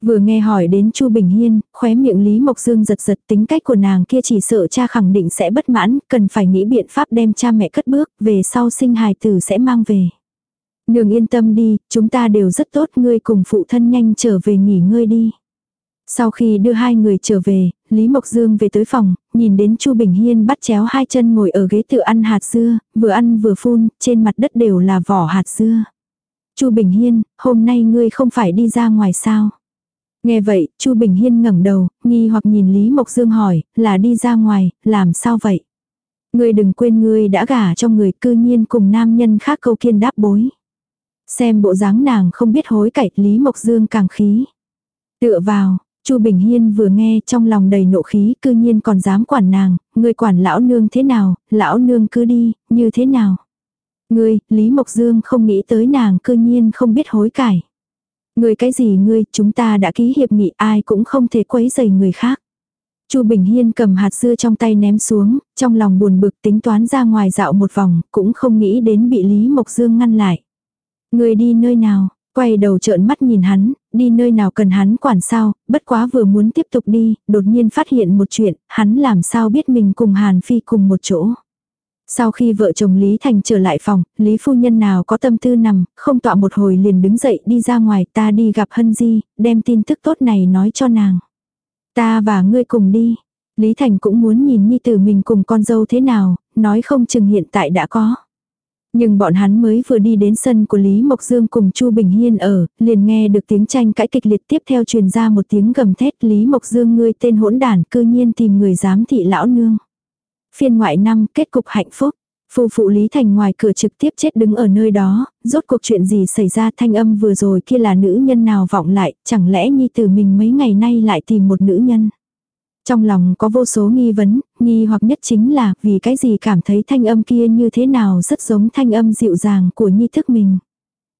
Vừa nghe hỏi đến Chu Bình Hiên, khóe miệng Lý Mộc Dương giật giật tính cách của nàng kia chỉ sợ cha khẳng định sẽ bất mãn, cần phải nghĩ biện pháp đem cha mẹ cất bước, về sau sinh hài tử sẽ mang về. Nương yên tâm đi, chúng ta đều rất tốt, ngươi cùng phụ thân nhanh trở về nghỉ ngơi đi. Sau khi đưa hai người trở về, Lý Mộc Dương về tới phòng, nhìn đến Chu Bình Hiên bắt chéo hai chân ngồi ở ghế tự ăn hạt dưa, vừa ăn vừa phun, trên mặt đất đều là vỏ hạt dưa. Chu Bình Hiên, hôm nay ngươi không phải đi ra ngoài sao? Nghe vậy, Chu Bình Hiên ngẩng đầu, nghi hoặc nhìn Lý Mộc Dương hỏi, là đi ra ngoài, làm sao vậy? Ngươi đừng quên ngươi đã gả cho người cư nhiên cùng nam nhân khác câu kiên đáp bối. Xem bộ dáng nàng không biết hối cải, Lý Mộc Dương càng khí. Tựa vào, Chu Bình Hiên vừa nghe trong lòng đầy nộ khí cư nhiên còn dám quản nàng, ngươi quản lão nương thế nào, lão nương cứ đi, như thế nào. Ngươi, Lý Mộc Dương không nghĩ tới nàng cư nhiên không biết hối cải. Ngươi cái gì ngươi, chúng ta đã ký hiệp nghị ai cũng không thể quấy rầy người khác. Chu Bình Hiên cầm hạt dưa trong tay ném xuống, trong lòng buồn bực tính toán ra ngoài dạo một vòng, cũng không nghĩ đến bị Lý Mộc Dương ngăn lại. Người đi nơi nào, quay đầu trợn mắt nhìn hắn, đi nơi nào cần hắn quản sao, bất quá vừa muốn tiếp tục đi, đột nhiên phát hiện một chuyện, hắn làm sao biết mình cùng Hàn Phi cùng một chỗ. Sau khi vợ chồng Lý Thành trở lại phòng, Lý phu nhân nào có tâm tư nằm, không tọa một hồi liền đứng dậy đi ra ngoài ta đi gặp Hân Di, đem tin tức tốt này nói cho nàng. Ta và ngươi cùng đi. Lý Thành cũng muốn nhìn nhi tử mình cùng con dâu thế nào, nói không chừng hiện tại đã có. Nhưng bọn hắn mới vừa đi đến sân của Lý Mộc Dương cùng Chu Bình Hiên ở, liền nghe được tiếng tranh cãi kịch liệt tiếp theo truyền ra một tiếng gầm thét Lý Mộc Dương ngươi tên hỗn đản cư nhiên tìm người giám thị lão nương. Phiên ngoại năm kết cục hạnh phúc. Phu phụ Lý Thành ngoài cửa trực tiếp chết đứng ở nơi đó, rốt cuộc chuyện gì xảy ra thanh âm vừa rồi kia là nữ nhân nào vọng lại, chẳng lẽ nhi tử mình mấy ngày nay lại tìm một nữ nhân. Trong lòng có vô số nghi vấn, nghi hoặc nhất chính là vì cái gì cảm thấy thanh âm kia như thế nào rất giống thanh âm dịu dàng của nhi thức mình.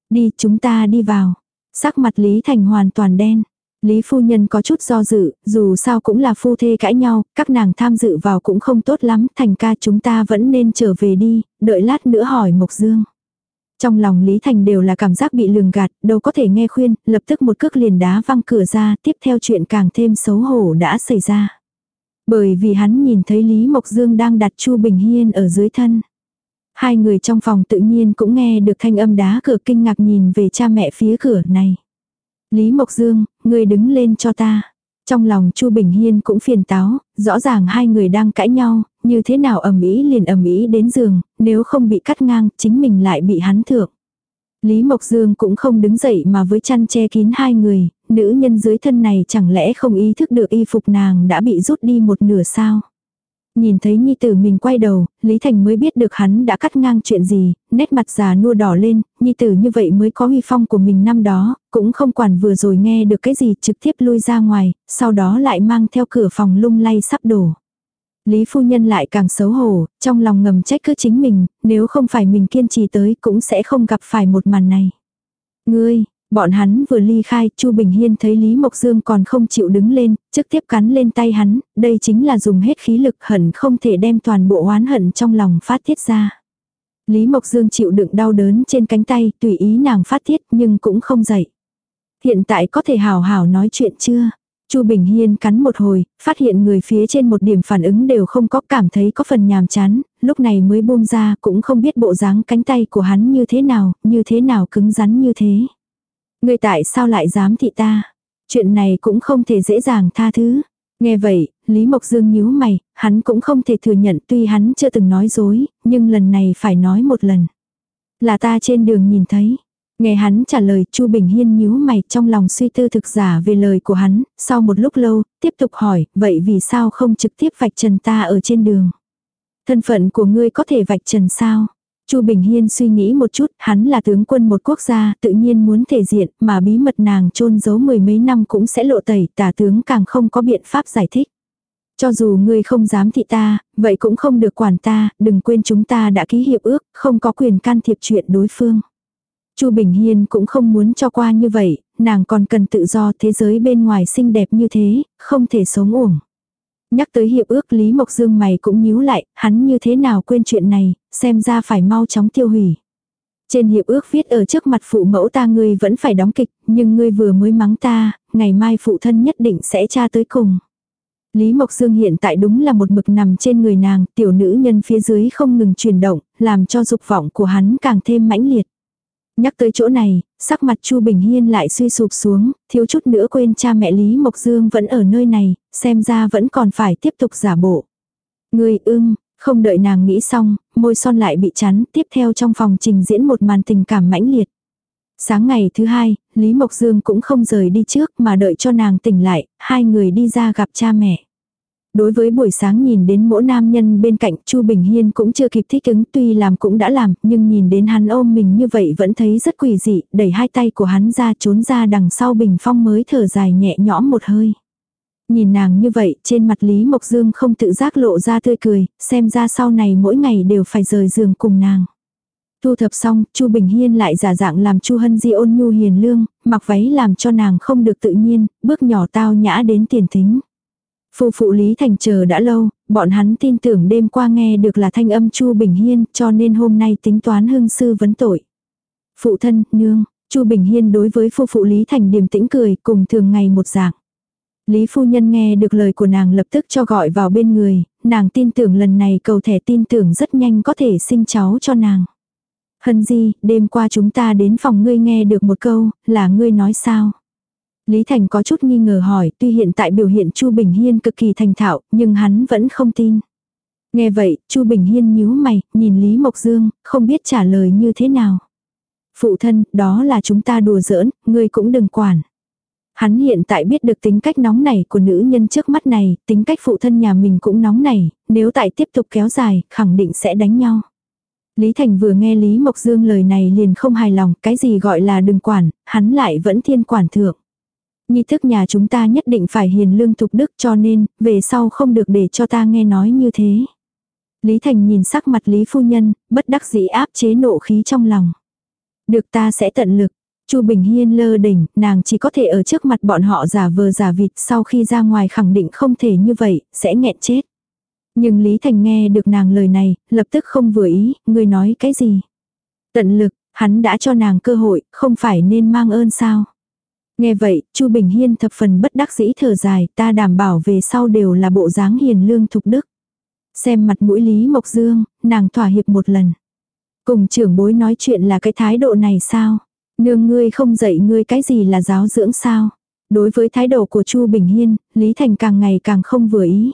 Đi chúng ta đi vào. Sắc mặt Lý Thành hoàn toàn đen. Lý phu nhân có chút do dự, dù sao cũng là phu thê cãi nhau, các nàng tham dự vào cũng không tốt lắm, thành ca chúng ta vẫn nên trở về đi, đợi lát nữa hỏi Mộc Dương. Trong lòng Lý Thành đều là cảm giác bị lường gạt, đâu có thể nghe khuyên, lập tức một cước liền đá văng cửa ra, tiếp theo chuyện càng thêm xấu hổ đã xảy ra. Bởi vì hắn nhìn thấy Lý Mộc Dương đang đặt Chu Bình Hiên ở dưới thân. Hai người trong phòng tự nhiên cũng nghe được thanh âm đá cửa kinh ngạc nhìn về cha mẹ phía cửa này. Lý Mộc Dương, ngươi đứng lên cho ta. Trong lòng Chu Bình Hiên cũng phiền táo, rõ ràng hai người đang cãi nhau, như thế nào ầm ĩ liền ầm ĩ đến giường, nếu không bị cắt ngang, chính mình lại bị hắn thượng. Lý Mộc Dương cũng không đứng dậy mà với chăn che kín hai người, nữ nhân dưới thân này chẳng lẽ không ý thức được y phục nàng đã bị rút đi một nửa sao. Nhìn thấy nhi tử mình quay đầu, Lý Thành mới biết được hắn đã cắt ngang chuyện gì, nét mặt già nua đỏ lên, nhi tử như vậy mới có huy phong của mình năm đó, cũng không quản vừa rồi nghe được cái gì trực tiếp lui ra ngoài, sau đó lại mang theo cửa phòng lung lay sắp đổ. Lý phu nhân lại càng xấu hổ, trong lòng ngầm trách cứ chính mình, nếu không phải mình kiên trì tới cũng sẽ không gặp phải một màn này. Ngươi, Bọn hắn vừa ly khai, Chu Bình Hiên thấy Lý Mộc Dương còn không chịu đứng lên, trực tiếp cắn lên tay hắn, đây chính là dùng hết khí lực hận không thể đem toàn bộ oán hận trong lòng phát tiết ra. Lý Mộc Dương chịu đựng đau đớn trên cánh tay, tùy ý nàng phát tiết nhưng cũng không dậy. Hiện tại có thể hào hào nói chuyện chưa? Chu Bình Hiên cắn một hồi, phát hiện người phía trên một điểm phản ứng đều không có cảm thấy có phần nhàm chán, lúc này mới buông ra cũng không biết bộ dáng cánh tay của hắn như thế nào, như thế nào cứng rắn như thế. Ngươi tại sao lại dám thị ta? Chuyện này cũng không thể dễ dàng tha thứ. Nghe vậy, Lý Mộc Dương nhíu mày, hắn cũng không thể thừa nhận tuy hắn chưa từng nói dối, nhưng lần này phải nói một lần. Là ta trên đường nhìn thấy. Nghe hắn trả lời Chu Bình Hiên nhíu mày trong lòng suy tư thực giả về lời của hắn, sau một lúc lâu, tiếp tục hỏi, vậy vì sao không trực tiếp vạch trần ta ở trên đường? Thân phận của ngươi có thể vạch trần sao? Chu Bình Hiên suy nghĩ một chút, hắn là tướng quân một quốc gia, tự nhiên muốn thể diện, mà bí mật nàng chôn giấu mười mấy năm cũng sẽ lộ tẩy, tả tướng càng không có biện pháp giải thích. Cho dù ngươi không dám thị ta, vậy cũng không được quản ta, đừng quên chúng ta đã ký hiệp ước, không có quyền can thiệp chuyện đối phương. Chu Bình Hiên cũng không muốn cho qua như vậy, nàng còn cần tự do thế giới bên ngoài xinh đẹp như thế, không thể sống uổng. Nhắc tới hiệp ước Lý Mộc Dương mày cũng nhíu lại, hắn như thế nào quên chuyện này, xem ra phải mau chóng tiêu hủy. Trên hiệp ước viết ở trước mặt phụ mẫu ta ngươi vẫn phải đóng kịch, nhưng ngươi vừa mới mắng ta, ngày mai phụ thân nhất định sẽ tra tới cùng. Lý Mộc Dương hiện tại đúng là một mực nằm trên người nàng, tiểu nữ nhân phía dưới không ngừng chuyển động, làm cho dục vọng của hắn càng thêm mãnh liệt. Nhắc tới chỗ này, sắc mặt Chu Bình Hiên lại suy sụp xuống, thiếu chút nữa quên cha mẹ Lý Mộc Dương vẫn ở nơi này, xem ra vẫn còn phải tiếp tục giả bộ. Người ưng, không đợi nàng nghĩ xong, môi son lại bị chắn, tiếp theo trong phòng trình diễn một màn tình cảm mãnh liệt. Sáng ngày thứ hai, Lý Mộc Dương cũng không rời đi trước mà đợi cho nàng tỉnh lại, hai người đi ra gặp cha mẹ. Đối với buổi sáng nhìn đến mỗi nam nhân bên cạnh Chu Bình Hiên cũng chưa kịp thích ứng tuy làm cũng đã làm nhưng nhìn đến hắn ôm mình như vậy vẫn thấy rất quỷ dị, đẩy hai tay của hắn ra trốn ra đằng sau bình phong mới thở dài nhẹ nhõm một hơi. Nhìn nàng như vậy trên mặt Lý Mộc Dương không tự giác lộ ra tươi cười, xem ra sau này mỗi ngày đều phải rời giường cùng nàng. Thu thập xong, Chu Bình Hiên lại giả dạng làm Chu Hân Di ôn nhu hiền lương, mặc váy làm cho nàng không được tự nhiên, bước nhỏ tao nhã đến tiền thính. Phu phụ Lý Thành chờ đã lâu, bọn hắn tin tưởng đêm qua nghe được là thanh âm Chu Bình Hiên, cho nên hôm nay tính toán hưng sư vấn tội. Phụ thân, nương, Chu Bình Hiên đối với phu phụ Lý Thành điềm tĩnh cười, cùng thường ngày một dạng. Lý phu nhân nghe được lời của nàng lập tức cho gọi vào bên người, nàng tin tưởng lần này cầu thẻ tin tưởng rất nhanh có thể sinh cháu cho nàng. Hân Di, đêm qua chúng ta đến phòng ngươi nghe được một câu, là ngươi nói sao? Lý Thành có chút nghi ngờ hỏi, tuy hiện tại biểu hiện Chu Bình Hiên cực kỳ thành thạo, nhưng hắn vẫn không tin. Nghe vậy, Chu Bình Hiên nhíu mày, nhìn Lý Mộc Dương, không biết trả lời như thế nào. Phụ thân, đó là chúng ta đùa giỡn, ngươi cũng đừng quản. Hắn hiện tại biết được tính cách nóng này của nữ nhân trước mắt này, tính cách phụ thân nhà mình cũng nóng này. nếu tại tiếp tục kéo dài, khẳng định sẽ đánh nhau. Lý Thành vừa nghe Lý Mộc Dương lời này liền không hài lòng, cái gì gọi là đừng quản, hắn lại vẫn thiên quản thượng. Nhi thức nhà chúng ta nhất định phải hiền lương thục đức cho nên, về sau không được để cho ta nghe nói như thế. Lý Thành nhìn sắc mặt Lý Phu Nhân, bất đắc dĩ áp chế nộ khí trong lòng. Được ta sẽ tận lực. Chu Bình Hiên lơ đỉnh, nàng chỉ có thể ở trước mặt bọn họ giả vờ giả vịt sau khi ra ngoài khẳng định không thể như vậy, sẽ nghẹn chết. Nhưng Lý Thành nghe được nàng lời này, lập tức không vừa ý, người nói cái gì. Tận lực, hắn đã cho nàng cơ hội, không phải nên mang ơn sao. Nghe vậy, Chu Bình Hiên thập phần bất đắc dĩ thở dài, ta đảm bảo về sau đều là bộ dáng hiền lương thục đức. Xem mặt mũi Lý Mộc Dương, nàng thỏa hiệp một lần. Cùng trưởng bối nói chuyện là cái thái độ này sao? Nương ngươi không dạy ngươi cái gì là giáo dưỡng sao? Đối với thái độ của Chu Bình Hiên, Lý Thành càng ngày càng không vừa ý.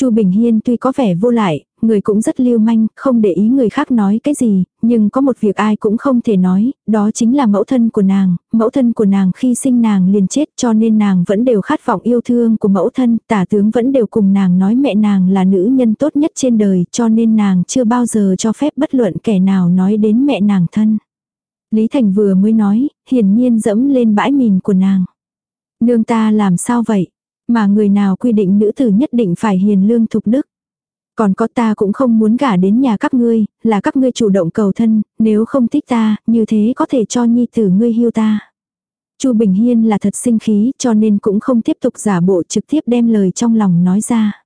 Chu Bình Hiên tuy có vẻ vô lại, người cũng rất lưu manh, không để ý người khác nói cái gì, nhưng có một việc ai cũng không thể nói, đó chính là mẫu thân của nàng, mẫu thân của nàng khi sinh nàng liền chết cho nên nàng vẫn đều khát vọng yêu thương của mẫu thân, tả tướng vẫn đều cùng nàng nói mẹ nàng là nữ nhân tốt nhất trên đời cho nên nàng chưa bao giờ cho phép bất luận kẻ nào nói đến mẹ nàng thân. Lý Thành vừa mới nói, hiển nhiên dẫm lên bãi mìn của nàng. Nương ta làm sao vậy? Mà người nào quy định nữ tử nhất định phải hiền lương thục đức. Còn có ta cũng không muốn gả đến nhà các ngươi, là các ngươi chủ động cầu thân, nếu không thích ta, như thế có thể cho nhi tử ngươi hiu ta. Chu Bình Hiên là thật sinh khí cho nên cũng không tiếp tục giả bộ trực tiếp đem lời trong lòng nói ra.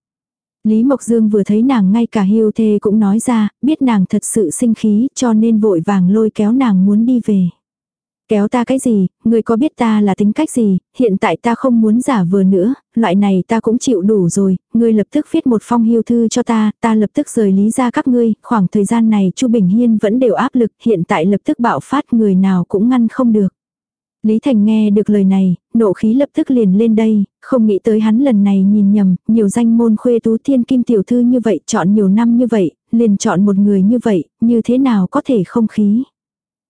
Lý Mộc Dương vừa thấy nàng ngay cả hiu thê cũng nói ra, biết nàng thật sự sinh khí cho nên vội vàng lôi kéo nàng muốn đi về. Kéo ta cái gì, người có biết ta là tính cách gì, hiện tại ta không muốn giả vờ nữa, loại này ta cũng chịu đủ rồi, ngươi lập tức viết một phong hiêu thư cho ta, ta lập tức rời lý ra các ngươi, khoảng thời gian này Chu Bình Hiên vẫn đều áp lực, hiện tại lập tức bạo phát người nào cũng ngăn không được. Lý Thành nghe được lời này, nộ khí lập tức liền lên đây, không nghĩ tới hắn lần này nhìn nhầm, nhiều danh môn khuê tú thiên kim tiểu thư như vậy, chọn nhiều năm như vậy, liền chọn một người như vậy, như thế nào có thể không khí.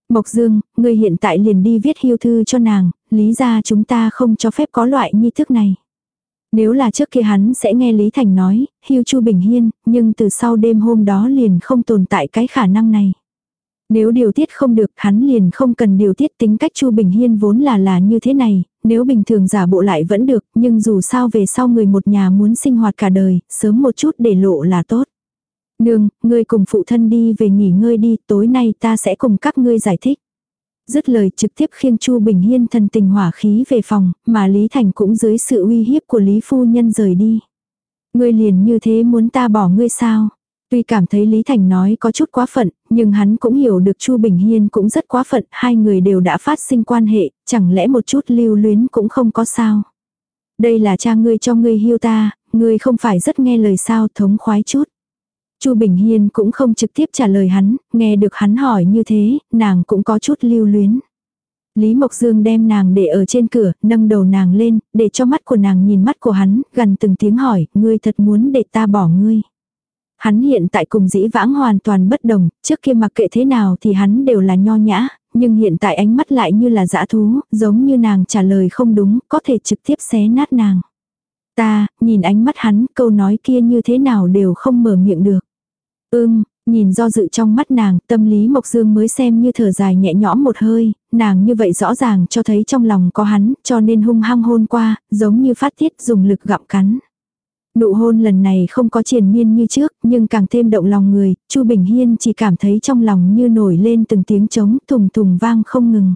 Mộc Dương, ngươi hiện tại liền đi viết hiêu thư cho nàng, lý ra chúng ta không cho phép có loại nghi thức này. Nếu là trước kia hắn sẽ nghe Lý Thành nói, hiêu Chu Bình Hiên, nhưng từ sau đêm hôm đó liền không tồn tại cái khả năng này. Nếu điều tiết không được, hắn liền không cần điều tiết tính cách Chu Bình Hiên vốn là là như thế này, nếu bình thường giả bộ lại vẫn được, nhưng dù sao về sau người một nhà muốn sinh hoạt cả đời, sớm một chút để lộ là tốt. Nương, ngươi cùng phụ thân đi về nghỉ ngơi đi, tối nay ta sẽ cùng các ngươi giải thích. Dứt lời trực tiếp khiêng Chu Bình Hiên thần tình hỏa khí về phòng, mà Lý Thành cũng dưới sự uy hiếp của Lý Phu Nhân rời đi. Ngươi liền như thế muốn ta bỏ ngươi sao? Tuy cảm thấy Lý Thành nói có chút quá phận, nhưng hắn cũng hiểu được Chu Bình Hiên cũng rất quá phận, hai người đều đã phát sinh quan hệ, chẳng lẽ một chút lưu luyến cũng không có sao. Đây là cha ngươi cho ngươi hiêu ta, ngươi không phải rất nghe lời sao thống khoái chút. Chu Bình Hiên cũng không trực tiếp trả lời hắn, nghe được hắn hỏi như thế, nàng cũng có chút lưu luyến. Lý Mộc Dương đem nàng để ở trên cửa, nâng đầu nàng lên, để cho mắt của nàng nhìn mắt của hắn, gần từng tiếng hỏi, ngươi thật muốn để ta bỏ ngươi. Hắn hiện tại cùng dĩ vãng hoàn toàn bất đồng, trước kia mặc kệ thế nào thì hắn đều là nho nhã, nhưng hiện tại ánh mắt lại như là dã thú, giống như nàng trả lời không đúng, có thể trực tiếp xé nát nàng. Ta, nhìn ánh mắt hắn, câu nói kia như thế nào đều không mở miệng được. Ưm, nhìn do dự trong mắt nàng, tâm lý Mộc Dương mới xem như thở dài nhẹ nhõm một hơi, nàng như vậy rõ ràng cho thấy trong lòng có hắn, cho nên hung hăng hôn qua, giống như phát tiết dùng lực gặm cắn. Nụ hôn lần này không có triền miên như trước, nhưng càng thêm động lòng người, Chu Bình Hiên chỉ cảm thấy trong lòng như nổi lên từng tiếng trống thùng thùng vang không ngừng.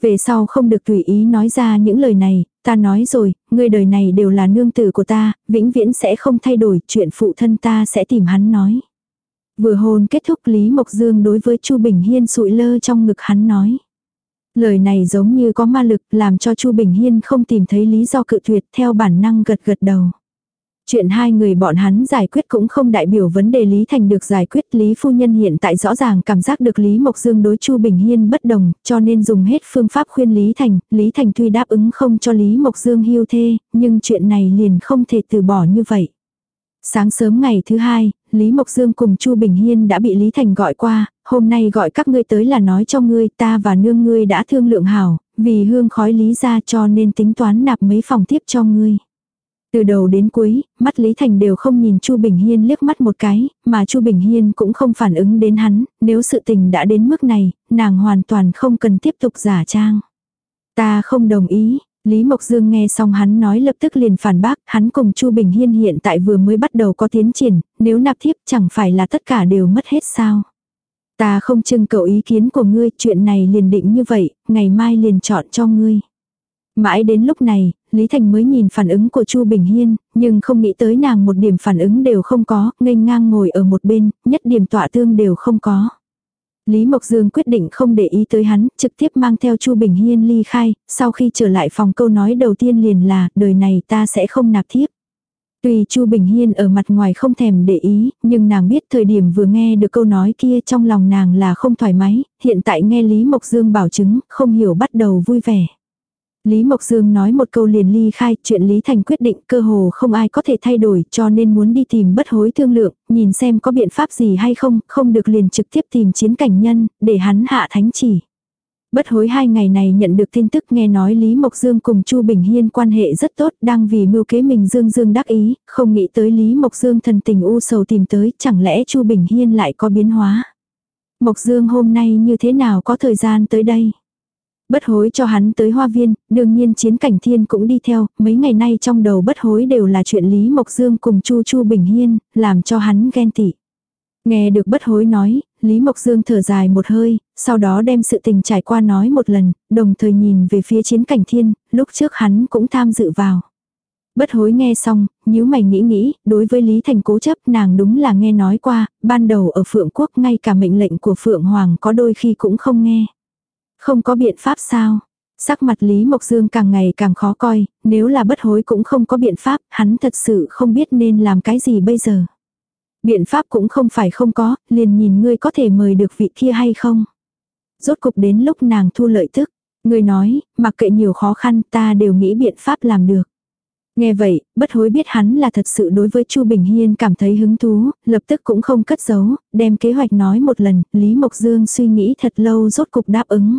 Về sau không được tùy ý nói ra những lời này, ta nói rồi, người đời này đều là nương tử của ta, vĩnh viễn sẽ không thay đổi, chuyện phụ thân ta sẽ tìm hắn nói. Vừa hôn kết thúc Lý Mộc Dương đối với Chu Bình Hiên sụi lơ trong ngực hắn nói. Lời này giống như có ma lực làm cho Chu Bình Hiên không tìm thấy lý do cự tuyệt theo bản năng gật gật đầu. Chuyện hai người bọn hắn giải quyết cũng không đại biểu vấn đề Lý Thành được giải quyết. Lý Phu Nhân hiện tại rõ ràng cảm giác được Lý Mộc Dương đối Chu Bình Hiên bất đồng, cho nên dùng hết phương pháp khuyên Lý Thành. Lý Thành tuy đáp ứng không cho Lý Mộc Dương hưu thê, nhưng chuyện này liền không thể từ bỏ như vậy. Sáng sớm ngày thứ hai, Lý Mộc Dương cùng Chu Bình Hiên đã bị Lý Thành gọi qua, hôm nay gọi các ngươi tới là nói cho ngươi ta và nương ngươi đã thương lượng hảo, vì hương khói Lý ra cho nên tính toán nạp mấy phòng tiếp cho ngươi. Từ đầu đến cuối, mắt Lý Thành đều không nhìn Chu Bình Hiên liếc mắt một cái, mà Chu Bình Hiên cũng không phản ứng đến hắn, nếu sự tình đã đến mức này, nàng hoàn toàn không cần tiếp tục giả trang. Ta không đồng ý, Lý Mộc Dương nghe xong hắn nói lập tức liền phản bác, hắn cùng Chu Bình Hiên hiện tại vừa mới bắt đầu có tiến triển, nếu nạp thiếp chẳng phải là tất cả đều mất hết sao. Ta không trưng cầu ý kiến của ngươi, chuyện này liền định như vậy, ngày mai liền chọn cho ngươi. Mãi đến lúc này, Lý Thành mới nhìn phản ứng của Chu Bình Hiên, nhưng không nghĩ tới nàng một điểm phản ứng đều không có, ngây ngang ngồi ở một bên, nhất điểm tọa tương đều không có. Lý Mộc Dương quyết định không để ý tới hắn, trực tiếp mang theo Chu Bình Hiên ly khai, sau khi trở lại phòng câu nói đầu tiên liền là, đời này ta sẽ không nạp thiếp. Tuy Chu Bình Hiên ở mặt ngoài không thèm để ý, nhưng nàng biết thời điểm vừa nghe được câu nói kia trong lòng nàng là không thoải mái, hiện tại nghe Lý Mộc Dương bảo chứng, không hiểu bắt đầu vui vẻ. Lý Mộc Dương nói một câu liền ly khai, chuyện Lý Thành quyết định cơ hồ không ai có thể thay đổi cho nên muốn đi tìm bất hối thương lượng, nhìn xem có biện pháp gì hay không, không được liền trực tiếp tìm chiến cảnh nhân, để hắn hạ thánh chỉ. Bất hối hai ngày này nhận được tin tức nghe nói Lý Mộc Dương cùng Chu Bình Hiên quan hệ rất tốt, đang vì mưu kế mình Dương Dương đắc ý, không nghĩ tới Lý Mộc Dương thần tình u sầu tìm tới, chẳng lẽ Chu Bình Hiên lại có biến hóa. Mộc Dương hôm nay như thế nào có thời gian tới đây? Bất hối cho hắn tới hoa viên, đương nhiên chiến cảnh thiên cũng đi theo, mấy ngày nay trong đầu bất hối đều là chuyện Lý Mộc Dương cùng Chu Chu Bình Hiên, làm cho hắn ghen tị. Nghe được bất hối nói, Lý Mộc Dương thở dài một hơi, sau đó đem sự tình trải qua nói một lần, đồng thời nhìn về phía chiến cảnh thiên, lúc trước hắn cũng tham dự vào. Bất hối nghe xong, nhíu mày nghĩ nghĩ, đối với Lý Thành cố chấp nàng đúng là nghe nói qua, ban đầu ở Phượng Quốc ngay cả mệnh lệnh của Phượng Hoàng có đôi khi cũng không nghe. Không có biện pháp sao? Sắc mặt Lý Mộc Dương càng ngày càng khó coi, nếu là bất hối cũng không có biện pháp, hắn thật sự không biết nên làm cái gì bây giờ. Biện pháp cũng không phải không có, liền nhìn ngươi có thể mời được vị kia hay không. Rốt cục đến lúc nàng thu lợi tức, ngươi nói, mặc kệ nhiều khó khăn ta đều nghĩ biện pháp làm được. Nghe vậy, bất hối biết hắn là thật sự đối với Chu Bình Hiên cảm thấy hứng thú, lập tức cũng không cất giấu, đem kế hoạch nói một lần, Lý Mộc Dương suy nghĩ thật lâu rốt cục đáp ứng.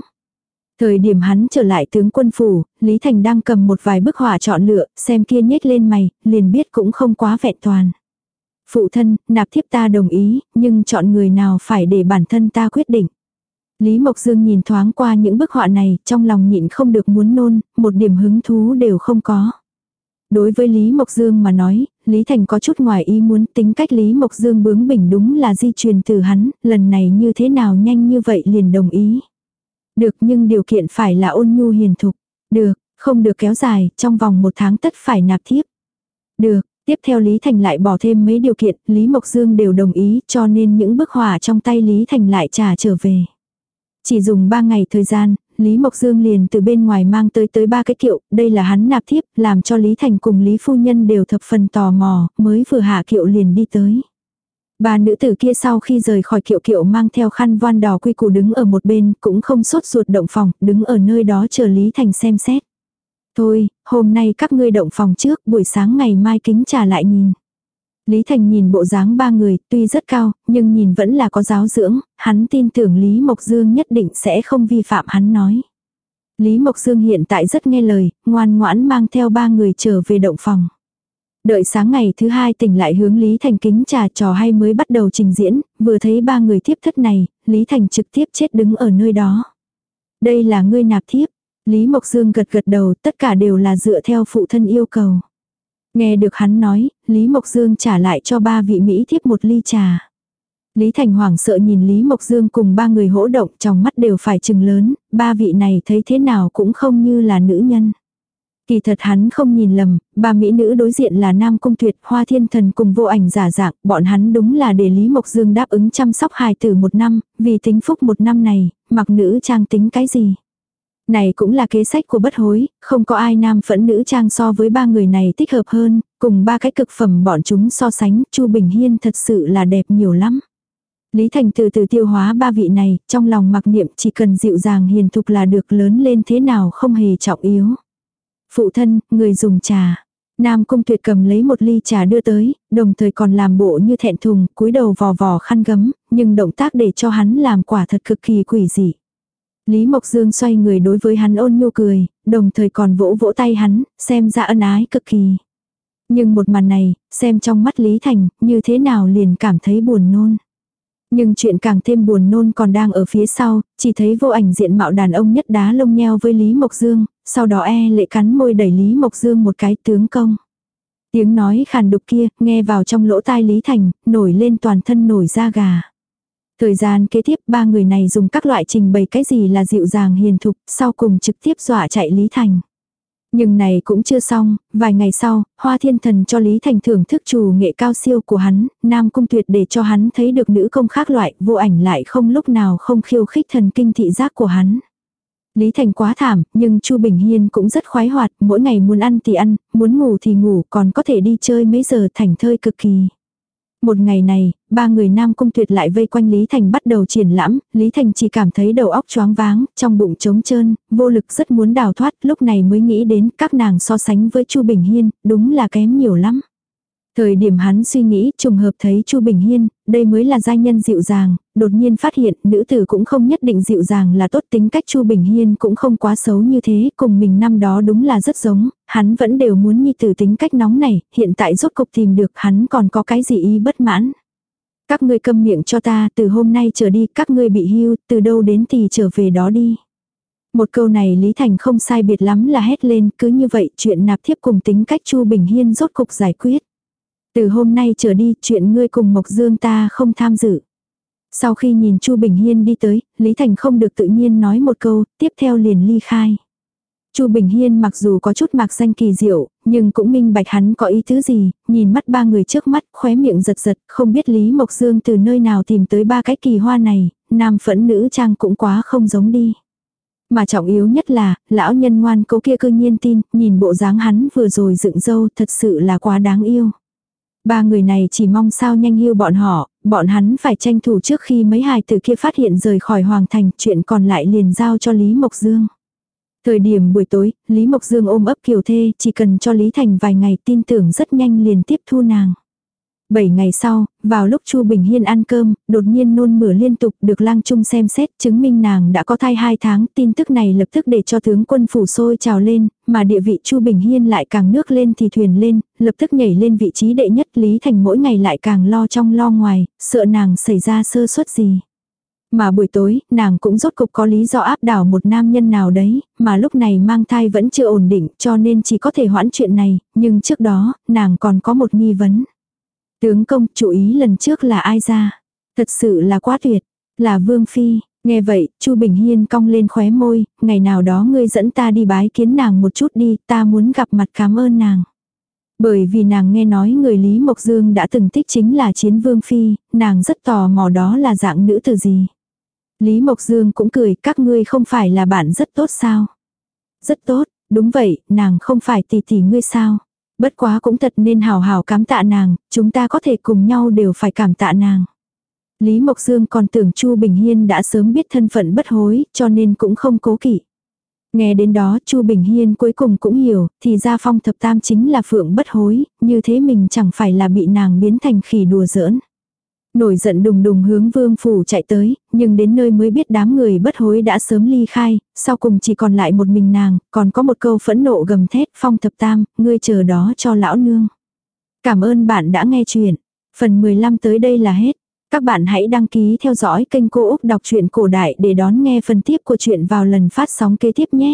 Thời điểm hắn trở lại tướng quân phủ, Lý Thành đang cầm một vài bức họa chọn lựa, xem kia nhếch lên mày, liền biết cũng không quá vẹn toàn. Phụ thân, nạp thiếp ta đồng ý, nhưng chọn người nào phải để bản thân ta quyết định. Lý Mộc Dương nhìn thoáng qua những bức họa này, trong lòng nhịn không được muốn nôn, một điểm hứng thú đều không có. Đối với Lý Mộc Dương mà nói, Lý Thành có chút ngoài ý muốn tính cách Lý Mộc Dương bướng bỉnh đúng là di truyền từ hắn, lần này như thế nào nhanh như vậy liền đồng ý. Được nhưng điều kiện phải là ôn nhu hiền thục. Được, không được kéo dài, trong vòng một tháng tất phải nạp thiếp. Được, tiếp theo Lý Thành lại bỏ thêm mấy điều kiện, Lý Mộc Dương đều đồng ý cho nên những bức họa trong tay Lý Thành lại trả trở về. Chỉ dùng 3 ngày thời gian, Lý Mộc Dương liền từ bên ngoài mang tới tới ba cái kiệu, đây là hắn nạp thiếp, làm cho Lý Thành cùng Lý Phu Nhân đều thập phần tò mò, mới vừa hạ kiệu liền đi tới. Bà nữ tử kia sau khi rời khỏi kiệu kiệu mang theo khăn voan đỏ quy củ đứng ở một bên, cũng không sốt ruột động phòng, đứng ở nơi đó chờ Lý Thành xem xét. Thôi, hôm nay các ngươi động phòng trước, buổi sáng ngày mai kính trà lại nhìn. Lý Thành nhìn bộ dáng ba người, tuy rất cao, nhưng nhìn vẫn là có giáo dưỡng, hắn tin tưởng Lý Mộc Dương nhất định sẽ không vi phạm hắn nói. Lý Mộc Dương hiện tại rất nghe lời, ngoan ngoãn mang theo ba người trở về động phòng. Đợi sáng ngày thứ hai tỉnh lại hướng Lý Thành kính trà trò hay mới bắt đầu trình diễn, vừa thấy ba người thiếp thất này, Lý Thành trực tiếp chết đứng ở nơi đó. Đây là ngươi nạp thiếp. Lý Mộc Dương gật gật đầu, tất cả đều là dựa theo phụ thân yêu cầu. Nghe được hắn nói, Lý Mộc Dương trả lại cho ba vị Mỹ thiếp một ly trà. Lý Thành Hoàng sợ nhìn Lý Mộc Dương cùng ba người hỗ động trong mắt đều phải chừng lớn, ba vị này thấy thế nào cũng không như là nữ nhân. Kỳ thật hắn không nhìn lầm, ba mỹ nữ đối diện là Nam Cung Tuyệt, Hoa Thiên Thần cùng vô ảnh giả dạng, bọn hắn đúng là để Lý Mộc Dương đáp ứng chăm sóc hài tử một năm, vì tính phúc một năm này, mặc nữ trang tính cái gì. Này cũng là kế sách của bất hối, không có ai nam phẫn nữ trang so với ba người này thích hợp hơn, cùng ba cái cực phẩm bọn chúng so sánh, Chu Bình Hiên thật sự là đẹp nhiều lắm. Lý Thành từ từ tiêu hóa ba vị này, trong lòng mặc niệm chỉ cần dịu dàng hiền thục là được lớn lên thế nào không hề trọng yếu. Phụ thân, người dùng trà. Nam Cung Tuyệt cầm lấy một ly trà đưa tới, đồng thời còn làm bộ như thẹn thùng, cúi đầu vò vò khăn gấm, nhưng động tác để cho hắn làm quả thật cực kỳ quỷ dị. Lý Mộc Dương xoay người đối với hắn ôn nhu cười, đồng thời còn vỗ vỗ tay hắn, xem ra ân ái cực kỳ. Nhưng một màn này, xem trong mắt Lý Thành, như thế nào liền cảm thấy buồn nôn. Nhưng chuyện càng thêm buồn nôn còn đang ở phía sau, chỉ thấy vô ảnh diện mạo đàn ông nhất đá lông nheo với Lý Mộc Dương, sau đó e lệ cắn môi đẩy Lý Mộc Dương một cái tướng công. Tiếng nói khàn đục kia, nghe vào trong lỗ tai Lý Thành, nổi lên toàn thân nổi da gà. Thời gian kế tiếp ba người này dùng các loại trình bày cái gì là dịu dàng hiền thục, sau cùng trực tiếp dọa chạy Lý Thành. Nhưng này cũng chưa xong, vài ngày sau, Hoa Thiên Thần cho Lý Thành thưởng thức chủ nghệ cao siêu của hắn, Nam Cung Tuyệt để cho hắn thấy được nữ công khác loại, vô ảnh lại không lúc nào không khiêu khích thần kinh thị giác của hắn. Lý Thành quá thảm, nhưng Chu Bình Hiên cũng rất khoái hoạt, mỗi ngày muốn ăn thì ăn, muốn ngủ thì ngủ, còn có thể đi chơi mấy giờ thành thơi cực kỳ. Một ngày này, ba người nam cung tuyệt lại vây quanh Lý Thành bắt đầu triển lãm, Lý Thành chỉ cảm thấy đầu óc choáng váng, trong bụng trống trơn, vô lực rất muốn đào thoát, lúc này mới nghĩ đến các nàng so sánh với Chu Bình Hiên, đúng là kém nhiều lắm. Thời điểm hắn suy nghĩ trùng hợp thấy Chu Bình Hiên, đây mới là giai nhân dịu dàng, đột nhiên phát hiện nữ tử cũng không nhất định dịu dàng là tốt tính cách Chu Bình Hiên cũng không quá xấu như thế, cùng mình năm đó đúng là rất giống, hắn vẫn đều muốn nhi tử tính cách nóng này, hiện tại rốt cục tìm được hắn còn có cái gì ý bất mãn. Các ngươi câm miệng cho ta, từ hôm nay trở đi các ngươi bị hưu, từ đâu đến thì trở về đó đi. Một câu này Lý Thành không sai biệt lắm là hét lên, cứ như vậy chuyện nạp thiếp cùng tính cách Chu Bình Hiên rốt cục giải quyết. Từ hôm nay trở đi, chuyện ngươi cùng Mộc Dương ta không tham dự. Sau khi nhìn Chu Bình Hiên đi tới, Lý Thành không được tự nhiên nói một câu, tiếp theo liền ly khai. Chu Bình Hiên mặc dù có chút mạc danh kỳ diệu, nhưng cũng minh bạch hắn có ý thứ gì, nhìn mắt ba người trước mắt, khóe miệng giật giật, không biết Lý Mộc Dương từ nơi nào tìm tới ba cái kỳ hoa này, nam phẫn nữ trang cũng quá không giống đi. Mà trọng yếu nhất là, lão nhân ngoan cố kia cư nhiên tin, nhìn bộ dáng hắn vừa rồi dựng dâu thật sự là quá đáng yêu. Ba người này chỉ mong sao nhanh hưu bọn họ, bọn hắn phải tranh thủ trước khi mấy hài tử kia phát hiện rời khỏi hoàng thành, chuyện còn lại liền giao cho Lý Mộc Dương. Thời điểm buổi tối, Lý Mộc Dương ôm ấp kiều thê, chỉ cần cho Lý Thành vài ngày tin tưởng rất nhanh liền tiếp thu nàng. Bảy ngày sau, vào lúc Chu Bình Hiên ăn cơm, đột nhiên nôn mửa liên tục được lang trung xem xét chứng minh nàng đã có thai hai tháng. Tin tức này lập tức để cho tướng quân phủ sôi trào lên, mà địa vị Chu Bình Hiên lại càng nước lên thì thuyền lên, lập tức nhảy lên vị trí đệ nhất Lý Thành mỗi ngày lại càng lo trong lo ngoài, sợ nàng xảy ra sơ suất gì. Mà buổi tối, nàng cũng rốt cục có lý do áp đảo một nam nhân nào đấy, mà lúc này mang thai vẫn chưa ổn định cho nên chỉ có thể hoãn chuyện này, nhưng trước đó, nàng còn có một nghi vấn. Tướng công, chú ý lần trước là ai ra? Thật sự là quá tuyệt, là Vương Phi. Nghe vậy, Chu Bình Hiên cong lên khóe môi, ngày nào đó ngươi dẫn ta đi bái kiến nàng một chút đi, ta muốn gặp mặt cảm ơn nàng. Bởi vì nàng nghe nói người Lý Mộc Dương đã từng thích chính là chiến vương phi, nàng rất tò mò đó là dạng nữ từ gì. Lý Mộc Dương cũng cười, các ngươi không phải là bạn rất tốt sao? Rất tốt, đúng vậy, nàng không phải tỷ tỷ ngươi sao? Bất quá cũng thật nên hào hào cảm tạ nàng, chúng ta có thể cùng nhau đều phải cảm tạ nàng. Lý Mộc Dương còn tưởng Chu Bình Hiên đã sớm biết thân phận bất hối, cho nên cũng không cố kỵ. Nghe đến đó Chu Bình Hiên cuối cùng cũng hiểu, thì ra phong thập tam chính là phượng bất hối, như thế mình chẳng phải là bị nàng biến thành khỉ đùa giỡn. Nổi giận đùng đùng hướng vương phủ chạy tới, nhưng đến nơi mới biết đám người bất hối đã sớm ly khai, sau cùng chỉ còn lại một mình nàng, còn có một câu phẫn nộ gầm thét phong thập tam, ngươi chờ đó cho lão nương. Cảm ơn bạn đã nghe chuyện. Phần 15 tới đây là hết. Các bạn hãy đăng ký theo dõi kênh Cô Úc Đọc truyện Cổ Đại để đón nghe phần tiếp của chuyện vào lần phát sóng kế tiếp nhé.